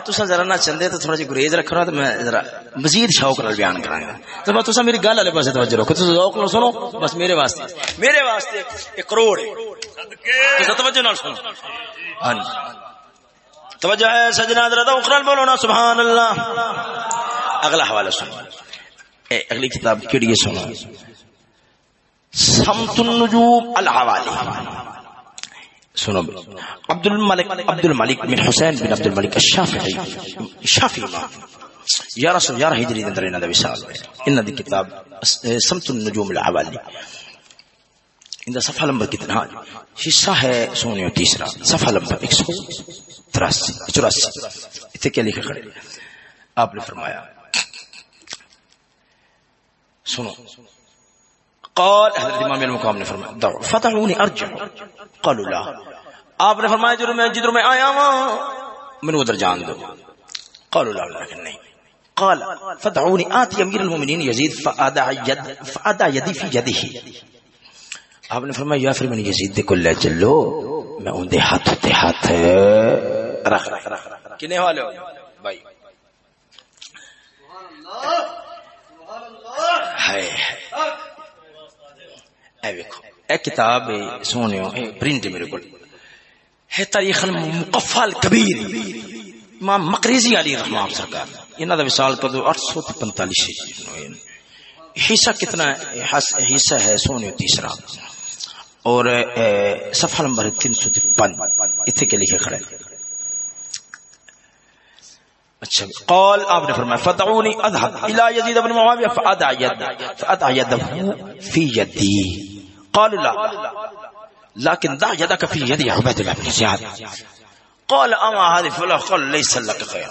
توجہ تسا ذرا نہ چندے تو تھوڑا جی گریز رکھنا تو میں ذرا مزید شوق نال بیان کراں گا تو میں تسا میری گل والے پاسے توجہ رکھو۔ تسا ذوق نال سنو، بس میرے واسطے۔ میرے واسطے ایک کروڑ ہے۔ تسا توجہ نال سنو۔ ہاں جی۔ توجہ ہے سجنا ذرا تو اخرن بولو نا سبحان اللہ اگلا حوالہ سنو۔ اے اگلی کتاب کیڑی ہے سنو۔ سمت النجوم الحوالی۔ سنو عبد الملک عبد الملک بن حسین بن عبد الملک الشافعی شافعی یا رسول، یا ہجری اندر انہاں دا وصال انہاں دی کتاب سمت النجوم الحوالی ان دا صفحہ نمبر کتنا حصہ ہے سونیو تیسرا۔ صفحہ نمبر 183 84 اتنے کیا لکھا کھڑے آپ نے فرمایا، سنو۔ قال حضرت امام المقام نے فرمایا دعو. فتحونی ارجع. قالوا لا. آپ نے فرمایا جدھر میں جدھر میں آیا ہوں میں ادھر جان دو. قالوا لا لیکن نہیں. قال فتحونی آتی امیر المومنین یزید فادا ید فادا یدی فی یدی آپ نے فرمایا یا پھر میں یزید دے کو لے چلو میں ان دے ہاتھ تے ہاتھ رکھ رکھ کنے والے ہو؟ بھائی۔ ہائے۔ اے ویکھو، اے کتاب سونیو، اے پرنٹ میرے کول۔ ہے تاریخ المقفل کبیر، امام مقریزی علی رحمہ سرکار۔ انہاں دا وصال کدو 845 حصہ کتنا حصہ ہے سونیو تیسرا۔ اور صفحہ نمبر 353 ایتھے کے لکھے کھڑے۔ اچھا قال، آپ نے فرمایا فتعونی اذهب الى يزيد بن معاويه فادع يد فادع يده في يدي قالوا لا لكن دع يدك في يد عبيد الله بن زياد قال اما هذه فلا قال ليس لك خير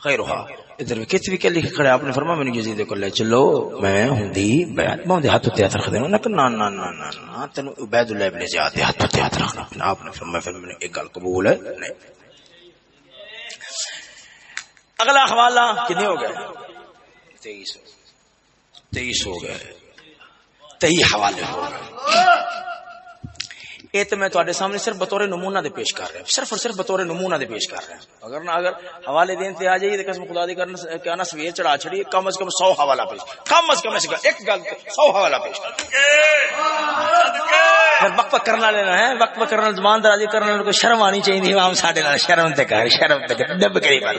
خيرها ادھر بھی کتنے بھی لکھ کھڑے آپ نے فرمایا میں یزید کو لے چلو میں ہوں دی بیعت میں دے ہاتھ تے ہاتھ رکھ دینا کہ نہ نہ نہ نہ تینو عبید اللہ ابن زیاد دے ہاتھ تے ہاتھ رکھنا آپ نے فرمایا پھر میں ایک گل قبول ہے نہیں اگلا حوالہ کتنے ہو گئے تیئیس تیئیس ہو گئے تئی حوالے ہو گئے یہ تو میں تے سامنے صرف بطور نمونہ دے پیش کر رہا ہوں۔ صرف اور صرف بطور نمونہ دے پیش کر رہا ہوں۔ اگر نہ اگر حوالے دین تے آ جائیے قسم خدا دی کرنا کیا نہ سویر چڑھا چھڑی، کم از کم سو حوالہ پیش کم از کم ایک گل سو حوالہ پیش کر۔ وقت کرنا لینا ہے وقت کرنا زبان درازی کرنا کو شرم آنی چاہیے، امام ساڈے نال شرم تے کر، شرم تے کر ڈب کری کر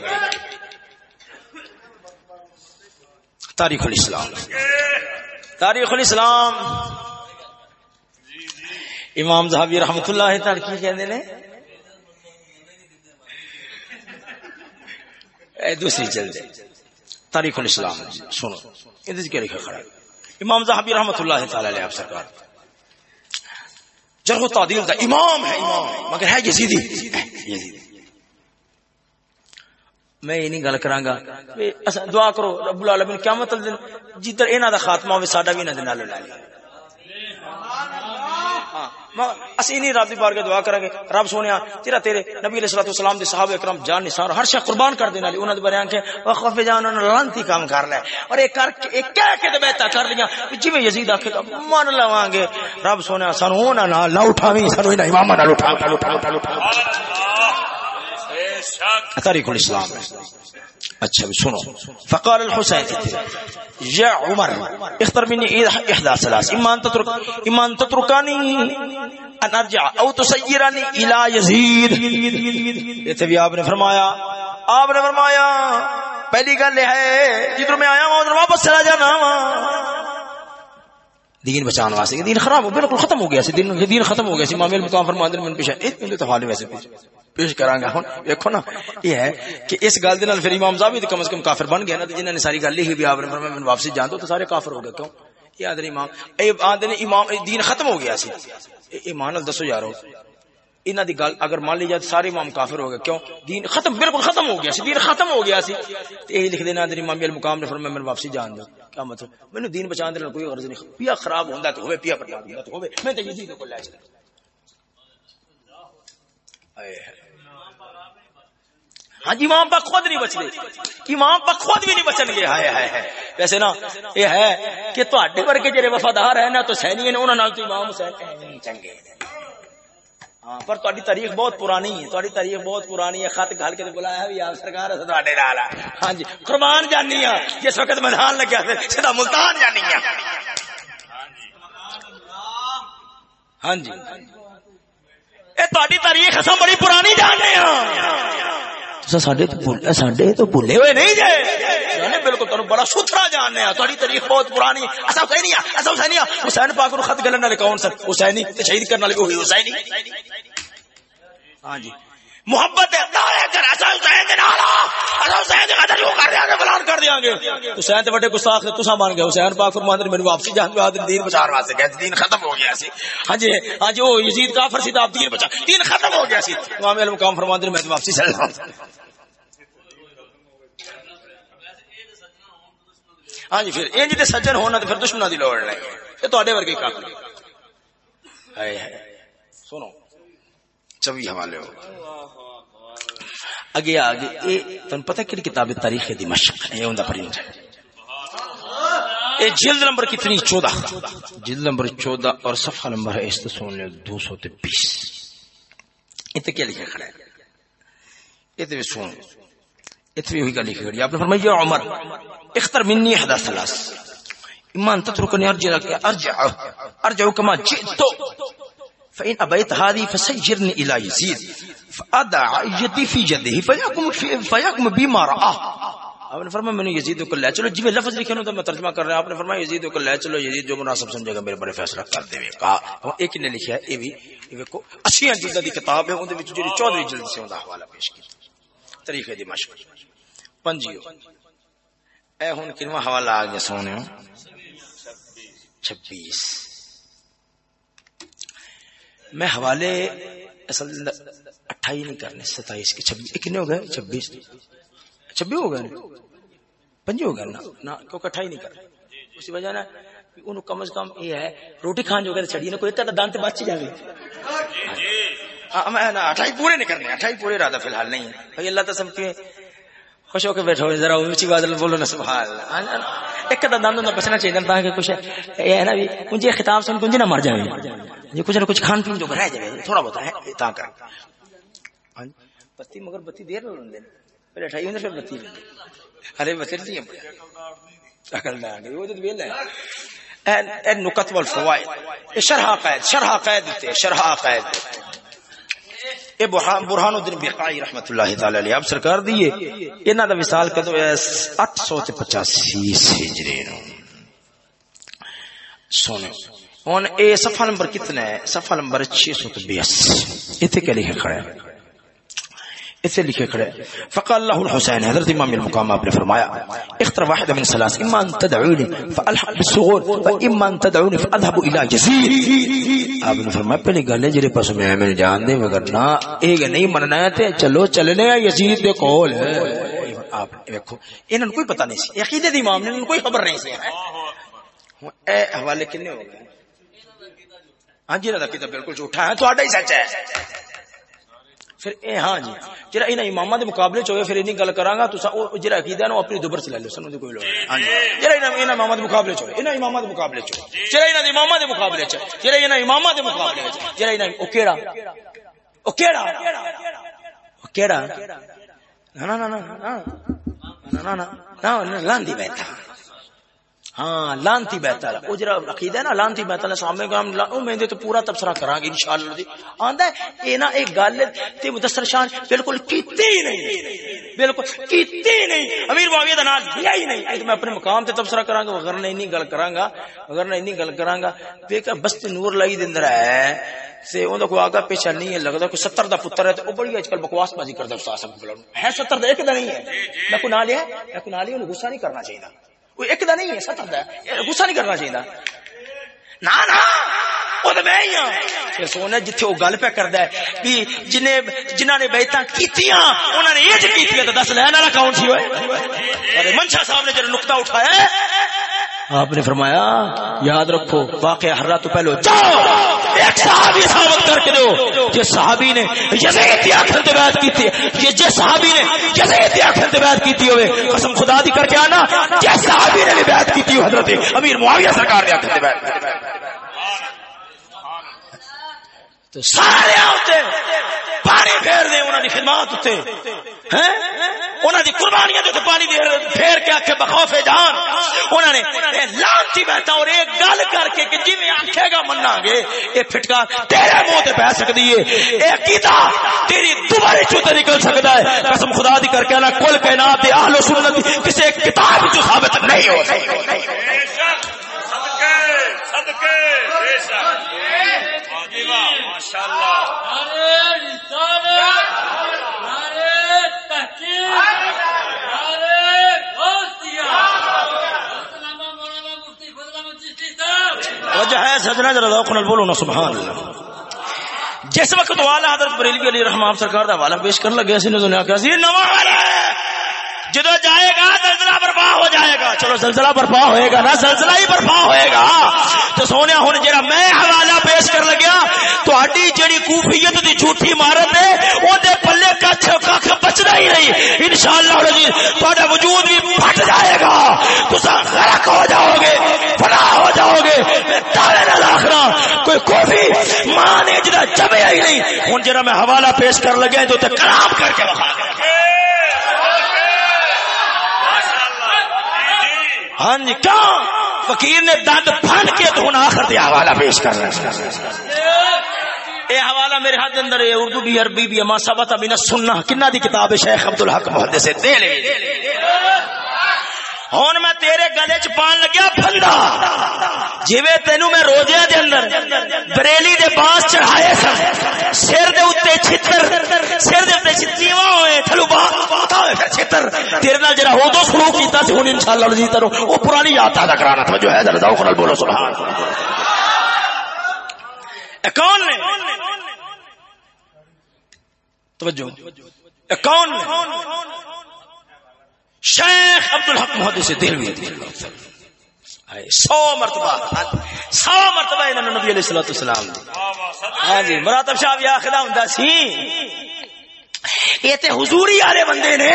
تاریخ الاسلام۔ تاریخ الاسلام. امام صحابی رحمت اللہ تعالی کی کہندے نے اے دوسری چل دے تاریخ الاسلام. سنو. ادھر کیا لکھا کھڑا امام صحابی رحمت اللہ تعالی علیہ سرکار. جرح و تعدیل دا امام ہے، امام مگر ہے یزیدی. یزیدی. میں یہ نہیں گل کراں گا۔ دعا کرو رب العالمین قیامت دن جدھر انہاں دا خاتمہ ہوے ساڈا بھی انہاں دے نال لا لے۔ اسی نہیں رب دی بارگاہ دعا کریں گے رب سونیا تیرا تیرے نبی علیہ الصلوۃ والسلام دے صحابہ کرام جان نثار ہر شے قربان کر دینا علی انہاں دے بارے کہ وقف جان انہاں لانتی کام کر لے۔ اور ایک کر کے ایک کہہ کے تے کر لیا جویں یزید آکھے گا مان لواں گے رب سونیا سانو انہاں نال نہ اٹھاویں سانو انہاں امام نال اٹھا اٹھا اٹھا اٹھا تاریخ الاسلام اچھا سنو۔ فقال الحسین یا عمر، اختر منی احدى ثلاث۔ ایمان تترک ایمان تترکانی ان ارجع او تسیرانی الى یزید۔ یہ تے بھی آپ نے فرمایا۔ آپ نے فرمایا، پہلی گل ہے، جدھر میں آیا ہوں، ادھر واپس چلا جانا۔ ہوں دین بچانے واسطے دین خراب ہو، بالکل ختم ہو گیا سی، دین دین ختم ہو گیا سی۔ امام مقام فرماتے ہیں من پیش ہے اتنے تو حال ویسے پیش پیش کراں گا۔ ہن دیکھو نا، یہ ہے کہ اس گل دے نال پھر امام زاہد کم از کم کافر بن گیا نا جنہاں نے ساری گل لکھی بھی آپ نے فرمایا، میں واپسی جان دو تو سارے کافر ہو گئے، کیوں؟ یہ آدھر امام اے آدھے امام دین ختم ہو گیا سی۔ ایمان دسو یارو انہاں دی گل اگر مان لی جائے سارے امام کافر ہو گئے، کیوں؟ دین ختم بالکل ختم ہو گیا سی، دین ختم ہو گیا سی۔ تے یہی لکھ دینا ادھر امام المقام نے فرمایا میں واپسی جان دو۔ کیا مطلب؟ مینوں دین بچان دے کوئی غرض نہیں۔ پیا خراب ہوندا تو ہوے، پیا برباد ہوندا تو ہوے۔ میں تے یزید کو لے چلا ہاں جی امام پاک خود نہیں بچتے۔ امام پاک خود بھی نہیں بچن گے۔ ہائے ہائے۔ ہے ویسے نا، یہ ہے کہ تواڈے ورگے جڑے وفادار ہیں نا تو سینی نے انہاں نال تو امام حسین چنگے ہاں پر تاری تاریخ بہت پرانی ہے تاری تاریخ بہت پرانی ہے، خط گھل کے بلایا ہے آپ سرکار تھوڑے نال ہاں جی قربان جانی ہاں جس وقت میدان لگا پھر سیدھا ملتان جانی ہاں۔ ہاں جی۔ اے تاری تاریخ اصل بڑی پرانی جانے ہاں۔ سڈے تو بھولے ہوئے نہیں جی بالکل بڑا ستھرا جاننے تاری تاریخ بہت پرانی. اصل حسینی حسینی حسین پاک نو خط گلن والے کون سر حسینی شہید کرنے والے وہی حسینی. ہاں جی. محبت حسین تے بڑے گستاخ تسا بن گئے۔ حسین پاک فرماتے نے میری واپسی جان بعد دین بچار واسطے گئے دین ختم ہو گیا سی۔ ہاں جی ہاں جی وہ یزید کافر سی، آپ دین بچا دین ختم ہو گیا سی۔ امام المقام فرماتے نے میں واپسی چل ہاں جی پھر انج دے سجن ہونا تے پھر دشمناں دی لوڑ نہیں۔ اے تواڈے ورگے کافر ہائے ہائے۔ سنو۔ چوی حوالے ہو۔ اگے اگے اے تن پتہ کیڑی کتاب تاریخ دمشق اے اوندا ہوندا پڑھن اے جلد نمبر کتنی؟ 14 جلد نمبر 14 اور صفحہ نمبر ہے اس سونے 220 ایتھے کیا لکھا کھڑا ہے؟ ایتھے بھی سن ایتھے بھی ہوئی گل لکھی گئی اپ نے فرمایا عمر، اختر منی احد ثلاث۔ ایمان تترکنی ارجع ارجع ارجع کما جئتو۔ فان ابيت هذه فسجرني الى يزيد فادع يدي في جده فيحكم فيحكم بما راى آپ نے فرمایا، میں نے یزید کو لے چلو جی میں لفظ لکھے تو میں ترجمہ کر رہا ہوں۔ آپ نے فرمایا یزید کو لے چلو، یزید جو مناسب سمجھے گا، میرے بڑے فیصلہ کر دے کہا ہاں، ایک نے لکھا ہے، یہ بھی دیکھو 80 جلد دی کتاب ہے، اون دے وچ جڑی 14 جلد سے اوندا حوالہ پیش کیا تاریخ دمشق پنجیو، اے ہن کنواں حوالہ آ گیا سونے چھبیس۔ میں حوالے اصل اٹھائی نہیں کرنے، ستائیس کے چھبیس، کتنے ہو گئے؟ چھبیس۔ چھبیس ہو گئے۔ پنجی ہو گئے نا؟ کیونکہ اٹھائی نہیں کرنے اسی وجہ نا، انہوں کم از کم یہ ہے، روٹی کھان جو گئے چڑی نا، کوئی اتنا دانت بچ جائے۔ ہاں، میں اٹھائی پورے نہیں کرنے، اٹھائی پورے ارادہ فی الحال، نہیں۔ ہے اللہ تسم کے خوش ہو کے بیٹھو، ذرا اونچی بات بولو نا، سبحان اللہ۔ ایک دا دند نہ بچنا چاہیے تاکہ کچھ یہ ہے نا بھی کنجی خطاب سن کنجی نہ مر جائے یہ کچھ نہ کچھ کھان پین جو رہ جائے تھوڑا بہت ہے تا کر۔ بتی مگر بتی دیر نہ لندے پہلے اٹھائی ہوندے پھر بتی ارے بتی نہیں عقل نہ وہ تو ویلا ہے۔ اے نکت والفوائد۔ شرح قائد شرح قائد شرح قائد اے برہان الدین بقائی رحمت اللہ تعالی علیہ اب سرکار دیئے انہاں دا وصال کدو ہے؟ 885 ہجری نو۔ سونے ہن اے صفحہ نمبر کتنا ہے؟ صفحہ نمبر 682 ایتھے کے لکھا کھڑا ہے اسے لکھے کھڑے فقال الله الحسين، حضرت امام المقام آپ نے فرمایا اختر واحد من ثلاث، اما ان تدعوني فالحق بالصغور واما ان تدعوني فاذهب الى جزير۔ آپ نے فرمایا، پہلی گل ہے، جڑے پاس میں میں جان دے، مگر نہ اے نہیں مننا ہے تے چلو چلنے یزید دے کول۔ آپ دیکھو انہاں کوئی پتہ نہیں سی عقیدے دی امام نے، انہاں کوئی خبر نہیں سی۔ اے حوالے کنے ہو گئے؟ ہاں جی رضا کتاب بالکل جھوٹا ہے تہاڈا ہی سچ ہے۔ پھر اے ہاں جی جڑا انہاں اماماں دے مقابلے چ ہوئے پھر اینی گل کراں گا تساں او جڑا عقیدہ ہے نا اپنی دوبر چ لے لو سنوں دی کوئی لوڑ ہاں جی جڑا انہاں انہاں اماماں دے مقابلے چ ہوئے انہاں اماماں دے مقابلے چ جڑا انہاں دے اماماں دے مقابلے چ جڑا انہاں اماماں دے مقابلے چ جڑا انہاں او کیڑا او کیڑا او کیڑا نا نا نا نا نا نا نا نا لاندی بیٹھا ہاں لانتی بیت اللہ۔ او عقیدہ ہے نا، لانتی بیت سامنے گام او میں تو پورا تبصرہ کراں گے انشاءاللہ دی آندا ہے اے نا ایک گل تے مدثر شان بالکل کیتی ہی نہیں۔ بالکل کیتی ہی نہیں۔ امیر معاویہ دا نام لیا ہی نہیں۔ اے میں اپنے مقام تے تبصرہ کراں گا اگر نہیں گل کراں گا اگر نہیں گل کراں گا۔ دیکھ بس نور لائی دے ہے۔ سے آگا نہیں ہے، لگدا کوئی 70 دا پتر ہے، تے او بڑی اج کل بکواس بازی کردا استاد صاحب ہے 70 دا، ایک دا نہیں ہے۔ کو نہ لیا میں کو نہ لیا غصہ نہیں کرنا چاہیے ایک دا نہیں ہے ستر دا غصہ نہیں کرنا چاہیے نا نا، وہ تو میں ہی ہوں سونا جتھے وہ گل پہ کردا ہے کہ جنہیں، جنہاں نے بیعتاں کیتیاں، انہاں نے یہ کیتیاں دس لین والا کون سی ہوئے؟ منشا صاحب نے جو نقطہ اٹھایا آپ نے فرمایا، یاد رکھو، واقعہ ہر رات پہلو جاؤ، ایک صحابی ثابت کر کے دو جس صحابی نے یزید دی آخر تے بیعت کیتی ہے یہ جس صحابی نے یزید دی آخر تے بیعت کیتی ہوئے، قسم خدا دی کر کے آنا، جس صحابی نے بھی بیعت کیتی ہو حضرت امیر معاویہ سرکار دی آخر تے بیعت تو سارے آتے پانی پھیر دے انہوں نے خدمات اتنے انہوں نے قربانیاں جو پانی پھیر کے آکھے بخوف جان۔ انہوں نے لانتی بیٹھا اور ایک گل کر کے کہ جی گا مننا گے یہ پھٹکا تیرے منہ تے اے۔ عقیدہ تیری دوبارے چوتے نکل سکتا ہے قسم خدا دی کر کے اللہ کل کائنات دی اہل و سنت کسی کتاب جو ثابت نہیں ہو سکتا وجہ ہے۔ سجنا ذرا ذوق نال بولو نا، سبحان اللہ۔ جس وقت والا حضرت بریلوی علی رحمان سرکار دا والا پیش کرن لگے سی نے دنیا سی نواں والا جدو جائے گا زلزلہ برپا ہو جائے گا۔ چلو، زلزلہ برپا ہوئے گا نا، زلزلہ ہی برپا ہوئے گا۔ تو سونے ہوں جا میں حوالہ پیش کر لگیا تو جیڑی کوفیت دی جھوٹھی مارت ہے وہ پلے کچھ کھ بچنا ہی نہیں۔ ان شاء اللہ وجود بھی پھٹ جائے گا۔ تو غرق ہو جاؤ گے، فنا ہو جاؤ گے۔ تارے نہ لاکھنا کوئی کوفی ماں نے جدا جمیا ہی نہیں ہوں جرا میں حوالہ پیش کر لگیا تو کلام کر کے بخا ہاں جی کیوں؟ فقیر نے دند پھن کے تو آخر دیا حوالہ پیش کرنا۔ اے حوالہ میرے ہاتھ اندر ہے اردو بھی، عربی بھی اما سبت ابھی نہ سننا کنا دی کتاب شیخ عبد الحق محدث دے لے ہوں میں تیرے گلے چ پان لگیا پھندا۔ جی تینو میں روزے دے اندر بریلی دے باس چڑھائے سن، سر دے اتنے چھتر، سر دے اتنے چھتیواں ہوئے، تھلو باتا ہوئے پھر چھتر۔ تیرے نال جڑا ہو دو سلوک کیتا سی، ہن انشاءاللہ جی ترو، وہ پرانی یاد تازہ کرانا تھا، جو ہے ذرا ذوق نال بولو، سبحان اے کون نے؟ توجہ۔ کون نے؟ شیخ عبد الحق محدث سے دہلوی سو مرتبہ۔ سو مرتبہ انہوں نے نبی علیہ الصلوۃ والسلام ہاں جی مراتب شاہ بھی آخلا ہوندا سی۔ یہ تے حضوری والے بندے نے۔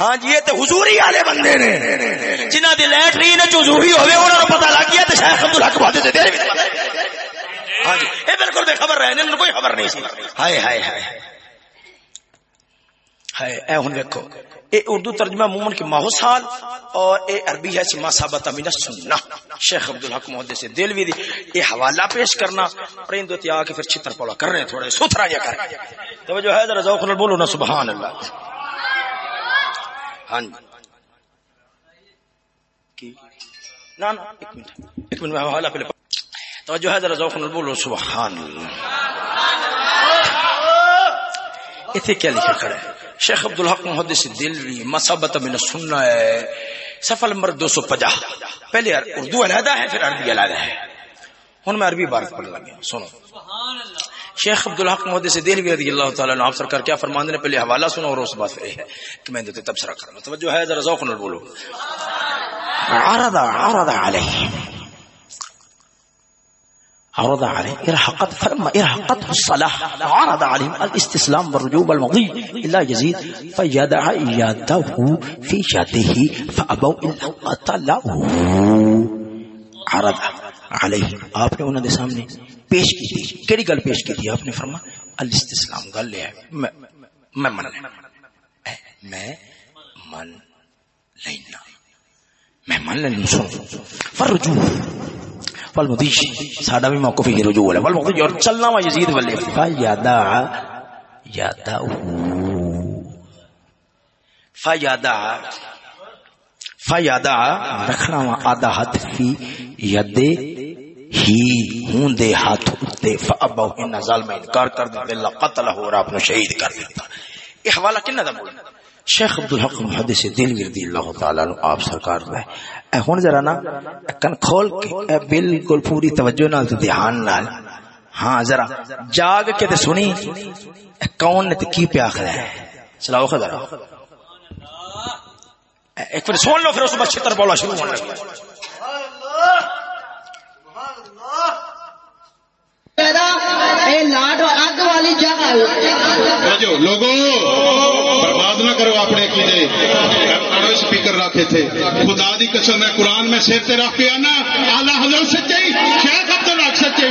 ہاں جی یہ تے حضوری والے بندے نے۔ جنہاں دی لیٹرین وچ حضوری ہوے انہاں نوں پتہ لگ گیا تے شیخ عبد الحق محدث سے دہلوی۔ ہاں جی۔ اے بالکل بے خبر رہے انہوں نے کوئی خبر نہیں سی ہائے ہائے ہائے۔ ہائے، اے ہن دیکھو اے اردو ترجمہ مومن کی ماہو سال اور اے عربی ہے سما ثابت امین سننا شیخ عبد الحق محدث سے دلوی دی اے حوالہ پیش کرنا۔ اور ان دو تیا کے پھر چھتر پولا کر رہے ہیں تھوڑے ستھرا یا کر۔ توجہ ہے، ذرا ذوق نال بولو نا، سبحان اللہ۔ ہاں جی۔ کی؟ نا نا ایک منٹ ایک منٹ میں حوالہ پہلے توجہ ہے، ذرا ذوق نال بولو، سبحان اللہ۔ ایتھے کیا لکھا کھڑا ہے؟ شیخ عبد الحق محدث دلوی مسابت من سننا ہے۔ سفل نمبر دو سو پجا پہلے اردو علیحدہ ہے، پھر عربی علیحدہ ہے۔ ہن میں عربی بارک پڑھ لگا سنو۔ شیخ عبد الحق محدث دلوی رضی اللہ تعالی عنہ، آپ سرکار کیا فرماندے نے؟ پہلے حوالہ سنو اور اس بات ہے کہ میں تے تبصرہ کروں توجہ ہے، ذرا ذوق نال بولو۔ عرض عرض علیہ۔ عرض عليه، ارهقت فلما ارهقته الصلاة، عرض عليهم الاستسلام والرجوب المضي إلا يزيد فيدع يده في يده فأبوا إلا قتله عرض عليه آپ نے انہوں نے سامنے پیش کی تھی، کیڑی گل پیش کی تھی، آپ نے فرما، الاستسلام گل لے میں میں من لینا میں من لینا۔ میں من لینا سن فرجو فالمدیش ساڈا بھی موقف ہی رجوع ہے۔ فالمدیش اور چلنا وا یزید ولے فیادا یادا فیادا فیادا رکھنا وا آدھا ہاتھ فی ید ہی، ہوں دے ہاتھ اتے فابو ان ظالم انکار کر دے اللہ قتل ہو، اور آپ شہید کر دیتا یہ حوالہ کنا دا بولنا شیخ عبد الحق محدث دلوی رضی اللہ تعالی عنہ، آپ سرکار ہے اے ہن ذرا نا کن کھول کے بالکل پوری توجہ نال تے دھیان نال۔ ہاں ذرا جاگ کے تے سنی۔ کون نے تے کی پیا کھڑا ہے؟ چلاؤ ذرا ایک بار سن لو پھر اس بعد چھتر بولا شروع ہونے لگا لوگوں! برباد نہ کرو اپنے کیجیے سپیکر رکھے تھے۔ خدا دی قسم، میں قرآن میں سر تے رکھ کے آنا۔ آلہ حضرت سچائی، شیخ عبد الحق سچے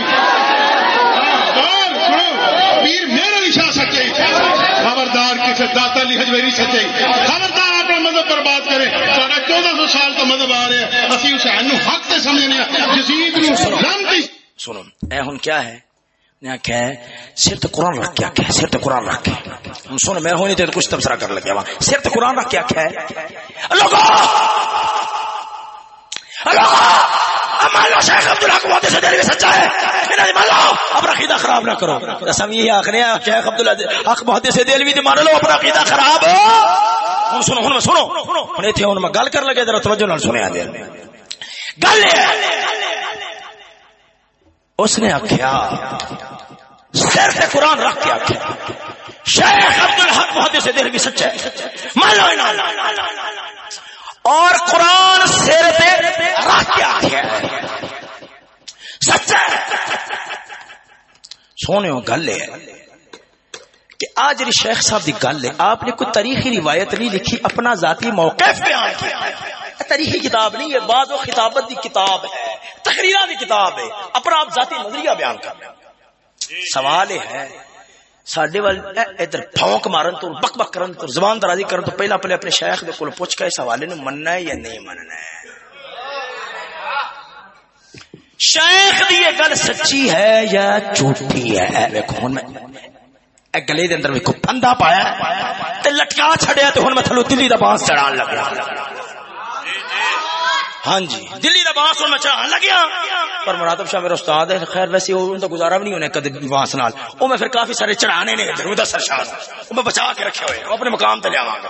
اور پیر میرا نشا سچے خبردار، کسی داتا لی ہجویری سچائی۔ خبردار اپنا مذہب برباد کرے۔ سارا چودہ سو سال تو مذہب آ رہے ہیں۔ اسی اسے حق تے سمجھنے جزید نو رنگ سنو، اے ہن کیا ہے؟ آخیا سر تے قرآن رکھ کے آخیا سر تے قرآن رکھ کے۔ سن، میں ہونی تے کچھ تبصرہ کر لگیا وا۔ سر تے قرآن رکھ کے آخیا اپنا خراب نہ کرو۔ اساں یہ شیخ عبد بہت سے بھی مان لو اپنا خراب۔ سنو سنو۔ میں گل کر لگے ذرا توجہ نال سنیا گل اس نے آخیا سر سے قرآن رکھ کے آخیا شیخ عبد الحق بہت سے دیر بھی سچا ہے اور قرآن سر پہ رکھ کے آخیا سچا ہے سونے گل ہے کہ آج شیخ صاحب دی گل ہے، آپ نے کوئی تاریخی روایت نہیں لکھی، اپنا ذاتی موقف بیان کیا۔ تاریخی کتاب نہیں ہے بعض و خطابت دی کتاب ہے تقریر دی کتاب ہے اپنا آپ ذاتی نظریہ بیان کر رہے سوال ہے سڈے وال ادھر پھونک مارن تو، بک بک کرن تو، زبان درازی کرن تو پہلا پہلے اپنے شیخ دے کول پوچھ کے اس حوالے نو مننا ہے یا نہیں مننا ہے؟ شیخ دی یہ گل سچی ہے یا جھوٹی ہے؟ ویکھو، ہن میں اے گلے دے اندر ویکھو پھندا پایا تے لٹکا چھڑیا تے ہن میں تھلو دلی دا بانس چڑھان لگا۔ ہاں جی۔ دلی دا بانس میں چڑھان لگیا۔ پر مراتب شاہ میرا استاد ہے، خیر ویسے ان کا گزارا بھی نہیں ہونے کدی بانس نال۔ او میں پھر کافی سارے چڑھانے نے ادھر ادھر سرشاد او میں بچا کے رکھے ہوئے اپنے مقام تے لیاواں گا۔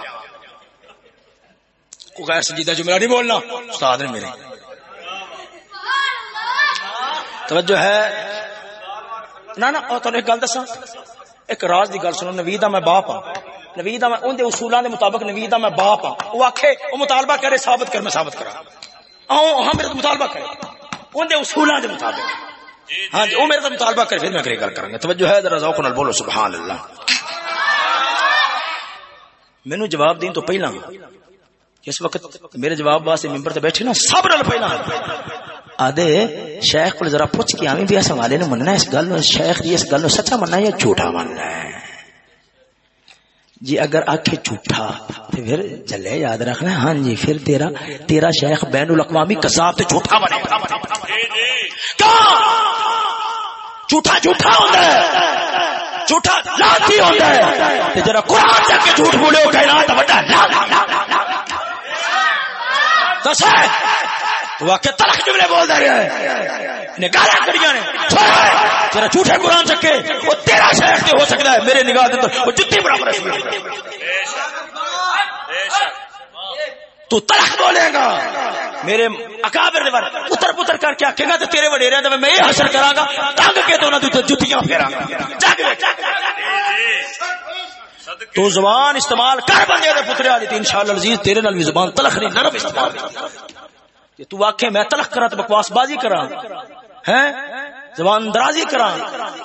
کو غیر سنجیدہ جملہ نہیں بولنا۔ استاد نے میرے۔ توجہ ہے۔ نہ نہ او تو ایک گل دساں۔ ایک راز دی گل سنو نوید دا میں باپ ہاں۔ نوید دا میں ان دے اصولاں دے مطابق نوید دا میں باپ ہاں۔ او آکھے، او مطالبہ کرے، ثابت کر، میں ثابت کرا ہاں تو مطالبہ کرے۔ ان دے اصولاں دے مطابق۔ ہاں جی وہ میرے تو مطالبہ کرے پھر میں اگلی گل کروں گا۔ توجہ ہے ذرا ذوق نال بولو سبحان اللہ۔ مینوں جواب دین تو پہلا جس وقت میرے جواب واسطے ممبر تے بیٹھے نا سب نال پہلا آدھے شیخ کو ذرا پوچھ کے آویں بھی اس حوالے نے مننا اس گل شیخ دی اس گل نو سچا مننا یا جھوٹا مننا ہے؟ جی اگر آخے جھوٹا تو پھر چلے یاد رکھنا ہاں جی پھر تیرا تیرا شیخ بین الاقوامی کساب تو جھوٹا بنے۔ جھوٹا جھوٹا ہوتا ہے۔ جھوٹا لاتی ہوتا ہے۔ جرا قرآن جا کے جھوٹ بولے کہنا تو بڑا دس ہے۔ واقع تلخ جملے بول دے رہے؟ ہیں گالا کڑیاں نے تیرا جھوٹے قرآن چکے۔ وہ تیرا شیخ کے ہو سکتا ہے؟ میرے نگاہ دے وہ جتنی برابر ہے۔ تو تلخ بولے گا۔ میرے اکابر نے پتر پتر کر کے آکھے گا تو تیرے وڈیرے تو میں یہ حاصل کراں گا۔ ٹنگ کے تو انہاں جتیاں پھیراں گا۔ جاگ تو زبان استعمال کر بندے دے پترے والی تے انشاءاللہ العزیز تیرے نال بھی زبان تلخ نہیں، نرم استعمال۔ کہ تو واقع میں تلخ کرا تو بکواس بازی کرا ہیں؟ زبان درازی کرا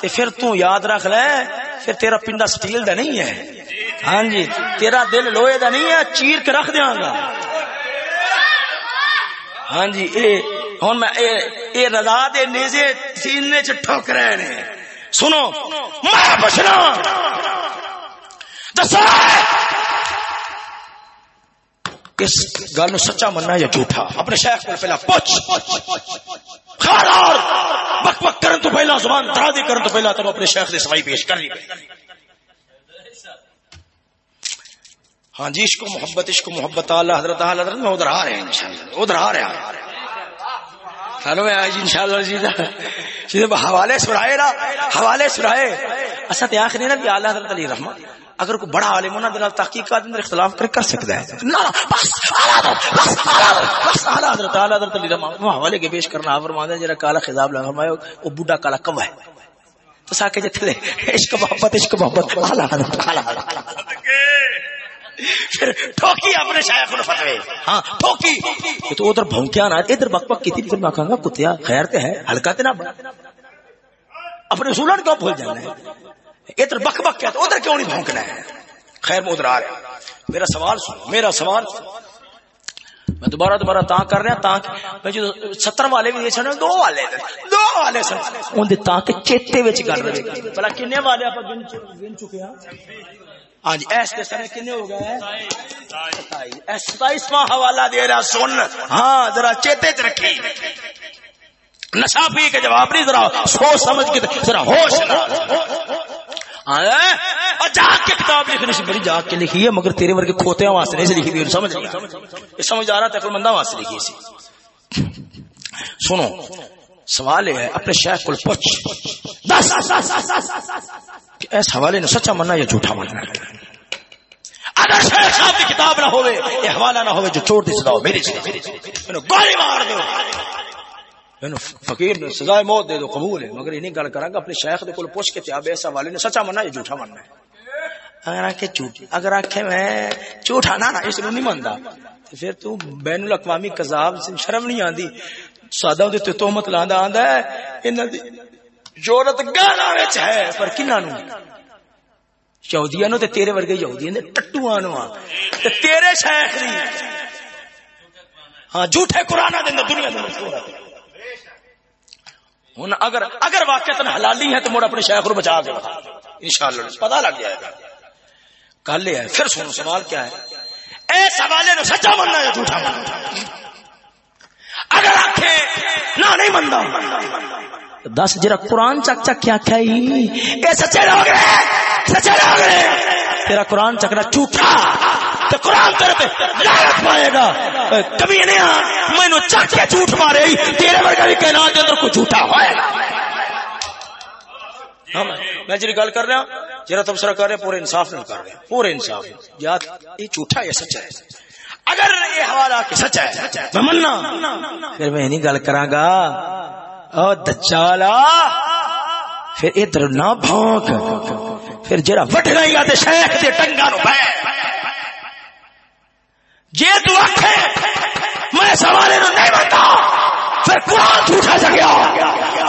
تے پھر تو یاد رکھ لے، پھر تیرا پنڈا سٹیل دا نہیں ہے۔ ہاں جی تیرا دل لوہے دا نہیں ہے چیر کے رکھ دیاں گا۔ ہاں جی اے، ہن میں اے اے رضا دے نیزے سینے چ ٹھوک رہے نے۔ سنو، میں بچنا۔ دسا اس گل سچا مننا یا جھوٹا؟ اپنے شیخ کو پہلا پوچھ۔ خبردار بک بک کرن تو پہلا، زبان درازی کرن تو پہلا تم اپنے شیخ سے سوائی پیش کر لی ہاں جی عشق و محبت، عشق و محبت، اللہ، حضرت اللہ، حضرت میں ادھر آ رہے ہیں انشاءاللہ۔ ادھر آ رہے ہیں۔ ہلو میں آج انشاءاللہ جیدہ جیدہ حوالے سنائے نا۔ حوالے سنائے۔ اسا تے آخری نا بھی اللہ حضرت علی رحمت۔ اگر کوئی بڑا عالم دے نال تحقیقات اندر اختلاف کر کر سکتا ہے۔ نہ بس بس بس اعلی حضرت اعلی حضرت علی رحمت وہ حوالے کے پیش کرنا فرماتے ہیں جڑا کالا خضاب لگا فرمایا وہ بوڑھا کالا کوا ہے۔ تو ساکے جتھے عشق محبت عشق محبت اعلی حضرت اعلی حضرت پھر ٹھوکی اپنے شیخ نے فتوی ہاں ٹھوکی۔ تو ادھر بھونکیا نہ ادھر بک بک کیتی پھر میں کہاں گا کتیا خیر تے ہے ہلکا تے نہ اپنے اصولن کیوں بھول جانا ہے؟ ادھر بک بک کیا ادھر کیوں نہیں بھونکنا ہے؟ خیر، میں ادھر آ رہا میرا سوال سنو، میرا سوال میں دوبارہ دوبارہ تا کر رہا تا میں جو ستر والے بھی سن، دو والے دو والے سن۔ ان تا کے چیتے وچ گل رہے بلا کنے والے اپ گن گن چکے ہیں ہاں جی ایس کے سر کنے ہو گئے؟ ستائیسواں حوالہ دے رہا، سن۔ ہاں ذرا چیتے چ رکھی۔ نشا پی کے جواب نہیں، ذرا سوچ سمجھ کے، ذرا ہوش جاگ کے کتاب لکھنی سی بڑی جاگ کے لکھی ہے، مگر تیرے ورگے کھوتے واسطے نہیں سمجھ نہیں سمجھ یہ سمجھ آ رہا تھا مندہ واسطے لکھی سی سنو، سوال ہے، اپنے شیخ کو پوچھ۔ دس۔ اس حوالے نے سچا مننا یا جھوٹا مننا؟ اگر شیخ صاحب کی کتاب نہ ہوئے یہ حوالہ نہ ہوئے جو چوٹ دی سزا ہو، میری سزا گولی مار دو۔ فقیر نے سزائے موت دے دو قبول ہے۔ مگر یہ نہیں گل کرا گا اپنے شیخ دے کول پوچھ کے تے اس حوالے نے سچا مننا یا جھوٹا مننا ہے؟ اگر آکھے جھوٹ اگر آکھے میں جھوٹا نہ نہ اس نو نہیں مندا۔ پھر تو بین الاقوامی قذاب سے شرم نہیں آندی۔ سادہ دے تے تہمت لاندا آندا ہے انہاں دی جورت گانا وچ ہے پر کناں نو یہودیاں نو تے تیرے ورگے یہودیاں دے ٹٹواں نو تے تیرے شیخ دی۔ ہاں جھوٹے قرآن دے دنیا دے مشہور ہے ہن اگر اگر واقعتاً حلالی ہے تو مڑ اپنے شیخ رو بچا کے بتا انشاءاللہ پتہ لگ جائے گا۔ کل ہے، پھر سنو سوال کیا ہے؟ اے سوالے نو سچا مننا یا جھوٹا مننا اگر آکھے نہ نہیں مندا دس جرا قرآن چک چک کیا کیا کہ سچے لوگ سچے لوگ تیرا قرآن چکنا جھوٹا۔ تو قرآن تیرے پہ لعنت پائے گا۔ کبھی نہیں میں نو چک کے جھوٹ مارے ہی تیرے ورگا بھی کہنا کے اندر کوئی جھوٹا ہوئے ہاں، میں جی گل کر رہا ہاں، جرا تبصرہ کر رہے ہاں، پورے انصاف نہیں کر رہے ہاں، پورے انصاف یاد یہ جھوٹا یا سچا ہے؟ اگر یہ حوالہ کہ سچا ہے میں مننا۔ پھر میں نہیں گل کراں گا۔ او دجالا پھر ادھر نہ بھونک۔ پھر جرا وٹ گئی گا تے شیخ دے ٹنگا نو پے جے تو آکھے، میں سوالے نو نہیں بنتا پھر قرآن جھوٹا سکیا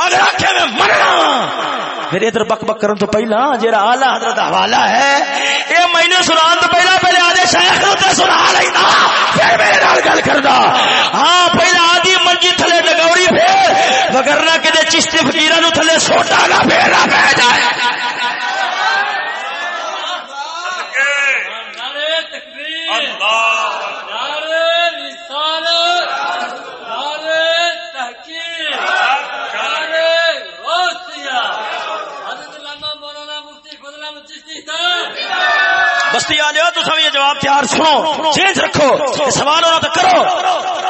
اگر آکھے میں مرنا پھر ادھر بک بک کرن تو پہلا جڑا اعلی حضرت حوالہ ہے، اے مہینے سنان تو پہلا، پہلے آدھے شیخ نو تے سنا لینا، پھر میرے نال گل کردا ہاں پہلا آدھی منجی تھلے ڈگوڑی پھر وگرنہ کدے چشتی فقیراں نو تھلے سوٹا نہ پھیرا پہ جائے۔ بستی آ جاؤ تو یہ جواب تیار سنو چینج رکھو سوال انہوں تو کرو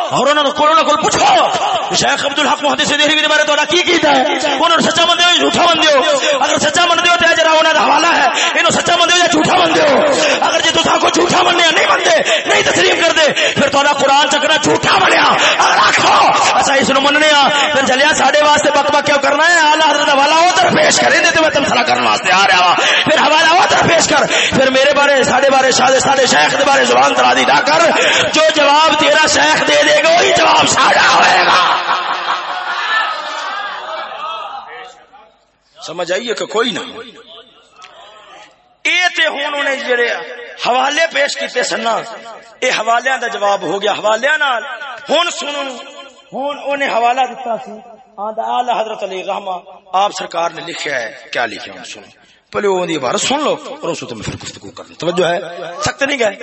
اور انہوں نے کورونا کو پوچھو شیخ عبد الحق محدث دیہی کے بارے تو کی کیتا ہے انہوں نے سچا مندے ہو جھوٹا مندے ہو اگر سچا مندے ہو تو اجرا انہوں دا حوالہ ہے انہوں سچا مندے ہو یا جھوٹا مندے ہو اگر جے تساں کو جھوٹا مننے نہیں مندے نہیں تسلیم کر دے، پھر تہاڈا قران چکنا جھوٹا بنیا۔ اگر آکھو اس نو مننے ہاں پھر چلیا ساڈے واسطے بک بک کیوں کرنا ہے؟ اعلی حضرت حوالہ ادھر پیش کرے دے تے میں تمثلہ کرنے واسطے آ رہا ہوں پھر حوالہ ادھر پیش کر۔ پھر میرے بارے، ساڈے بارے شاہ ساڈے شیخ دے بارے زبان ترازی نہ کر۔ جو جواب تیرا شیخ دے دے گا، وہی جواب ساڈا ہوئے گا۔ سمجھ آئیے کہ کوئی نہ اے تے ہون انہیں جڑے حوالے پیش کیتے سن اے حوالے دا جواب ہو گیا۔ حوالے نال ہن سنو۔ ہن اونے حوالہ دتا سی۔ آندا اعلی حضرت علی رحمہ آپ سرکار نے لکھیا ہے۔ کیا لکھیا ہن سنو۔ پہلے اون دی بار سن لو۔ اور اسو تے میں پھر گفتگو کرنا توجہ ہے؟ سخت نہیں گئے؟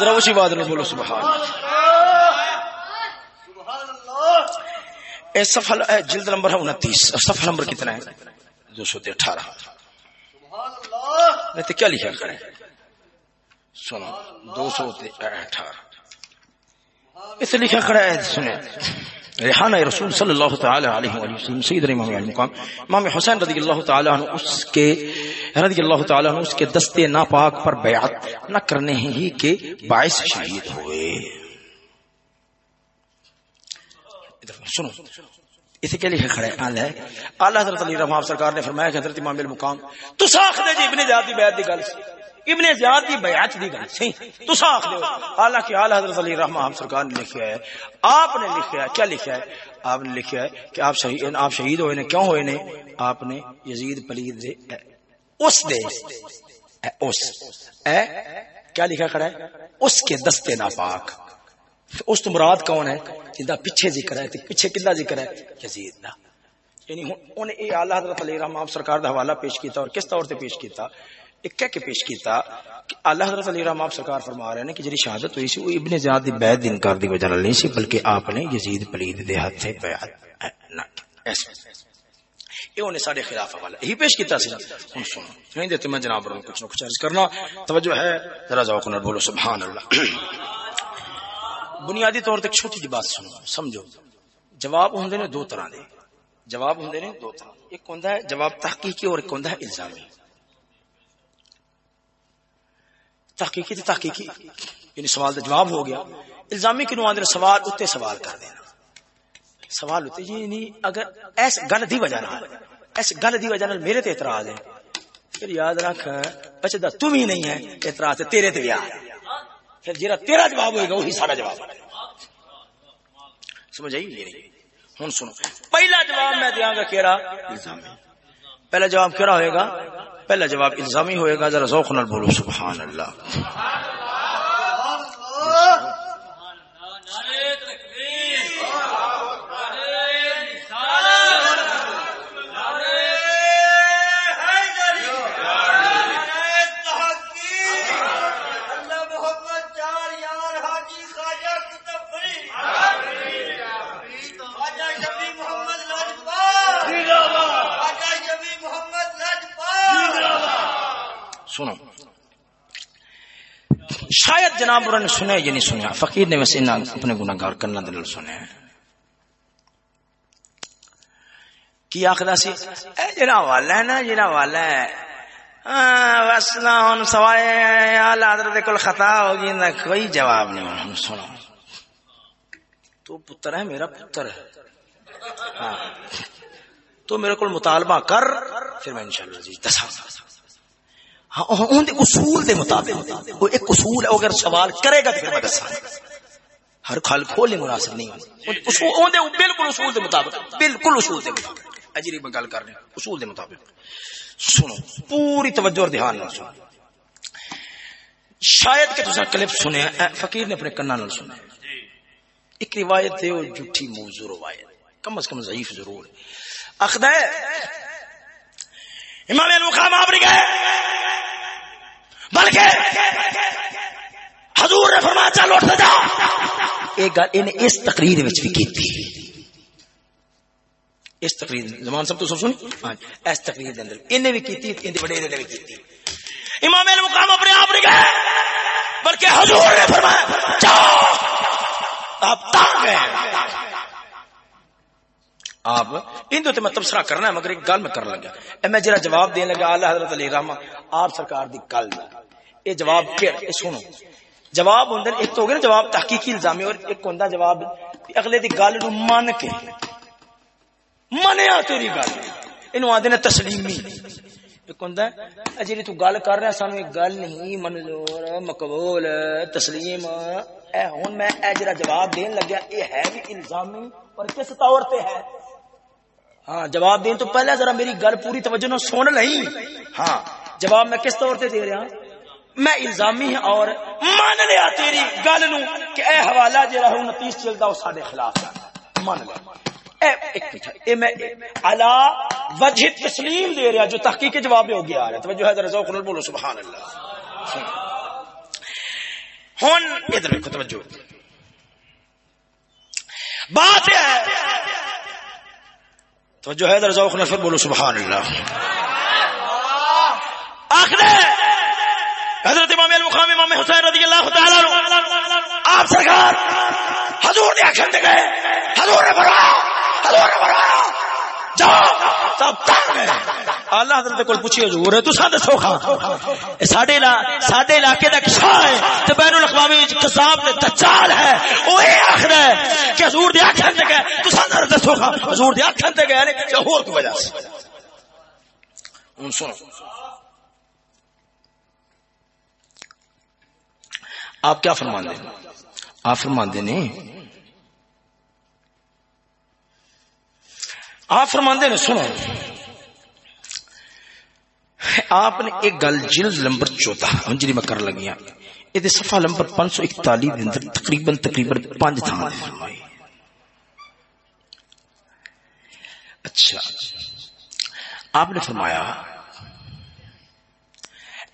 ذرا اسی بات نو بولو۔ سبحان اللہ۔ اے صفحہ جلد نمبر ہے 29 صفحہ نمبر کتنا ہے؟ 218 نہیں کیا لکھا کریں سنو، دو سو اٹھارہ۔ اس لکھا کھڑا ہے سنیں ریحانہ رسول صلی اللہ تعالی علیہ وآلہ وسلم، سید امام مقام۔ امام حسین رضی اللہ تعالی عنہ اس کے، رضی اللہ تعالی عنہ اس کے دستے ناپاک پر بیعت نہ کرنے ہی کے باعث شہید ہوئے۔ سنو۔ اسے کے لیے کھڑے آل ہے۔ اللہ حضرت علی رحمہ سرکار نے فرمایا کہ حضرت امام المقام، تو ساخ دے جی ابن زیاد دی بیعت دی گل ابن زیاد دی بیعت دی گل سی تو ساخ دے۔ اللہ کی اعلی حضرت علی رحمہ سرکار نے لکھا ہے۔ آپ نے لکھا ہے۔ کیا لکھا ہے؟ آپ نے لکھا ہے کہ آپ شہید آپ شہید ہوئے نے۔ کیوں ہوئے نے؟ آپ نے یزید پلید دے۔ اس دے۔ اس۔ اے، کیا لکھا کھڑا ہے؟ اس کے دستے ناپاک۔ اس تو مراد کون ہے؟ جندا پیچھے ذکر ہے پیچھے کلا ذکر ہے؟ یزید دا یعنی انہیں اے اعلی حضرت علی رحمہ سرکار دا حوالہ پیش کیتا اور کس طور تے پیش کیتا؟ ایک کہہ کے پیش کیتا کہ اللہ حضرت علی رحمہ سرکار فرما رہے ہیں کہ جڑی شہادت ہوئی سی، وہ ابن زیاد دی بیعت دن کر دی وجہ نال نہیں سی، بلکہ آپ نے یزید پلید دے ہاتھ سے بیعت نہ ایسے یہ انہیں سارے خلاف حوالہ یہی پیش کیتا سی ہن سنو۔ نہیں دیتے میں جناب رو کچھ نہ کچھ عرض کرنا۔ توجہ ہے، ذرا ذوق نال بولو، سبحان اللہ۔ بنیادی طور تے ایک چھوٹی جی بات سنو، سمجھو۔ جواب ہوندے نے دو طرح دے۔ جواب ہوندے نے دو طرح۔ ایک ہوندا ہے جواب تحقیقی اور ایک ہوندا ہے الزامی۔ تحقیقی تے تحقیقی یعنی سوال دا جواب ہو گیا۔ الزامی کنو آندے سوال اتے سوال کر دینا۔ سوال ہوتے جی یعنی اگر ایس گل دی وجہ نال، ایس گل دی وجہ نال میرے تے اعتراض ہے، پھر یاد رکھ بچدا تم ہی نہیں ہے، اعتراض تیرے تے بھی آ پھر جڑا تیرا جواب ہوئے گا، وہی سارا جواب۔ سمجھ آئی یہ نہیں؟ ہن سنو۔ پہلا جواب میں دیاں گا کیڑا الزامی۔ پہلا جواب کیڑا ہوئے گا؟ پہلا جواب الزامی ہوئے گا، ذرا ذوق نال بولو، سبحان اللہ۔ سنو۔ شاید جناب نے سنا یا نہیں سنیا فقیر نے ویسے انہاں اپنے گناہگار کرنا دل سنے کی آخدا سی؟ اے جنا والا ہے نا جنا والا ہے۔ ہاں، بس نہ ہن سوائے اعلی حضرت کل خطا ہوگی نہ کوئی جواب نہیں ہن۔ سنو۔ تو پتر ہے میرا پتر ہے۔ ہاں۔ تو میرے کو مطالبہ کر پھر میں انشاءاللہ جی دسا ہاں دے اصول دے مطابق۔ وہ ایک اصول ہے اگر سوال کرے گا تو پھر میں دسا ہر کھال کھولنے مناسب نہیں ہوں اصول، اون دے بالکل اصول دے مطابق۔ بالکل اصول دے۔ مطابق اجری میں گل کر رہے ہیں اصول دے مطابق۔ سنو، پوری توجہ اور دھیان نال سنو۔ شاید کہ تسا کلپ سنے فقیر نے اپنے کنا نال سنے ایک روایت ہے، وہ جھوٹی موضوع روایت۔ کم از کم ضعیف ضرور۔ ہے اخدا امام المقام آپ نہیں گئے بلکہ حضور نے فرمایا، چل اٹھ جا۔ ایک گل، انہیں اس تقریر وچ بھی کیتی۔ اس تقریر، زمان سب تو سب سنی؟ ہاں جی، اس تقریر دے اندر۔ انہیں بھی کیتی ان دے وڈیرے نے بھی کیتی۔ امام المقام اپنے آپ نہیں گئے، بلکہ حضور نے فرمایا جاؤ آپ تنگ ہیں۔ آپ، ان دو تے میں تبصرہ کرنا ہے، مگر ایک گل میں کر لگا۔ اے میں جرا جواب دین لگا، اللہ حضرت علی رحمہ، آپ سرکار دی گل دا یہ جواب کیا اے سنو۔ جواب ہوندا ایک تو ہو گیا نا جواب تحقیقی الزامی اور ایک ہوندا جواب۔ اگلے دی گل نو من کے۔ منیا تیری گل۔ اینو آندے نے تسلیمی۔ ایک ہوندا ہے تو گل کر رہا سانو ایک گل نہیں، منظور، مقبول، تسلیم۔ اے ہن میں اے جڑا جواب دین لگیا اے ہے بھی الزامی اور کس طور تے ہے؟ ہاں جواب دین تو پہلے ذرا میری گل پوری توجہ نہ سن لئی ہاں جواب میں کس طور تے دے رہا ہوں میں الزامی ہوں اور مان لیا تیری گل نو کہ اے حوالہ جڑا ہوں نتیس چلدا او ساڈے خلاف ہے۔ مان لیا اے ایک منٹ اے میں علا وجہ تسلیم دے رہا جو تحقیق کے جواب ہو گیا ہے۔ توجہ ہے ذرا ذوق نال بولو، سبحان اللہ۔ ہن ادھر دیکھو توجہ۔ بات ہے تو جو حیدر ذوق نفر بولو، سبحان اللہ۔ آخر حضرت امام المقام، امام حسین رضی اللہ تعالی عنہ، آپ سرکار، حضور نے اکھن دے گئے حضور نے فرمایا، حضور نے فرمایا، جاؤ، سب تنگ ہے اللہ حضرت کو پوچھی حضور ہے تو سا دسو کھا ساڈے لا، ساڈے علاقے دا شاہ ہے؟ تے بین الاقوامی کذاب تے دجال ہے۔ او اے آخر ہے کہ حضور دے اکھن تے گئے، تو سا دسو کھا حضور دے اکھن تے گئے نے کہ ہور کی وجہ سے۔ ہن سنو۔ آپ کیا فرما فرماندے آپ فرماندے نے آپ فرماندے نے سنو۔ آپ نے ایک گل جلد نمبر چوتھا ہن جی میں کر لگیا ہاں۔ یہ صفحہ نمبر 541 دے اندر تقریباً تقریباً پانچ تھاں فرمائی اچھا۔ آپ نے فرمایا،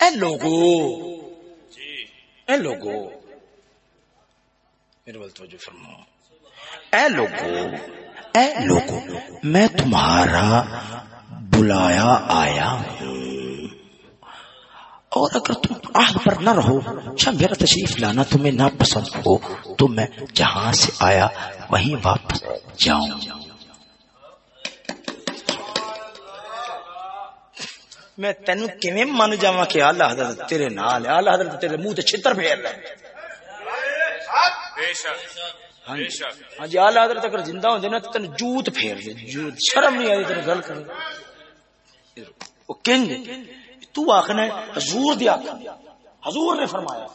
اے لوگو اے لوگو، میرے بل توجہ فرماؤ۔ اے لوگو اے لوگو، میں تمہارا بلایا آیا ہوں۔ اور اگر تم آہ پر نہ رہو اچھا میرا تشریف لانا تمہیں نہ پسند ہو، تو میں جہاں سے آیا، وہیں واپس جاؤں۔ میں تینوں کیویں من جاواں کہ اعلی حضرت تیرے نال ہے؟ اعلی حضرت تیرے منہ تے چھتر پھیر لے۔ بے شک ہاں جی ہاں جی اعلی حضرت اگر زندہ ہوندے نا جوت پھیر دے جوت شرم نہیں آئی گل او کنج تو آخنا ہے حضور دی آخ حضور نے فرمایا۔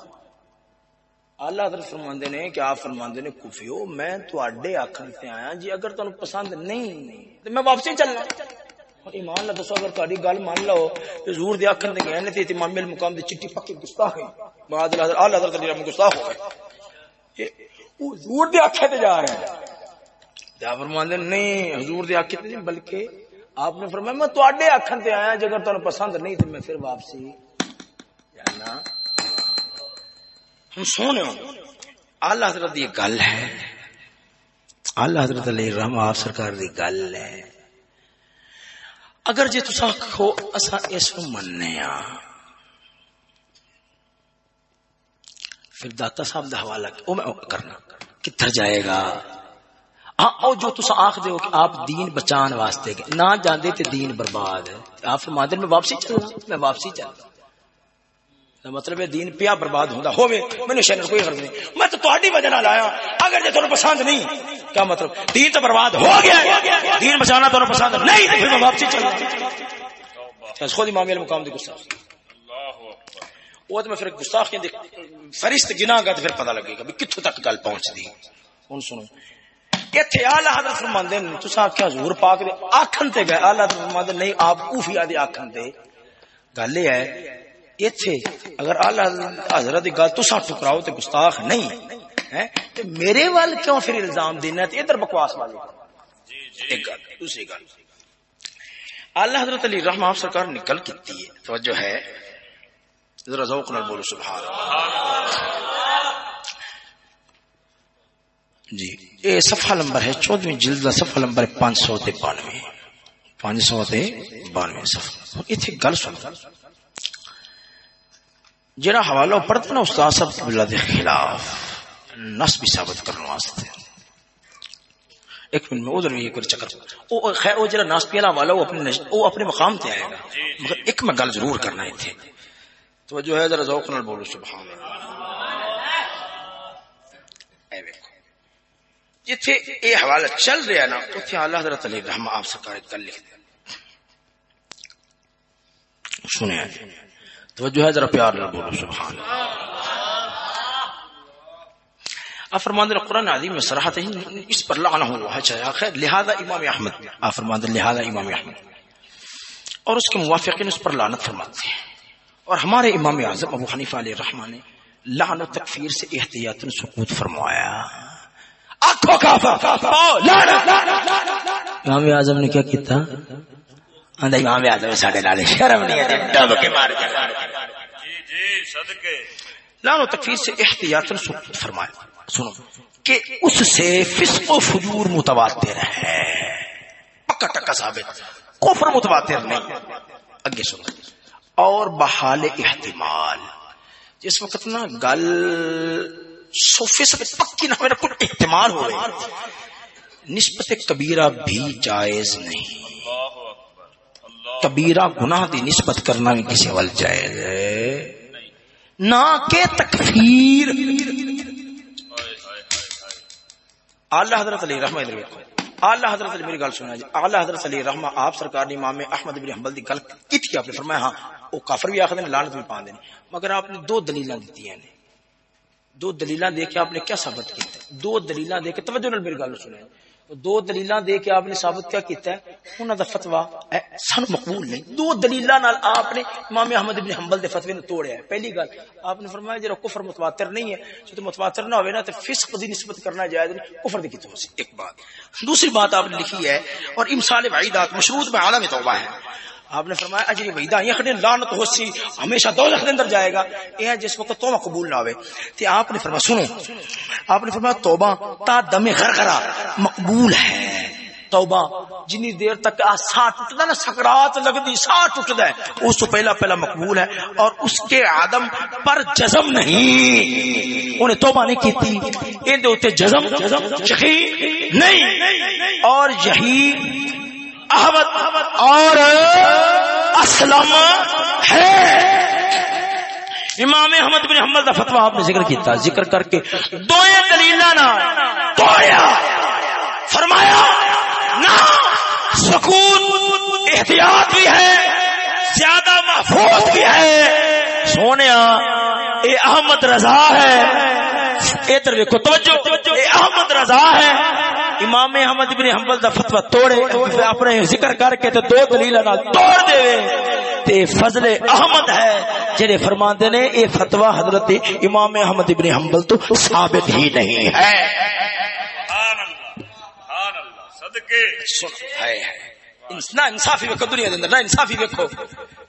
اللہ حضرت فرماندے نے کہ آپ فرماندے نے کفیو میں تواڈے تے آیا جی اگر تانوں پسند نہیں تے میں واپسی چلنا۔ ایمان نہ دسو، اگر تہاڈی گل مان لو حضور دی آکھن تے گئے تے امام المقام دی چٹی پکی گستاخ ہے بعد حضرت اعلی حضرت علی رحمۃ گستاخ ہو گئے۔ یہ وہ حضور دی آکھے تے جا رہے ہیں۔ تے آپ فرماندے نہیں، حضور دی آکھے تے نہیں، بلکہ آپ نے فرمایا، میں تواڈے آکھن تے آیا جے اگر تانوں پسند نہیں تے میں پھر واپسی جانا۔ ہم سونے آلہ حضرت یہ گل ہے۔ آلہ حضرت علیہ رحم آپ سرکار دی گل ہے۔ اگر جی جے تسا آخو اسا اس کو مننے آ پھر داتا صاحب دا حوالہ او میں کرنا۔ کتھر جائے گا؟ ہاں او جو تسا آخ دے ہو کہ آپ دین بچان واسطے گئے۔ نہ جاندے تے دین برباد ہے۔ آپ فرماندے، میں واپسی چلنا، میں واپسی چلنا مطلب ہے دین پیا برباد ہوندا ہوے مینوں شنر کوئی غرض نہیں۔ میں تو تہاڈی وجہ نال آیا، اگر جے تانوں پسند نہیں، کیا مطلب؟ دین تو برباد ہو گیا دین بچانا تانوں پسند نہیں، پھر میں واپسی چل اچھا، خود امام المقام دی گستاخ وہ تو میں پھر گستاخ دی فرشت گنا گا تو پھر پتہ لگے گا بھی کتھوں تک گل پہنچ دی ہن سنو۔ ایتھے اعلی حضرت فرماندے نے، تساں کیا حضور پاک دے آکھن تے گئے، اعلی حضرت فرماندے نہیں، آپ دے آکھن تے۔ گل یہ ہے ایتھے اگر اعلی حضرت دی گل تساں ٹکراؤ تے گستاخ نہیں ہیں؟ تے میرے وال کیوں پھر الزام دینا تے ادھر بکواس والی ایک گل دوسری گل۔ اعلی حضرت علی رحمہ آپ سرکار نکل کیتی ہے توجہ ہے۔ ذرا ذوق نال بولو سبحان اللہ۔ جی یہ صفحہ نمبر ہے چودویں جلد کا صفحہ نمبر پانچ سو تے بانوے پانچ سو تے بانوے صفحہ۔ اتنے گل سن۔ جڑا حوالہ پڑھتا نا استاد صاحب باللہ دے خلاف نس بھی ثابت کرنے واسطے۔ ایک منٹ میں ادھر چکر۔ او خیر او جڑا ناس پیلا والا وہ اپنے اپنے مقام تے آئے گا۔ مگر ایک میں گل ضرور کرنا ہے تھے تو جو ہے ذرا ذوق نال بولو سبحان اللہ۔ اے ویکھو جتھے یہ حوالہ چل رہا ہے نا اتنے اللہ رحمہ آپ سرکار گل لکھ جی توجہ ہے ذرا پیار نہ بولو سبحان اللہ۔ آپ فرماندے قرآن عظیم میں صراحت ہے اس پر لعنہ اللہ چاہے خیر لہذا امام احمد۔ آپ لہذا امام احمد۔ اور اس کے موافقین اس پر لعنت فرماتے ہیں۔ اور ہمارے امام اعظم ابو حنیفہ علیہ الرحمن نے لعن و تکفیر سے احتیاط سکوت فرمایا۔ آنکھوں کا امام اعظم نے کیا کیتا؟ آندا امام اعظم ساڈے نال شرم نہیں ہے ڈب کے مار دیا جی صدقے۔ لعن و تکفیر سے احتیاط سکوت فرمایا۔ سنو کہ اس سے فسق و فجور متواتر ہے۔ پکا ٹکا ثابت۔ کفر متواتر نہیں۔ اگے سنو۔ اور بحال احتمال۔ جس وقت نا گل سو فیصد پکی نہ میرا کچھ احتمال ہو رہا نسبت کبیرہ بھی جائز نہیں۔ کبیرہ گناہ دی نسبت کرنا بھی کسی ول جائز ہے۔ نہ کہ تکفیر۔ ہائے اعلی حضرت علی رحمہ ادھر اعلی حضرت علی، میری گل سنا جی۔ اعلی حضرت علی رحمہ، آپ سرکار نے امام احمد بن حنبل دی گل کی تھی آپ نے فرمایا ہاں وہ کافر بھی آخر لعنت بھی پاندے نے۔ مگر آپ نے دو دلیلاں دتی ہیں۔ دو دلیلاں دے کے آپ نے کیا ثابت کیتا دو دلیلاں دے کے توجہ نال میری گل سنیں دو دلیل دے کے آپ نے ثابت کیا کیتا ہے، انہاں دا فتوی سن مقبول نہیں۔ دو دلیلاں نال آپ نے امام احمد بن حنبل دے فتوی نو توڑیا ہے۔ پہلی گل، آپ نے فرمایا جڑا کفر متواتر نہیں ہے جو متواتر نہ ہوئے نا، تے فسق دی نسبت کرنا جائز نہیں، کفر دی کتوں سے۔ ایک بات۔ دوسری بات آپ نے لکھی ہے، اور امثال وعیدات مشروط میں عالم توبہ ہے۔ آپ نے فرمایا اجری وحیدہ یہ لعنت ہو سی ہمیشہ دوزخ دے اندر جائے گا۔ یہ ہے، جس وقت توبہ قبول نہ ہوے تے آپ نے فرمایا، سنو، آپ نے فرمایا، توبہ تا دم غرغرہ مقبول ہے۔ توبہ جنی دیر تک آ سا ٹوٹدا نا، سکرات لگدی سا ٹوٹدا ہے۔ اس تو پہلا پہلا مقبول ہے۔ اور اس کے عدم پر جزم نہیں۔ انہیں توبہ نہیں کیتی۔ ان دے اوتے جزم چخی نہیں۔ اور یہی احمد اور اسلم ہے۔ امام احمد بن حمد کا فتوا آپ نے ذکر کیتا، ذکر کر کے دوئے دلیل فرمایا نہ سکون، احتیاط بھی ہے، زیادہ محفوظ بھی ہے۔ سونے اے احمد رضا ہے۔ ادھر دیکھو توجہ۔ اے احمد رضا ہے۔ امام احمد بن حنبل دا فتوا توڑے اپنے ذکر کر کے تے دو دلیل نال توڑ دے۔ تے فضل احمد ہے جڑے فرماندے نے اے فتوا حضرت امام احمد بن حنبل تو ثابت ہی نہیں ہے۔ سبحان اللہ سبحان اللہ صدقے۔ سن ہے نہ انصافی ویکھو دنیا دے اندر، نہ انصافی ویکھو۔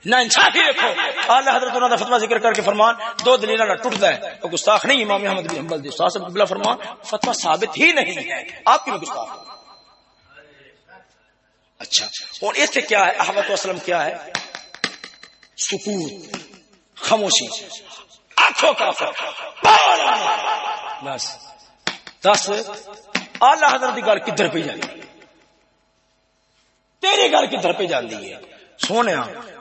نہ انصافی ویکھو۔ اعلی حضرت انہاں دا فتوی ذکر کر کے فرمان، دو دلیلاں نہ ٹوٹدا ہے۔ او گستاخ نہیں، امام احمد بن حنبل دی استاد صاحب قبلہ فرمان، فتوی ثابت ہی نہیں ہے۔ آپ کیوں گستاخ۔ اچھا اور اس سے کیا ہے؟ احمد وسلم کیا ہے؟ سکون، خاموشی، آنکھوں کا فرق بس۔ دس۔ اعلی حضرت دی گل کدھر پہ جاندی ہے تیری گل کدھر پہ جاندی ہے۔ سونے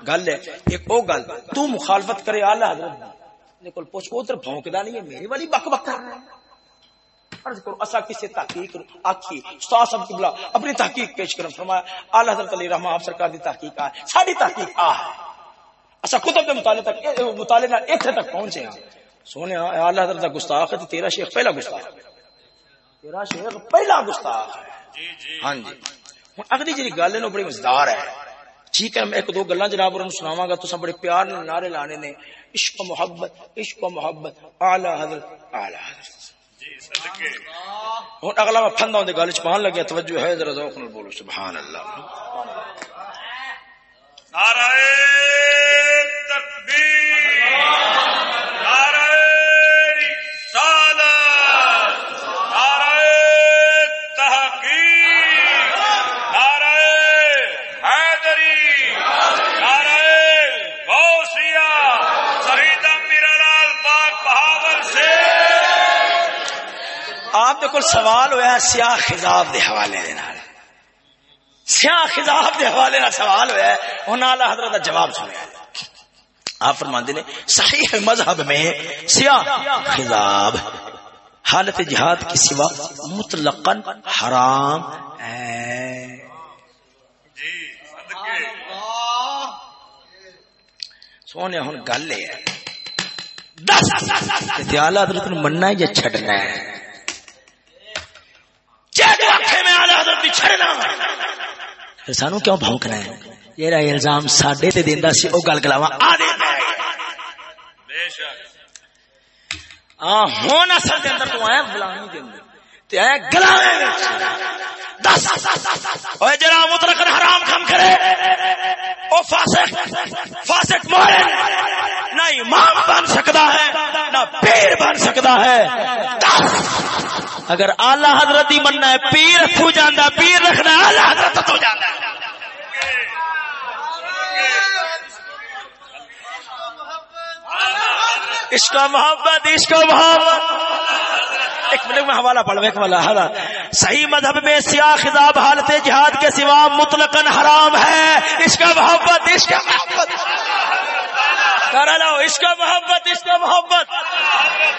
گل ہے ایک او گل تو مخالفت کرے اعلی حضرت نے کول پوچھ ادھر بھونکدا نہیں ہے؟ میری والی بک بک کر عرض کرو اسا کسی تحقیق آکھی استاد صاحب قبلہ اپنی تحقیق پیش کرن فرمایا اعلی حضرت علی رحمہ آپ سرکار دی تحقیق آ ساری تحقیق آ اسا کتب دے مطالعے تک مطالعے نال ایتھے تک پہنچے ہیں سونے اعلی حضرت دا گستاخ ہے تیرا شیخ پہلا گستاخ تیرا شیخ پہلا گستاخ ہے۔ جی جی۔ ہاں جی۔ ہوں اگلی جی گل ہے بڑی مزدار ہے۔ ٹھیک ہے میں ایک دو گلا جناب اور سناواں گا تو بڑے پیار نال نعرے لانے نے۔ عشق و محبت عشق و محبت اعلی حضرت اعلی حضرت۔ جی ہوں اگلا میں پھندا ہوں گل چ پان لگیا توجہ ہے ذرا ذوق نال بولو سبحان اللہ نعرہ تکبیر نعرہ رسالت نعرہ تحقیق نعرہ حیدری نعرہ غوثیہ شہید میرالال پاک بہاول سے آپ دے کول سوال ہویا سیاہ خضاب دے حوالے دے نال۔ سیاہ خضاب دے حوالے نال سوال ہویا ہے انہاں اعلی حضرت دا جواب سنیا آپ فرماندے نے صحیح مذہب میں سیاہ خضاب حالت جہاد کی سوا مطلقاً حرام ہے۔ جی سونے ہن گل یہ ہے۔ دس حضرت مننا ہے یا چھڈنا ہے؟ میں سانو کیوں بھونکنا ہے؟ یہ الزام ساڈے تے دیندا سی او گل گلاواں آ دے۔ بے شک۔ ہاں ہون اصل دے اندر تو آیا غلامی دے اندر۔ تے آیا دس۔ اوے جڑا مطلق حرام کم کرے او فاسق فاسق نہ امام بن سکتا ہے نہ پیر بن سکتا ہے۔ دس۔ اگر اعلی حضرت ہی مننا ہے، پیر تو جاندا پیر رکھنا اعلی حضرت تو جاندا ہے عشق و محبت عشق و محبت۔ ایک منٹ، میں حوالہ پڑھ ایک والا حوالہ۔ صحیح مذہب میں سیاہ خضاب حالت جہاد کے سوا مطلقاً حرام ہے۔ عشق و محبت عشق و محبت۔ کرا لو عشق و محبت عشق و محبت۔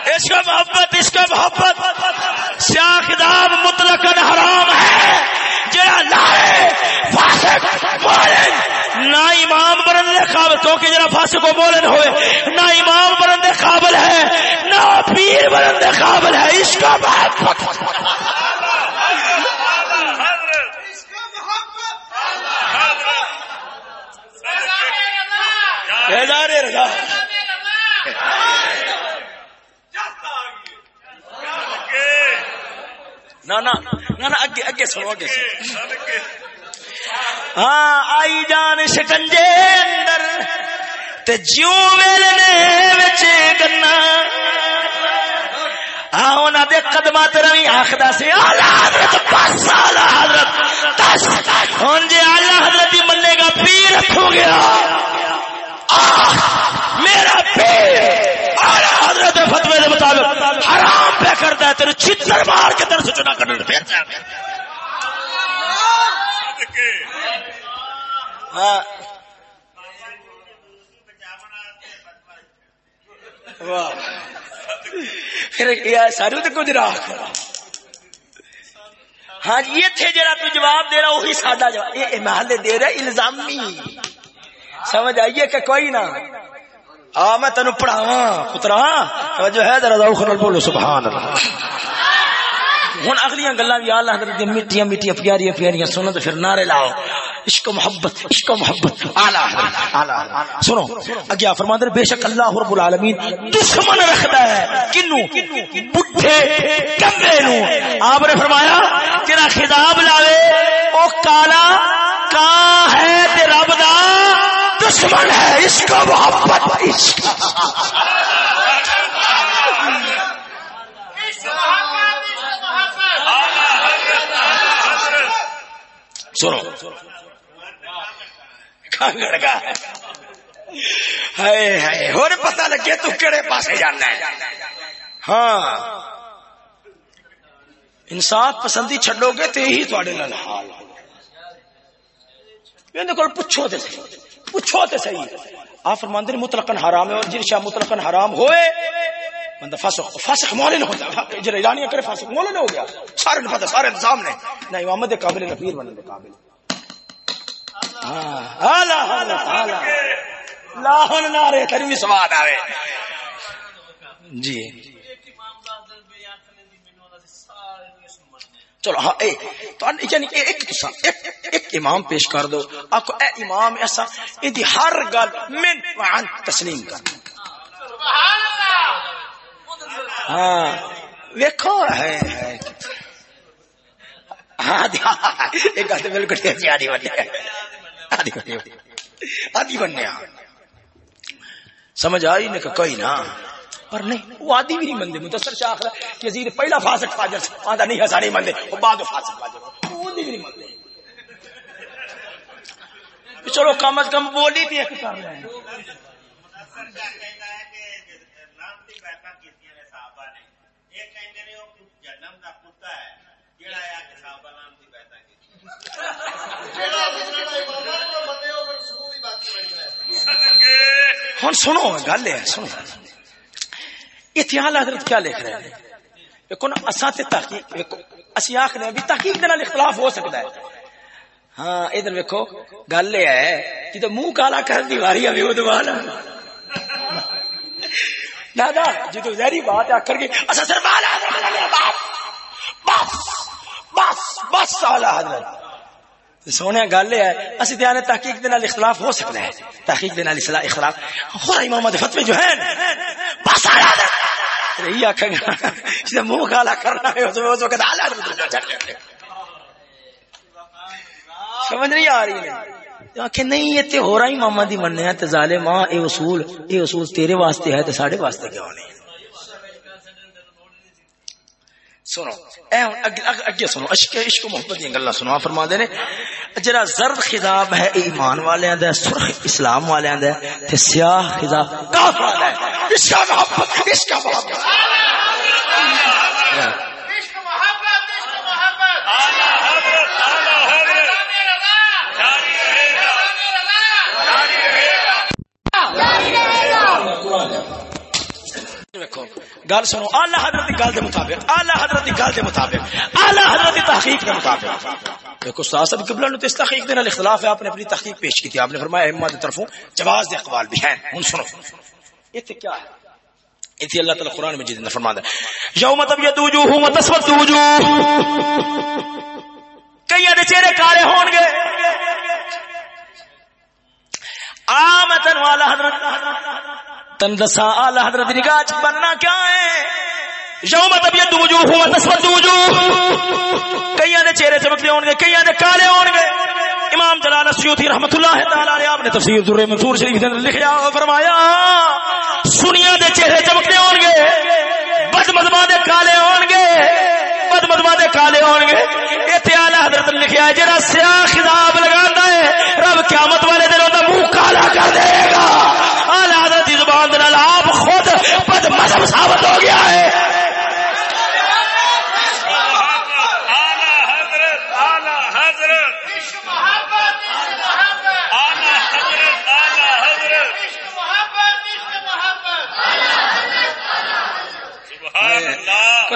عشق و محبت عشق و محبت۔ سیاہ خضاب مطلقاً حرام ہے۔ جڑا لائے فاسق مولن نہ امام بننے دے قابل کیونکہ جڑا فاسق و مولن ہوئے۔ نہ امام بننے دے قابل ہے نہ پیر بننے دے قابل ہے۔ محبت۔ حضرت ہزار رضا۔ اگے اگے سنو اگے سنو۔ صدقے ہاں آئی جان شکنجے اندر تے جیوں ویلنے وچ گنا۔ ہاں انہاں دے قدماں تے روی آکھدا سی اعلی حضرت بس اعلی حضرت دس ہن جے اعلی حضرت ہی منے گا پیر ہو گیا آہ، میرا پیر۔ حضرت دے فتوی دے مطابق حرام پہ کردا ہے، تیرے چھتر مار کے تیرے سے چنا کڈن پھر۔ پھر سارے تو کچھ راہ کرا ہاں جی یہ تھے جرا تو جواب دے رہا، وہی سادہ جواب۔ یہ محل دے رہا، الزامی۔ سمجھ آئیے کہ کوئی نہ۔ آ، میں تینو پڑھاوا پترا جو ہے، ذرا ذوق نال بولو سبحان اللہ ہوں اگلیاں گلا بھی اللہ حضرت دی میٹھیاں میٹھیاں، پیاریاں پیاریاں سنو تو پھر نعرے لاؤ۔ عشق محبت عشق محبت۔ اعلی حضرت سنو اگیا فرماندے بے شک اللہ رب العالمین دشمن رکھدا ہے۔ کنو؟ بڈھے کمبے نو۔ آپ نے فرمایا، تیرا خطاب لاوے، او کالا کاں ہے تے رب دا؟ دشمن ہے عشق و محبت عشق سنو۔ کانگڑ کا ہائے ہائے پتہ لگے تو کہڑے پاسے جانا ہے۔ ہاں۔ انصاف پسندی چھڈو گے تو یہی تھوڑے نال حال یہ یعنی کول پوچھو تے صحیح پوچھو تے صحیح۔ آپ فرماندے نے مطلقاً حرام ہے اور جن شاہ مطلقاً حرام ہوئے، بندہ فاسق فاسق مولن ہوتا ہاں، جڑا ایرانی کرے فاسق مولن ہو گیا۔ سارے نے پتہ، سارے سامنے نہ امامت دے قابل، نہ پیر بننے دے قابل۔ ہاں اعلی حضرت اعلی۔ لاہن نارے تری سواد آوے۔ جی۔ چلو ہاں اے تو یعنی اے- ایک قصہ ایک ایک امام پیش کر دو۔ آپ اے امام ایسا ایدی ہر گل من وعن تسلیم کر۔ ہاں ویکھو، ہے ہے۔ ہاں ایک ہاں، ہاں، ہاں، گل بالکل ٹھیک آدھی بننے آدھی آدھی سمجھ آئی نے کہ کوئی نہ۔ پر نہیں، وہ آدھی بھی نہیں مندے متصر شاہ آخر کہ یزید پہلا فاسق فاجر سے آدھا نہیں ہزار نہیں مندے وہ بعد میں فاسق فاجر، وہ آدھی بھی نہیں مندے چلو، کم از کم بولی بھی ایک کر رہے ہیں ہوں، سنو، گل ہے، سنو۔ اتحال حضرت کیا لکھ رہے ہیں؟ دیکھو نا، اساں تے تحقیق، دیکھو، اسی آخر بھی تحقیق دے نال اختلاف ہو سکتا ہے۔ ہاں ادھر ویکو گل یہ ہے کہ تو منہ کالا کر دی واری ابھی وہ دوبارہ۔ دادا جی تو ظاہری بات ہے آخر کے اصا صرف اعلی حضرت علیہ بس بس بس بس اعلی حضرت۔ سونے، گل یہ ہے، اسی دھیان تحقیق دے نال اختلاف ہو سکتا ہے۔ تحقیق دے نال اختلاف۔ ہو امام فتوی جو ہیں، بس اعلی حضرت۔ یہی آخر گا منہ کالا کرنا ہے سمجھ نہیں آ رہی ہے۔ آخر نہیں، یہ تے ہو رہا ہی ماما دی مننے تے ظالم ہاں اے اصول اے اصول تیرے واسطے ہے، تے ساڈے واسطے کیوں نہیں؟ سنو۔ اے اگے سنو۔ عشق عشق محبت دی گلاں سنو۔ فرما دے نے، جڑا زرد خطاب ہے ایمان والیاں دا سرخ اسلام والیاں دا تے سیاہ خطاب کافر ہے عشق محبت عشق محبت اعلی حضرت اعلی حضرت جاری رہے گا جاری رہے گا دیکھو گل سنو اعلی حضرت دی گل دے مطابق اعلی حضرت دی گل دے مطابق اعلی حضرت دی تحقیق دے مطابق۔ دیکھو استاد صاحب قبلہ نو تے اس تحقیق دے نال اختلاف ہے آپ نے اپنی تحقیق پیش کی تھی۔ آپ نے فرمایا ائمہ دی طرفوں جواز دے اقوال بھی ہیں۔ ہن سنو۔ ایتھے کیا ہے؟ ایتھے اللہ تعالی قرآن مجید نے فرمایا یوم تبیض وجوہ و تسود وجوہ۔ کئی دے چہرے کالے ہون گے۔ آمتن والا حضرت تن دسا آلہ حضرت نگاہ چ بننا کیا ہے؟ یوم تبیت وجوہ و تسود وجوہ۔ کئیاں دے چہرے چمکتے ہون گے کئیاں دے کالے ہون گے امام جلال سیوتی رحمت اللہ تعالی علیہ آپ نے تفسیر در منصور شریف نے لکھیا اور فرمایا سنیا دے چہرے چمکتے ہون گے بد مدما دے کالے ہون گے بد مدما دے کالے ہون گے ایتھے اعلی حضرت نے لکھیا ہے جڑا سیاہ خطاب لگاندا ہے، رب قیامت والے دن اوندا منہ کالا کر دے گا۔ مذہب ثابت ہو گیا ہے۔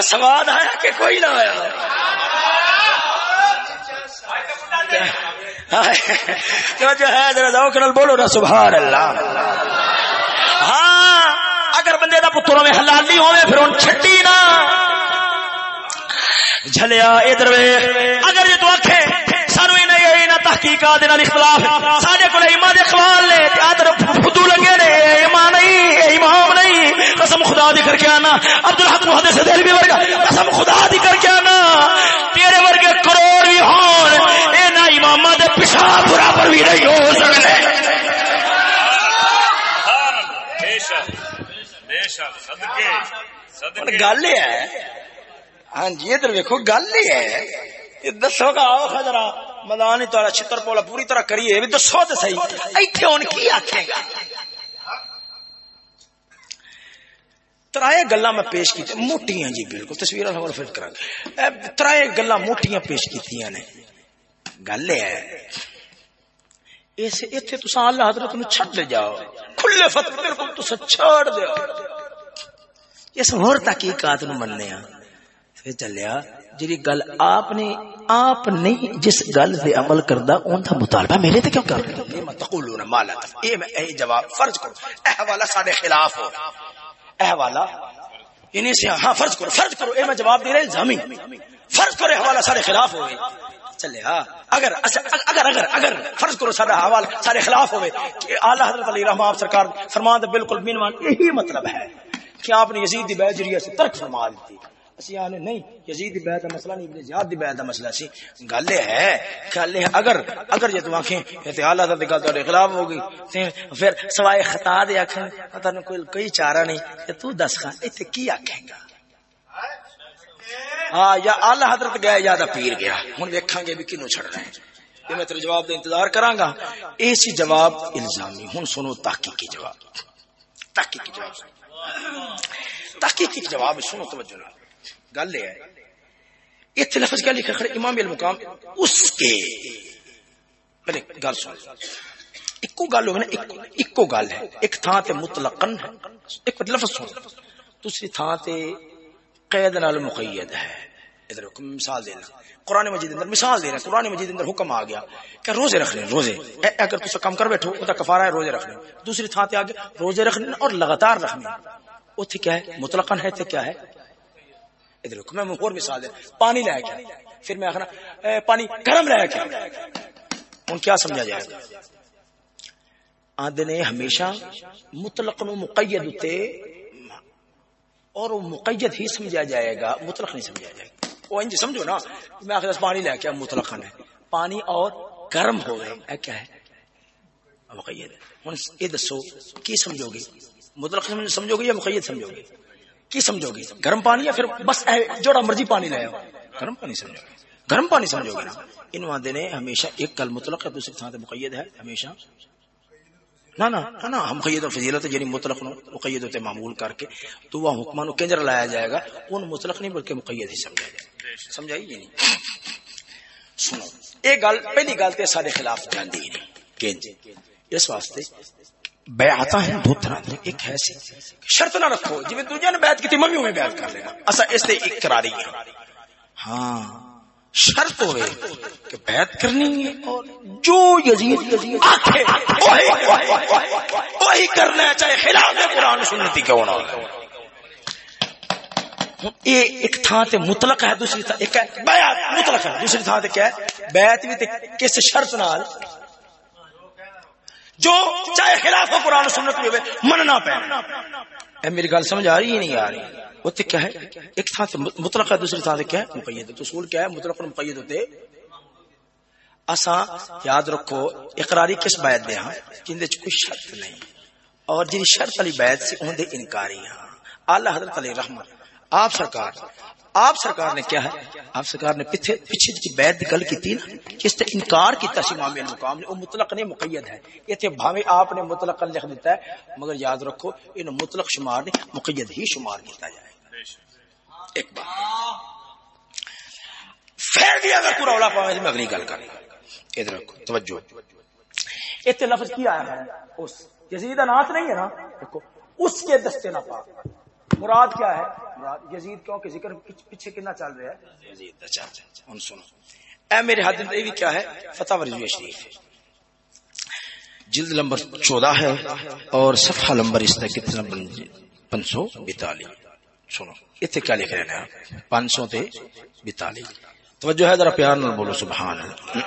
سواد آیا کہ کوئی نہ آیا؟ جو جو ہے ذرا ذوق بولو نا سبحان اللہ۔ اگر بندے پتروں میں حلالی ہوے پھر ان چھٹی نہ جھلیا ادھر وے۔ اگر یہ تو آکھے، سانو ہی نہیں ہے نہ تحقیقات نال اختلاف۔ ساڈے کول ایمان دے اقوال نے تے ادھر فدو لگے نے، اے ایمان نہیں امام نہیں۔ قسم خدا دی کر کے آنا۔ عبد الحق محدث دہلوی ورگا، قسم خدا دی کر کے آنا۔ تیرے ورگے کروڑ بھی ہون، اے نہ اماماں دے پیشاب برابر بھی نہیں ہو سکتے سبحان اللہ بے شک بے گل یہ ہے ہاں جی ادھر ویکو گل یہ ہے دسو گا آؤ خجرا مدان تارا چھتر پولا پوری طرح کریے بھی دسو تو صحیح۔ ایتھے ہن کی آکھے گا؟ ترائے گلا میں پیش کی موٹیاں جی بالکل تصویر فٹ کرا گے ترائے گلا موٹیاں پیش کیتیاں نے۔ گل یہ ہے اس ایتھے تساں اللہ حضرت نو چھڈ جاؤ کھلے فتح بالکل تساں چھڑ دیو اس ہور تحقیقات نو مننے ہاں۔ پھر چلیا جی گل آپ نے، آپ نہیں جس گل پہ عمل کردا، اون دا مطالبہ میرے تے کیوں کر رہے ہو؟ میں تقولون ما لا تف- اے میں اے جواب فرض کرو اے حوالہ ساڈے خلاف ہو۔ اے حوالہ یعنی انہیں سے ہاں فرض کرو فرض کرو، اے میں جواب دے رہا ہاں، الزامی۔ فرض کرو، اے حوالہ ساڈے خلاف ہوئے۔ چلے ہاں اگر اچھا، اگر اگر اگر فرض کرو سارا حوالہ سارے خلاف ہوئے، کہ اعلی حضرت علی رحمہ آپ سرکار فرمان دے بالکل بینوان یہی مطلب ہے۔ کہ آپ نے یزید دی بیعت جریہ سے ترک فرما دیتی۔ اسی آنے نہیں، یزید دی بیعت دا مسئلہ نہیں، ابن زیاد دی بیعت دا مسئلہ سی۔ گل ہے گل ہے، اگر اگر یہ تو آنکھیں تے اعلی حضرت دی گل تہاڈے خلاف ہو گئی۔ پھر سوائے خطا دے آکھیں تانوں کوئی کوئی چارہ نہیں۔ کہ تو دس خان ایتھے کی آکھیں گا؟ ہاں یا اعلی حضرت گیا یا دا پیر گیا۔ ہن ویکھاں گے بھی کینو چھڑنا ہے۔ یہ میں تیرے جواب دا انتظار کراں گا۔ اے سی جواب الزامی، ہن سنو تحقیقی جواب۔ تحقیقی جواب۔ سنو تحقیقی جواب سنو توجہ نہ گل یہ ہے اتنے لفظ کیا لکھا کھڑے امام المقام، اس کے۔ پہلے گل سن۔ ایکو گل ہوگی نا ایکو گل ہے۔ ایک تھان تے مطلقن ہے۔ ایک لفظ سن دوسری تھان تے قید نال مقید ہے۔ ادھر حکم مثال دینا قرآن مجید اندر مثال دینا قرآن مجید اندر حکم آ گیا کہ روزے رکھنے روزے۔ اے اگر تسا کم کر بیٹھو وہ کفارہ ہے، روزے رکھنے دوسری تھان تے آگے، روزے رکھنے اور لگاتار رکھنے اوتھے کیا ہے؟ مطلقن ہے، تے کیا ہے؟ ادھر میں اور مثال دے پانی لے کے پھر میں آخنا پانی گرم لے کے آیا۔ ہن کیا سمجھا جائے؟ گا آدھے نے ہمیشہ مطلق نو مقید تے اور وہ مقید ہی سمجھا جائے گا، مطلق نہیں سمجھا جائے گا۔ وہ انج سمجھو نا میں آخر پانی لے کے آیا، مطلق ہے۔ پانی اور گرم ہو گئے اے کیا ہے؟ مقید۔ ہن یہ دسو کی سمجھو گے؟ مطلق سمجھو گے یا مقید سمجھو گے؟ کی سمجھو گے؟ گرم پانی یا پھر بس اے جوڑا مرضی پانی لے آؤ؟ گرم پانی سمجھو گے۔ گرم پانی سمجھو گے نا۔ ان وعدے نے ہمیشہ ایک کل مطلق ہے دوسری تھان تے مقید ہے ہمیشہ۔ نہ نہ نہ ہم قید و فضیلت یعنی مطلق نو مقید تے معمول کر کے۔ تو وہ حکمان نو کنجر لایا جائے گا ان مطلق نہیں بلکہ مقید ہی سمجھا جائے گا۔ سمجھائی یہ نہیں۔ سنو، یہ گل، پہلی گل تے سارے خلاف جاندی نہیں کنج جی، اس واسطے بیعتا ہے دو طرح دے۔ ایک ہے سی شرط نہ رکھو جی دنیا نے بیعت کی ممی میں بیعت کر لینا۔ اسا اس تے اقراری ہے۔ ہاں شرط ہوئے کہ بیعت کرنی ہے، اور جو یزید یزید آکھے وہی وہی کرنا ہے، چاہے خلاف قرآن سنتی کیوں نہ ہو۔ یہ ایک تھان تے مطلق ہے، دوسری تھان ایک ہے بیعت، مطلق ہے۔ دوسری تھان تے کیا ہے؟ بیعت بھی تے کس شرط نال جو چاہے خلاف ہو قرآن سنت بھی ہوئے، مننا پہ اے میری گل سمجھ آ رہی ہے نہیں آ رہی وہ تے کیا ہے؟ ایک تھان تے مطلق ہے، دوسری تھان تے کیا ہے؟ مقید۔ تو اصول کیا ہے؟ مطلق اور مقید ہوتے اساں یاد رکھو، اقراری کس بیعت دے ہاں؟ جن دے کوئی شرط نہیں۔ اور جن شرط والی بیعت سے اون دے انکاری ہاں۔ اعلی حضرت علی رحمت آپ سرکار آپ سرکار نے کیا ہے؟ آپ سرکار نے پیچھے پیچھے جی بیعت دی گل کیتی نا جس تے انکار کیتا سی امام المقام نے وہ مطلق نہیں، مقید ہے۔ ایتھے بھاویں آپ نے مطلق لکھ دیتا ہے، مگر یاد رکھو ان مطلق شمار نہیں، مقید ہی شمار کیتا جائے گا۔ ایک بات۔ پھر بھی اگر پورا اولا پاوے جی، میں اگلی گل کریں ادھر رکھو، توجہ۔ ایتھے لفظ کی آیا ہے؟ اس، یزید انات نہیں ہے نا؟ دیکھو اس کے دستے نہ پاک۔ مراد کیا ہے؟ مراد یزید کیوں کہ ذکر پیچھے کتنا چل رہا ہے؟ یزید اچھا اچھا ان سنو۔ اے میرے حد میں بھی کیا ہے؟ فتح رضوی شریف۔ جلد نمبر چودہ ہے اور صفحہ نمبر اس طرح کتنا پانچ سو بیتالی سنو۔ اتنے کیا لکھ رہے ہیں آپ؟ پانچ سو تے بیتالی توجہ ہے، ذرا پیار نہ بولو، سبحان اللہ۔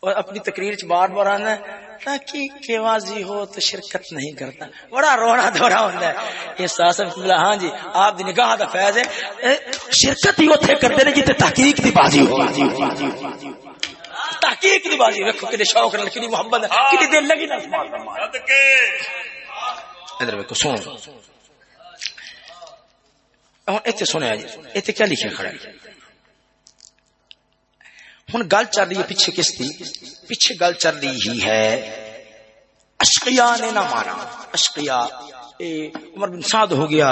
اور اپنی تقریر چ بار بار آنا ہے۔ تاکہ کیوازی ہو تو شرکت نہیں کرتا۔ بڑا رونا دورا ہوتا ہے۔ یہ ساسم ہاں جی آپ دی نگاہ دا فیض ہے۔ شرکت ہی اتنے کرتے ہیں جتنے تحقیق دی بازی ہو۔ تحقیق دی بازی رکھو کہ شوق نال کتنی محبت کتنی دل لگی نا ادھر ویکو سن ہن ایتھے سنیا جی ایتھے کیا لکھیا کھڑا ہے؟ ہوں گل چل رہی ہے پیچھے کس کی پیچھے گل چل رہی ہی ہے۔ اشقیا نے نہ مارا اشقیا عمر بن سعد ہو گیا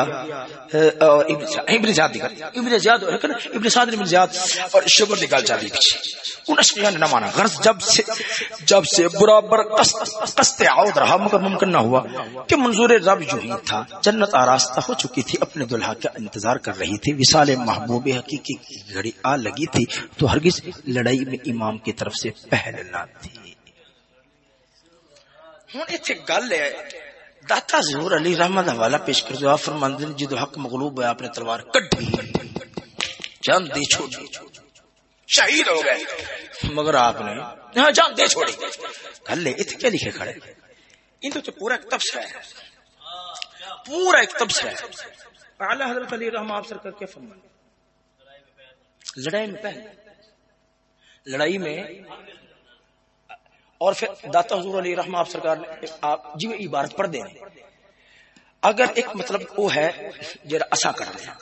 اور ابن زیاد ابن زیاد ابن سعد ابن زیاد اور شبر کی گل پیچھے ان اشقیا نے نہ مانا۔ غرض جب سے جب سے برابر قسط عود رہا، مگر ممکن نہ ہوا کہ منظور رب جو ہی تھا، جنت آراستہ ہو چکی تھی، اپنے دلہا کا انتظار کر رہی تھی۔ وصال محبوب حقیقی کی گھڑی آ لگی تھی، تو ہرگز لڑائی میں امام کی طرف سے پہل نہ تھی۔ ہوں اتنے گل ہے داتا ضرور علی رحمت حوالہ پیش کر دو آپ فرماندے نے، جدو حق مغلوب ہوا اپنے تلوار کڈھی۔ جان دے چھوڑی۔ شہید ہو گئے۔ مگر آپ نے۔ ہاں جان دے چھوڑی۔ گل ہے اتنے کیا لکھے کھڑے؟ ان تو پورا ایک تبصرہ ہے۔ پورا ایک تبصرہ ہے۔ اعلی حضرت علی رحمہ آپ سرکار کیا فرمانے لڑائی میں پہلے۔ لڑائی میں اور پھر داتا حضور علی رحمہ آپ سرکار نے آپ جی وہ عبارت پڑھ دیں۔ اگر ایک مطلب وہ ہے جرا اسا کر رہے ہیں۔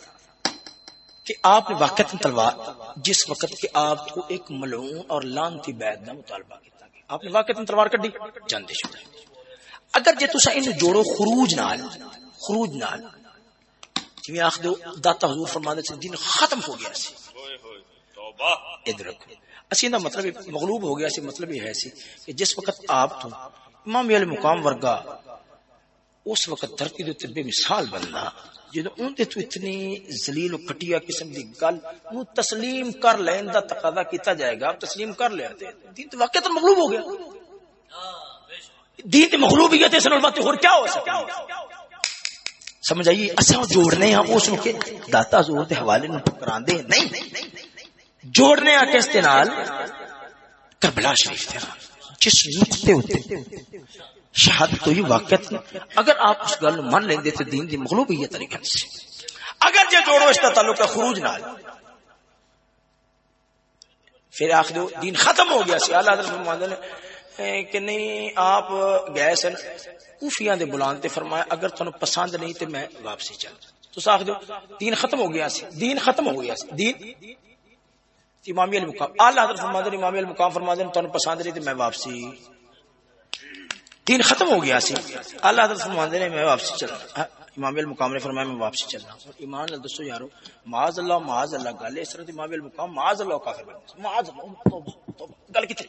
کہ آپ نے واقع تلوار جس وقت کہ آپ کو ایک ملعون اور لانتی بیعت کا مطالبہ کیتا آپ نے واقع تلوار کڈی؟ جاندے شدہ اگر جے تسا ان جوڑو خروج نال خروج نال جویں آکھ دو داتا حضور فرماندے سے دین ختم ہو گیا سی۔ ادھر رکھو۔ اسی دا مطلب مغلوب ہو گیا سی مطلب یہ ہے سی کہ جس وقت آپ تو امام علی مقام ورگا، اس وقت دھرتی دے تے بے مثال بننا جدو اون دے تو اتنی ذلیل و کٹیا قسم دی گل، نو تسلیم کر لین دا تقاضا کیتا جائے گا تسلیم کر لیا تے، دین تو واقعہ تو مغلوب ہو گیا۔ دین تے مغلوب ہی تے سنل بات اور کیا ہو سکتا سمجھ آئیے اساں جوڑنے ہیں اس نو کہ داتا زور دے حوالے نو ٹکراندے نہیں۔ جوڑنے آ کس دے نال، کربلا شریف دے نال، جس نقطے ہوتے شہادت تو ہی واقعت اگر آپ اس گل من لیندے تے دین دی مغلوبیت طریقے سے۔ اگر جے جوڑو اس کا تعلق ہے خروج نال، پھر آخ دو، دین ختم ہو گیا سی۔ اعلی حضرت فرماتے ہیں کہ نہیں، آپ گئے سن، کوفیاں دے بلان تے فرمایا، اگر تانوں پسند نہیں تے میں واپسی چل۔ تو آخ دو، دین ختم ہو گیا سی۔ دین ختم ہو گیا سی۔ دین امامی علی مقام اعلی حضرت فرماتے ہیں امامی علی مقام فرماتے ہیں تانوں پسند نہیں تے میں واپسی۔ دین ختم ہو گیا سی۔ اعلی حضرت فرماتے ہیں میں واپسی چل ہاں، امام المقام نے فرمایا میں واپسی چلنا ایمان اللہ دسو یارو، معاذ اللہ معاذ اللہ، گل اس طرح امام المقام معاذ اللہ کافر بن معاذ اللہ، توبہ توبہ گل کتے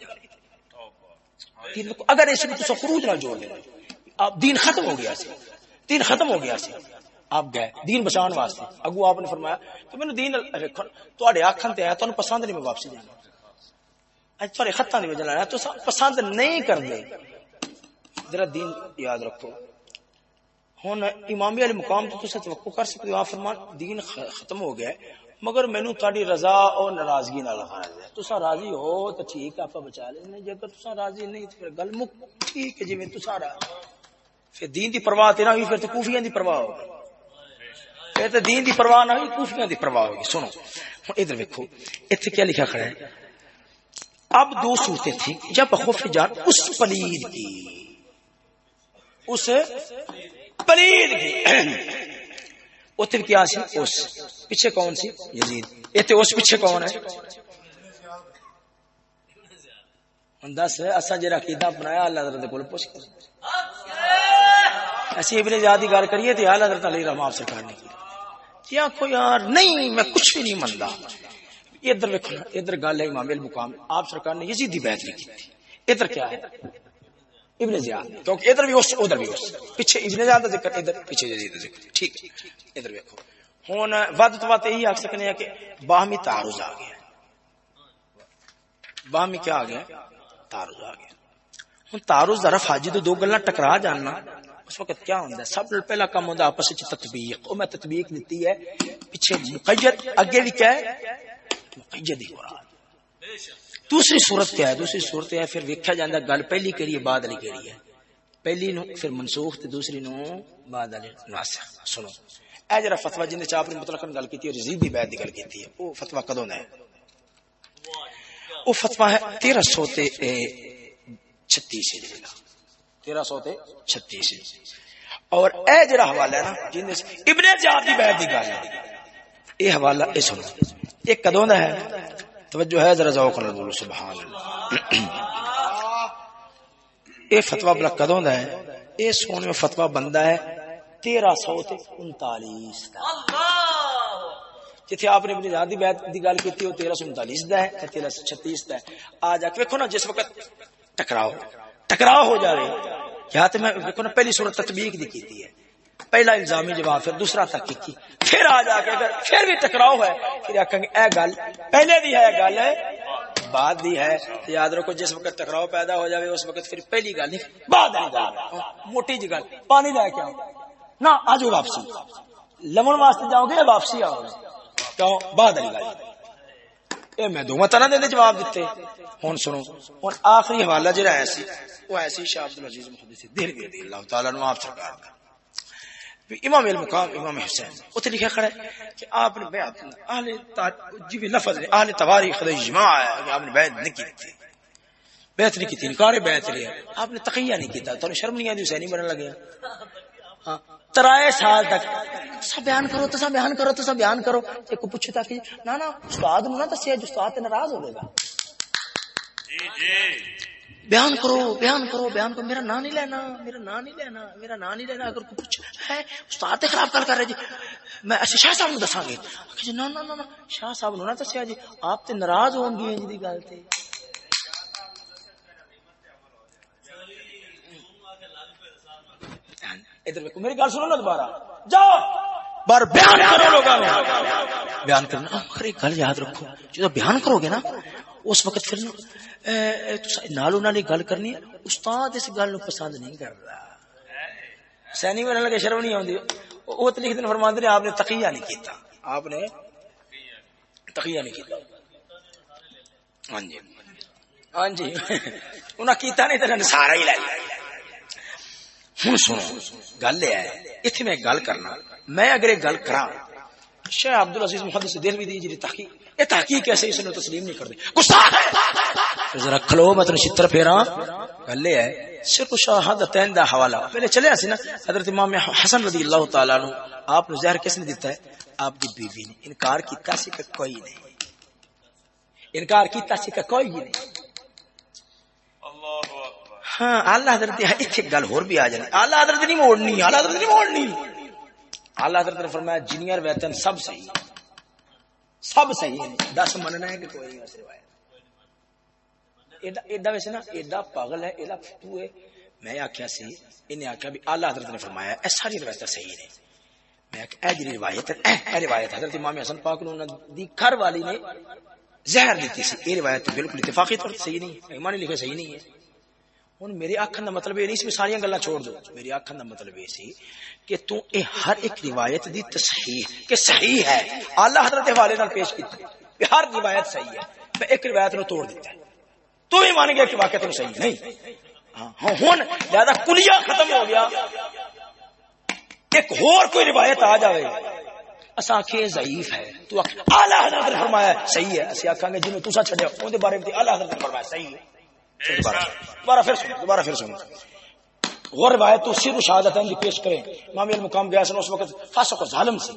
دین اگر اس میں تو خروج نہ جوڑ دے اب دین ختم ہو گیا سی۔ دین ختم ہو گیا سی۔ آپ گئے۔ دین بچان واسطے۔ اگو آپ نے فرمایا کہ مینوں دین رکھن، تواڈے آکھن تے آیا، تانوں پسند نہیں میں واپسی جانا اج تھوڑے خطاں دی وجہ نال تو پسند نہیں کردے ذرا دین یاد رکھو۔ ہن امامی علی مقام تو تسا توقع کر سکتے ہو فرمان دین ختم ہو گیا مگر مینوں تہاڈی رضا اور ناراضگی نال خاص ہے تسا راضی ہو تو ٹھیک ہے بچا لے نہیں، جے تسا راضی نہیں تو پھر گل مک ٹھیک ہے جویں تسا پھر دین دی پرواہ تے نہ ہوئی، پھر تو کوفیاں دی پرواہ ہو۔ یہ تو دین دی پرواہ نہ ہوئی، کوفیاں دی پرواہ ہوگی سنو، ہن ادھر دیکھو ایتھے کیا لکھا کھڑا ہے؟ اب دو صورتیں تھیں، جب خوف جان، اس پلید کی۔ اس پلید کی۔ اتنے کیا سی؟ اس۔ پیچھے کون سی؟ یزید۔ اتنے اس پیچھے کون ہے؟ دس اصا جا کیدا بنایا، اللہ حضرت کو پوچھ کر اسی ابن زیاد کی گل کریے تو اللہ حضرت علی رحمہ سرکار نے کی۔ کیا کو یار؟ نہیں، میں کچھ بھی نہیں منتا۔ ادھر ویکو ادھر گل ہے امام المقام۔ آپ سرکار نے یزید دی بیعت نہیں کی ادھر کیا ہے؟ ابن زیاد کیونکہ ادھر بھی اس، ادھر بھی اس۔ پیچھے ابن زیاد کا ذکر، ادھر پیچھے یزید کا ذکر۔ ٹھیک۔ ادھر ویکو ہن ود تو ود یہی آکھ سکنے ہیں کہ باہمی تعارض آ گیا۔ باہمی کیا آ گیا؟ تعارض آ گیا۔ ہن تعارض ظرف حاجی تو دو گلاں ٹکرا جاننا۔ اس وقت کیا ہوندا ہے؟ سب سے پہلا کام ہوندا آپس وچ تطبیق۔ او میں تطبیق دتی ہے، پیچھے مقید، اگے بھی کیا ہے؟ مقید ہی مراد دوسری صورت کیا ہے؟ دوسری صورت ہے، پھر ویکھا جاندا گل پہلی کریے بعد والی کیڑی ہے۔ پہلی نو، پھر منسوخ، تے دوسری نو، بعد والی ناسخ سنو۔ اے جڑا فتوی جن چ آپ نے مطلق گل کیتی ہے رزید دی بیعت دی گل کیتی ہے او فتوی کدوں ہے؟ او فتوی ہے 1300 تے 36 ہجری دا۔ 1300 تے 36 اور اے جڑا حوالہ ہے نا، جن ابن جاب دی بیعت دی گل ہے۔ اے حوالہ، اے سنو۔ یہ کدوں دا ہے؟ توجہ ہے، ذرا ذوق نال بولو، سبحان اللہ۔ اے فتوی بلا کدوں دا ہے؟ اے سونے فتوی بندہ ہے 1300 تے 39 دا۔ جتھے آپ نے اپنی ذاتی بیعت دی گل کیتی او 1339 دا ہے، تے 1336 دا ہے۔ آ جا کے دیکھو نا، جس وقت ٹکراؤ ٹکراؤ ہو جاوے۔ یا تے میں پہلی صورت تطبیق دی کیتی ہے۔ پہلا الزامی جواب پھر دوسرا تحقیقی پھر آ جا کے اگر پھر بھی ٹکراؤ ہے۔ پھر آکھیں گے، اے گل، پہلے دی ہے گل ہے، بعد دی ہے۔ یاد رکھو، جس وقت ٹکراؤ پیدا ہو جاوے، اس وقت پھر پہلی گل نہیں، بعد والی گل موٹی جی گل۔ پانی لے کے آؤ۔ نہ، آجو واپسی۔ لمن واسطے جاؤ گے واپسی آؤ گے؟ کیوں؟ بعد والی گل۔ اے میں دونوں طرح دے جواب دیتے۔ ہن سنو ہن آخری حوالہ جڑا ہے سی، وہ ایسی شاہ عبد العزیز محدث دہلوی رضی اللہ تعالی عنہ آپ سرکار کا امام المقام، امام حسین اتنے لکھا کھڑا ہے کہ آپ نے بیعت اہل جی بھی لفظ نے اہل تواریخ دا اجماع ہے کہ آپ نے بیعت نہیں کی تھی۔ بیعت نہیں کی تھی انکار بیعت لیا۔ آپ نے تقیہ نہیں کیتا، تو شرم نہیں آئی، حسینی بننے لگے۔ ہاں ترائے سال تک۔ سب بیان کرو تو سب بیان کرو تو سب بیان کرو۔ ایک کو پوچھتا کہ نا نا استاد نو نہ دسیا جو استاد تے ناراض ہو گا۔ جی جی۔ بیان کرو بیان کرو بیان کرو۔ میرا نام نہیں لینا میرا نام نہیں لینا میرا نام نہیں لینا۔ اگر کوئی پوچھ ہے استاد تے خراب کر کر رہے جی۔ میں ایسے شاہ صاحب نو دساں گے کہ جی نا نا نا نا، شاہ صاحب نو نہ دسیا جی آپ تے ناراض ہون گے انج دی گل تے۔ ادھر دیکھو میری گل سنو نا دوبارہ۔ جاؤ۔ بار بیان کرو لوگاں نو بیان کرنا اخر ایک گل یاد رکھو۔ جب بیان کرو گے نا اس وقت پھر تساں نال گل کرنی استاد اس گل نو پسند نہیں کر رہا سینی بننے لگے شرم نہیں آندی وہ تو لکھتے فرماندے نے آپ نے تقیہ نہیں کیتا۔ آپ نے تقیہ نہیں کیتا۔ ہاں جی۔ ہاں جی۔ انہاں کیتا نہیں تے سارا ہی لے لیا۔ ہوں سنو، گل یہ ہے اتنے میں گل کرنا، میں اگر ایک گل کرا شاہ عبد العزیز محدث دہلوی جی دی جی تحقیق، یہ تحقیق کیسے اس نے تسلیم نہیں کرتے گستاخ ہے! ذرا کھلو میں تنوں چتر پھیرا گل یہ ہے، صرف شہادتین دا حوالہ۔ پہلے چلے اسی نا، حضرت امام حسن رضی اللہ تعالی عنہ، آپ نے زہر کس نے دیتا ہے؟ آپ کی بیوی نے۔ انکار کیتا سی کہ کوئی نہیں۔ انکار کیتا سی کہ کوئی نہیں۔ ہاں اللہ حضرت اتنے گل ہور بھی آ جانی اللہ حضرت نہیں موڑنی اللہ حضرت نہیں موڑنی۔ اللہ حضرت نے فرمایا، جنیئر ویتن سب صحیح سب صحیح ہے دس مننا ہے کہ کوئی نہیں روایت ایڈا ویسے نا، ایڈا پاگل ہے، ایڈا فتو ہے۔ میں آخیا سی، انہیں آخیا بھی اللہ حضرت نے فرمایا، اے ساری روایت صحیح نے میں اے جی روایت ہے، اے روایت حضرت امام حسن پاک نے دی گھر والی نے زہر دیتی سی۔ یہ روایت بالکل اتفاقی طور صحیح نہیں ہے، ایمان لکھے صحیح نہیں ہے۔ ہوں میرے آخر کا مطلب یہ نہیں سی ساری گلا چھوڑ دو میرے آخر کا مطلب یہ سی کہ تو اے ہر ایک روایت دی تصحیح کہ صحیح ہے اللہ حضرت حوالے نال پیش کی ہر روایت صحیح ہے میں ایک روایت نو توڑ دیتا ہے تو ہی مان گیا کہ واقعہ تم صحیح نہیں ہاں ہاں، زیادہ کلیا ختم ہو گیا ایک اور کوئی روایت آ جائے اسا آکھے ضعیف ہے تو آکھ اعلی حضرت فرمایا صحیح ہے اسی آکھاں گے جنوں تسا چھڈیا اون دے بارے میں اعلی حضرت فرمایا صحیح ہے دوبارہ دوبارہ پھر سن دوبارہ پھر سن غور روایت تو سر شہادت پیش کریں۔ امام المقام گیا سن اس وقت فاسق و ظالم سی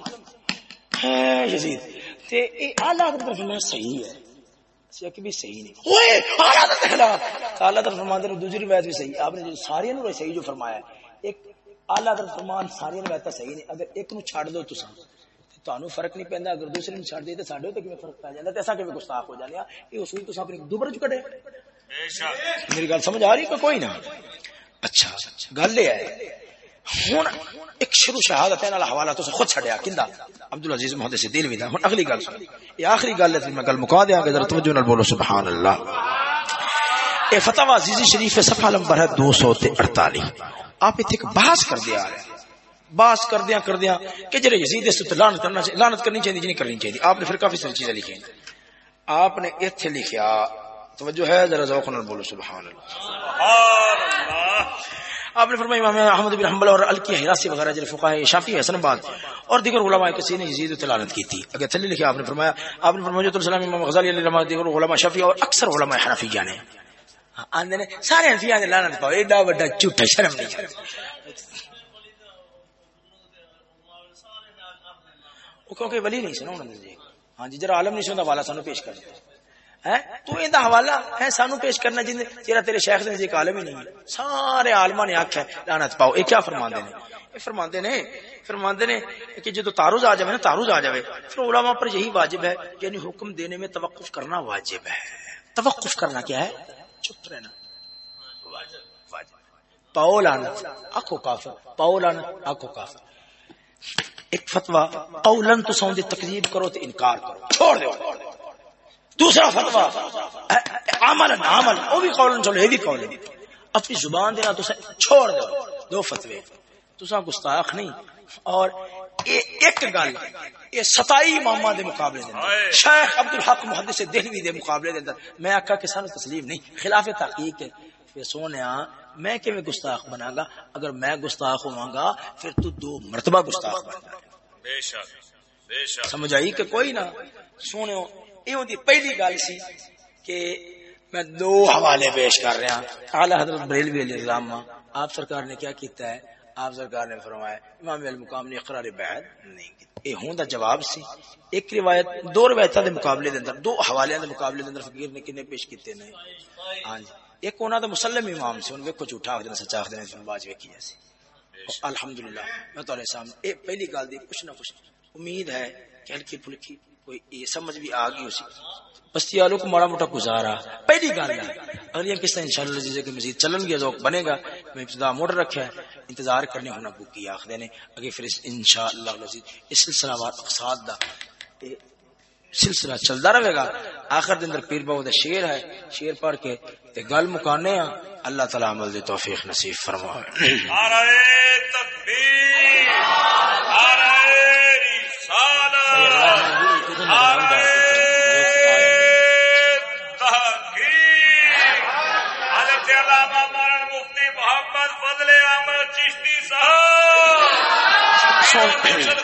ہے یزید۔ تے اے اعلی حضرت فرمایا صحیح ہے۔ بھی صحیح نہیں۔ اوئے اعلی حضرت کے خلاف اعلی حضرت فرماتے ہیں دوسری روایت بھی صحیح۔ آپ نے جو سارے نو صحیح جو فرمایا ایک اعلی حضرت فرمان ساری روایتاں صحیح نہیں۔ اگر ایک نو چھڈ دو تساں تانوں فرق نہیں پیندا۔ اگر دوسرے نو چھڈ دے تے ساڈے تے کیویں فرق پے جاندا؟ تے اساں کیویں گستاخ ہو جانے ہاں یہ اصول تساں اپنی دوبر چ کڈے۔ میری گل سمجھ آ رہی کہ کوئی نہ؟ اچھا گل یہ ہے ہن ایک شروع شہادت ہے حوالہ تو خود چھڈیا کیندا عبد العزیز محدث دلوی دا۔ ہن اگلی گل سن۔ یہ آخری گل ہے جی میں گل مکا دیاں گا ذرا توجہ نال بولو، سبحان اللہ۔ اے فتاوا عزیزی شریف ہے صفحہ نمبر ہے 248 آپ ایتھے ایک بحث کر دیا رہے ہیں۔ بحث کر دیا کر دیا کہ جڑے یزید اس تے لعنت کرنا چاہیے لعنت کرنی چاہیے نہیں کرنی چاہیے آپ نے پھر کافی ساری چیزیں لکھی ہیں۔ آپ نے ایتھے لکھیا توجہ ہے، ذرا ذوق نال بولو، سبحان اللہ۔ سبحان اللہ۔ آپ نے فرمایا، امام احمد بن حنبل اور الکی حراسی وغیرہ جن فقہاء شافعی حسن آباد اور دیگر علماء کسی نے یزید تے لعنت کی تھی۔ اگر تھلی لکھا آپ نے فرمایا، آپ نے فرمایا، جو السلام امام غزالی علیہ رحمۃ دیگر علماء شافعی اور اکثر علماء حنفیہ نے۔ آندے نے، سارے حنفیہ نے لعنت پاؤ ایڈا بڑا جھوٹا شرم نہیں۔ وہ کیونکہ ولی نہیں سنا انہوں نے جی۔ ہاں جی جرا عالم نہیں سنتا والا سانو پیش کر دیتا ہے تو ان حوالہ ہے سانو پیش کرنا جن تیرا تیرے شیخ نے ایک عالم ہی نہیں ہے۔ سارے عالماں نے آکھیا لعنت پاؤ۔ یہ کیا فرماندے نے؟ یہ فرماندے نے فرماندے نے کہ جدو تعارض آ جائے نا، تعارض آ جائے پھر علماء پر یہی واجب ہے یعنی حکم دینے میں توقف کرنا واجب ہے۔ توقف کرنا کیا ہے؟ چپ رہنا۔ واجب واجب پاؤ لعنت، آکھو کافر۔ پاؤ لعنت، آکھو کافر۔ ایک فتوا قولن تو سوندی تکذیب کرو تو انکار کرو۔ چھوڑ دو دوسرا فتوا عمل عمل وہ بھی قولن چلو یہ بھی قولن اپنی زبان دینا تو چھوڑ دو. دو فتوے. تسا گستاخ نہیں. اور اے ایک گل یہ ستائی امامہ دے مقابلے دے شیخ عبد الحق محدث دہلوی دے مقابلے دے اندر. میں آکھا کہ سانو تسلیم نہیں. خلاف تحقیق ہے. پھر سونیا میں کیویں گستاخ بنا گا؟ اگر میں گستاخ ہوں گا پھر تو دو مرتبہ گستاخ بن گا. بے شک بے شک. سمجھ آئی کہ کوئی نہ؟ سنو یہ ہوتی پہلی گل سی کہ میں دو حوالے پیش کر رہا ہوں۔ اعلی حضرت بریلوی علیہ السلام آپ سرکار نے کیا کیتا ہے؟ آپ سرکار نے فرمایا، امام المقام نے اقرار بیعت نہیں کی۔ یہ ہوں دا جواب سی۔ ایک روایت، دو روایتاں دے مقابلے دے اندر، دو حوالیاں دے مقابلے دے اندر فقیر نے کنے پیش کیتے نے۔ ہاں جی۔ ایک انہاں دا مسلم امام سی ان ویکھو جھوٹا آکھ دینا سچا آکھ دینا فلم باز ویکھی جیسی الحمدللہ، میں تھوڑے سامنے اے پہلی گل دی، کچھ نہ کچھ امید ہے کہ ہلکی پھلکی کوئی سمجھ بھی آ گئی اسی بستی والوں کو ماڑا موٹا گزارا۔ پہلی گل ہے۔ ہاں جی، اگلی قسط انشاءاللہ عزیز کے مزید چلن گیا ذوق بنے گا۔ میں ابتدا موڈ رکھا ہے۔ انتظار کرنے ہونا بکی آخر نے اگے پھر انشاءاللہ عزیز اس سلسلہ وار اقصاد دا اے سلسلہ چلتا رہے گا۔ آخر دن اندر پیر بہو دا شیر ہے۔ شیر پڑھ کے تے گل مکانے ہاں۔ اللہ تعالی عمل دی توفیق نصیب فرمائے۔ نعرہ تکبیر۔ نعرہ رسالت نعرہ تحقیق حضرت علامہ مولانا مفتی محمد فضل احمد چشتی صاحب مرشد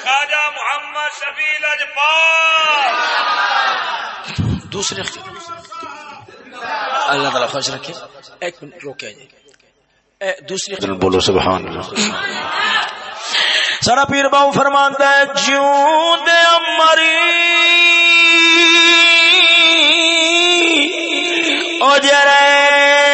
خواجہ محمد شفیع اجپال دوسرے اللہ تعالی خوش رکھے۔ ایک منٹ روکے جائے دوسری بولو سبحان اللہ۔ سارا پیر باؤ فرماندا ہے جیوں دے امری اجرے۔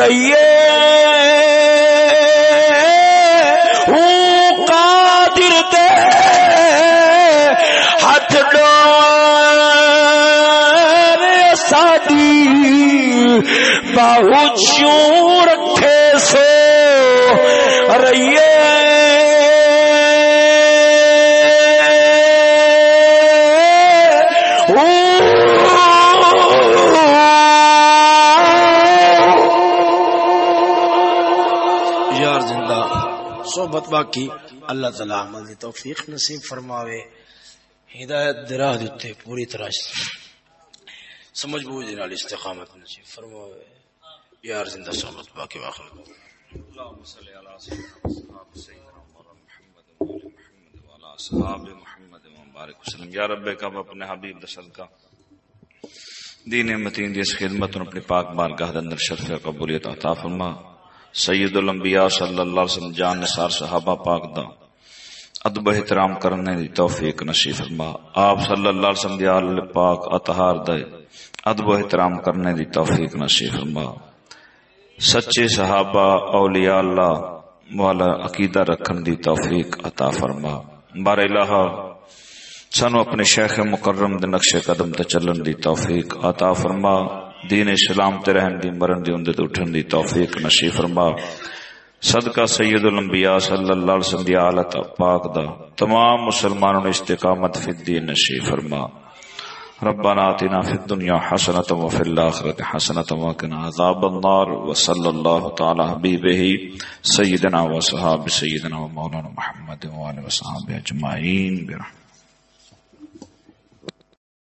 رہیے۔ قادر دے ہاتھ ڈور سادی چوں صحبت باقی اللہ تعالی عمل دی توفیق نصیب فرماوے، ہدایت دراہ دیتے پوری طرح سمجھ بوجھ نال استقامت نصیب فرماوے۔ یار زندہ صحبت باقی واخر اللهم صل على سيدنا سيدنا مولانا محمد وعلى محمد وعلى اصحاب محمد وبارك وسلم۔ یا رب، کب اپنے حبیب دا صدقہ، دین متین دی اس خدمت اور اپنے پاک بارگاہ دے اندر شرف قبولیت عطا فرما۔ سید الانبیاء صلی اللہ علیہ وسلم، جان نثار صحابہ پاک دا ادب احترام کرنے دی توفیق نصیب فرما۔ آپ صلی اللہ علیہ وسلم دی آل پاک اطہار دے ادب احترام کرنے دی توفیق نصیب فرما۔ سچے صحابہ، اولیاء اللہ والا عقیدہ رکھن دی توفیق عطا فرما۔ بار الہ سانو اپنے شیخ مکرم دے نقش قدم تے چلن دی توفیق عطا فرما۔ دین اسلام تے رہن دی، مرن دی، اندے تے اٹھن دی توفیق نصیب فرما۔ صدقہ سید الانبیاء صلی اللہ علیہ وسلم دی حالت پاک دا۔ تمام مسلمانوں نے استقامت فی الدین نصیب فرما۔ ربنا آتنا في الدنيا حسنة وفي الآخرة حسنة وقنا عذاب النار۔ وصلى الله تعالى حبيبه سيدنا وصحاب سيدنا ومولانا محمد وآله وصحابه أجمعين برحمته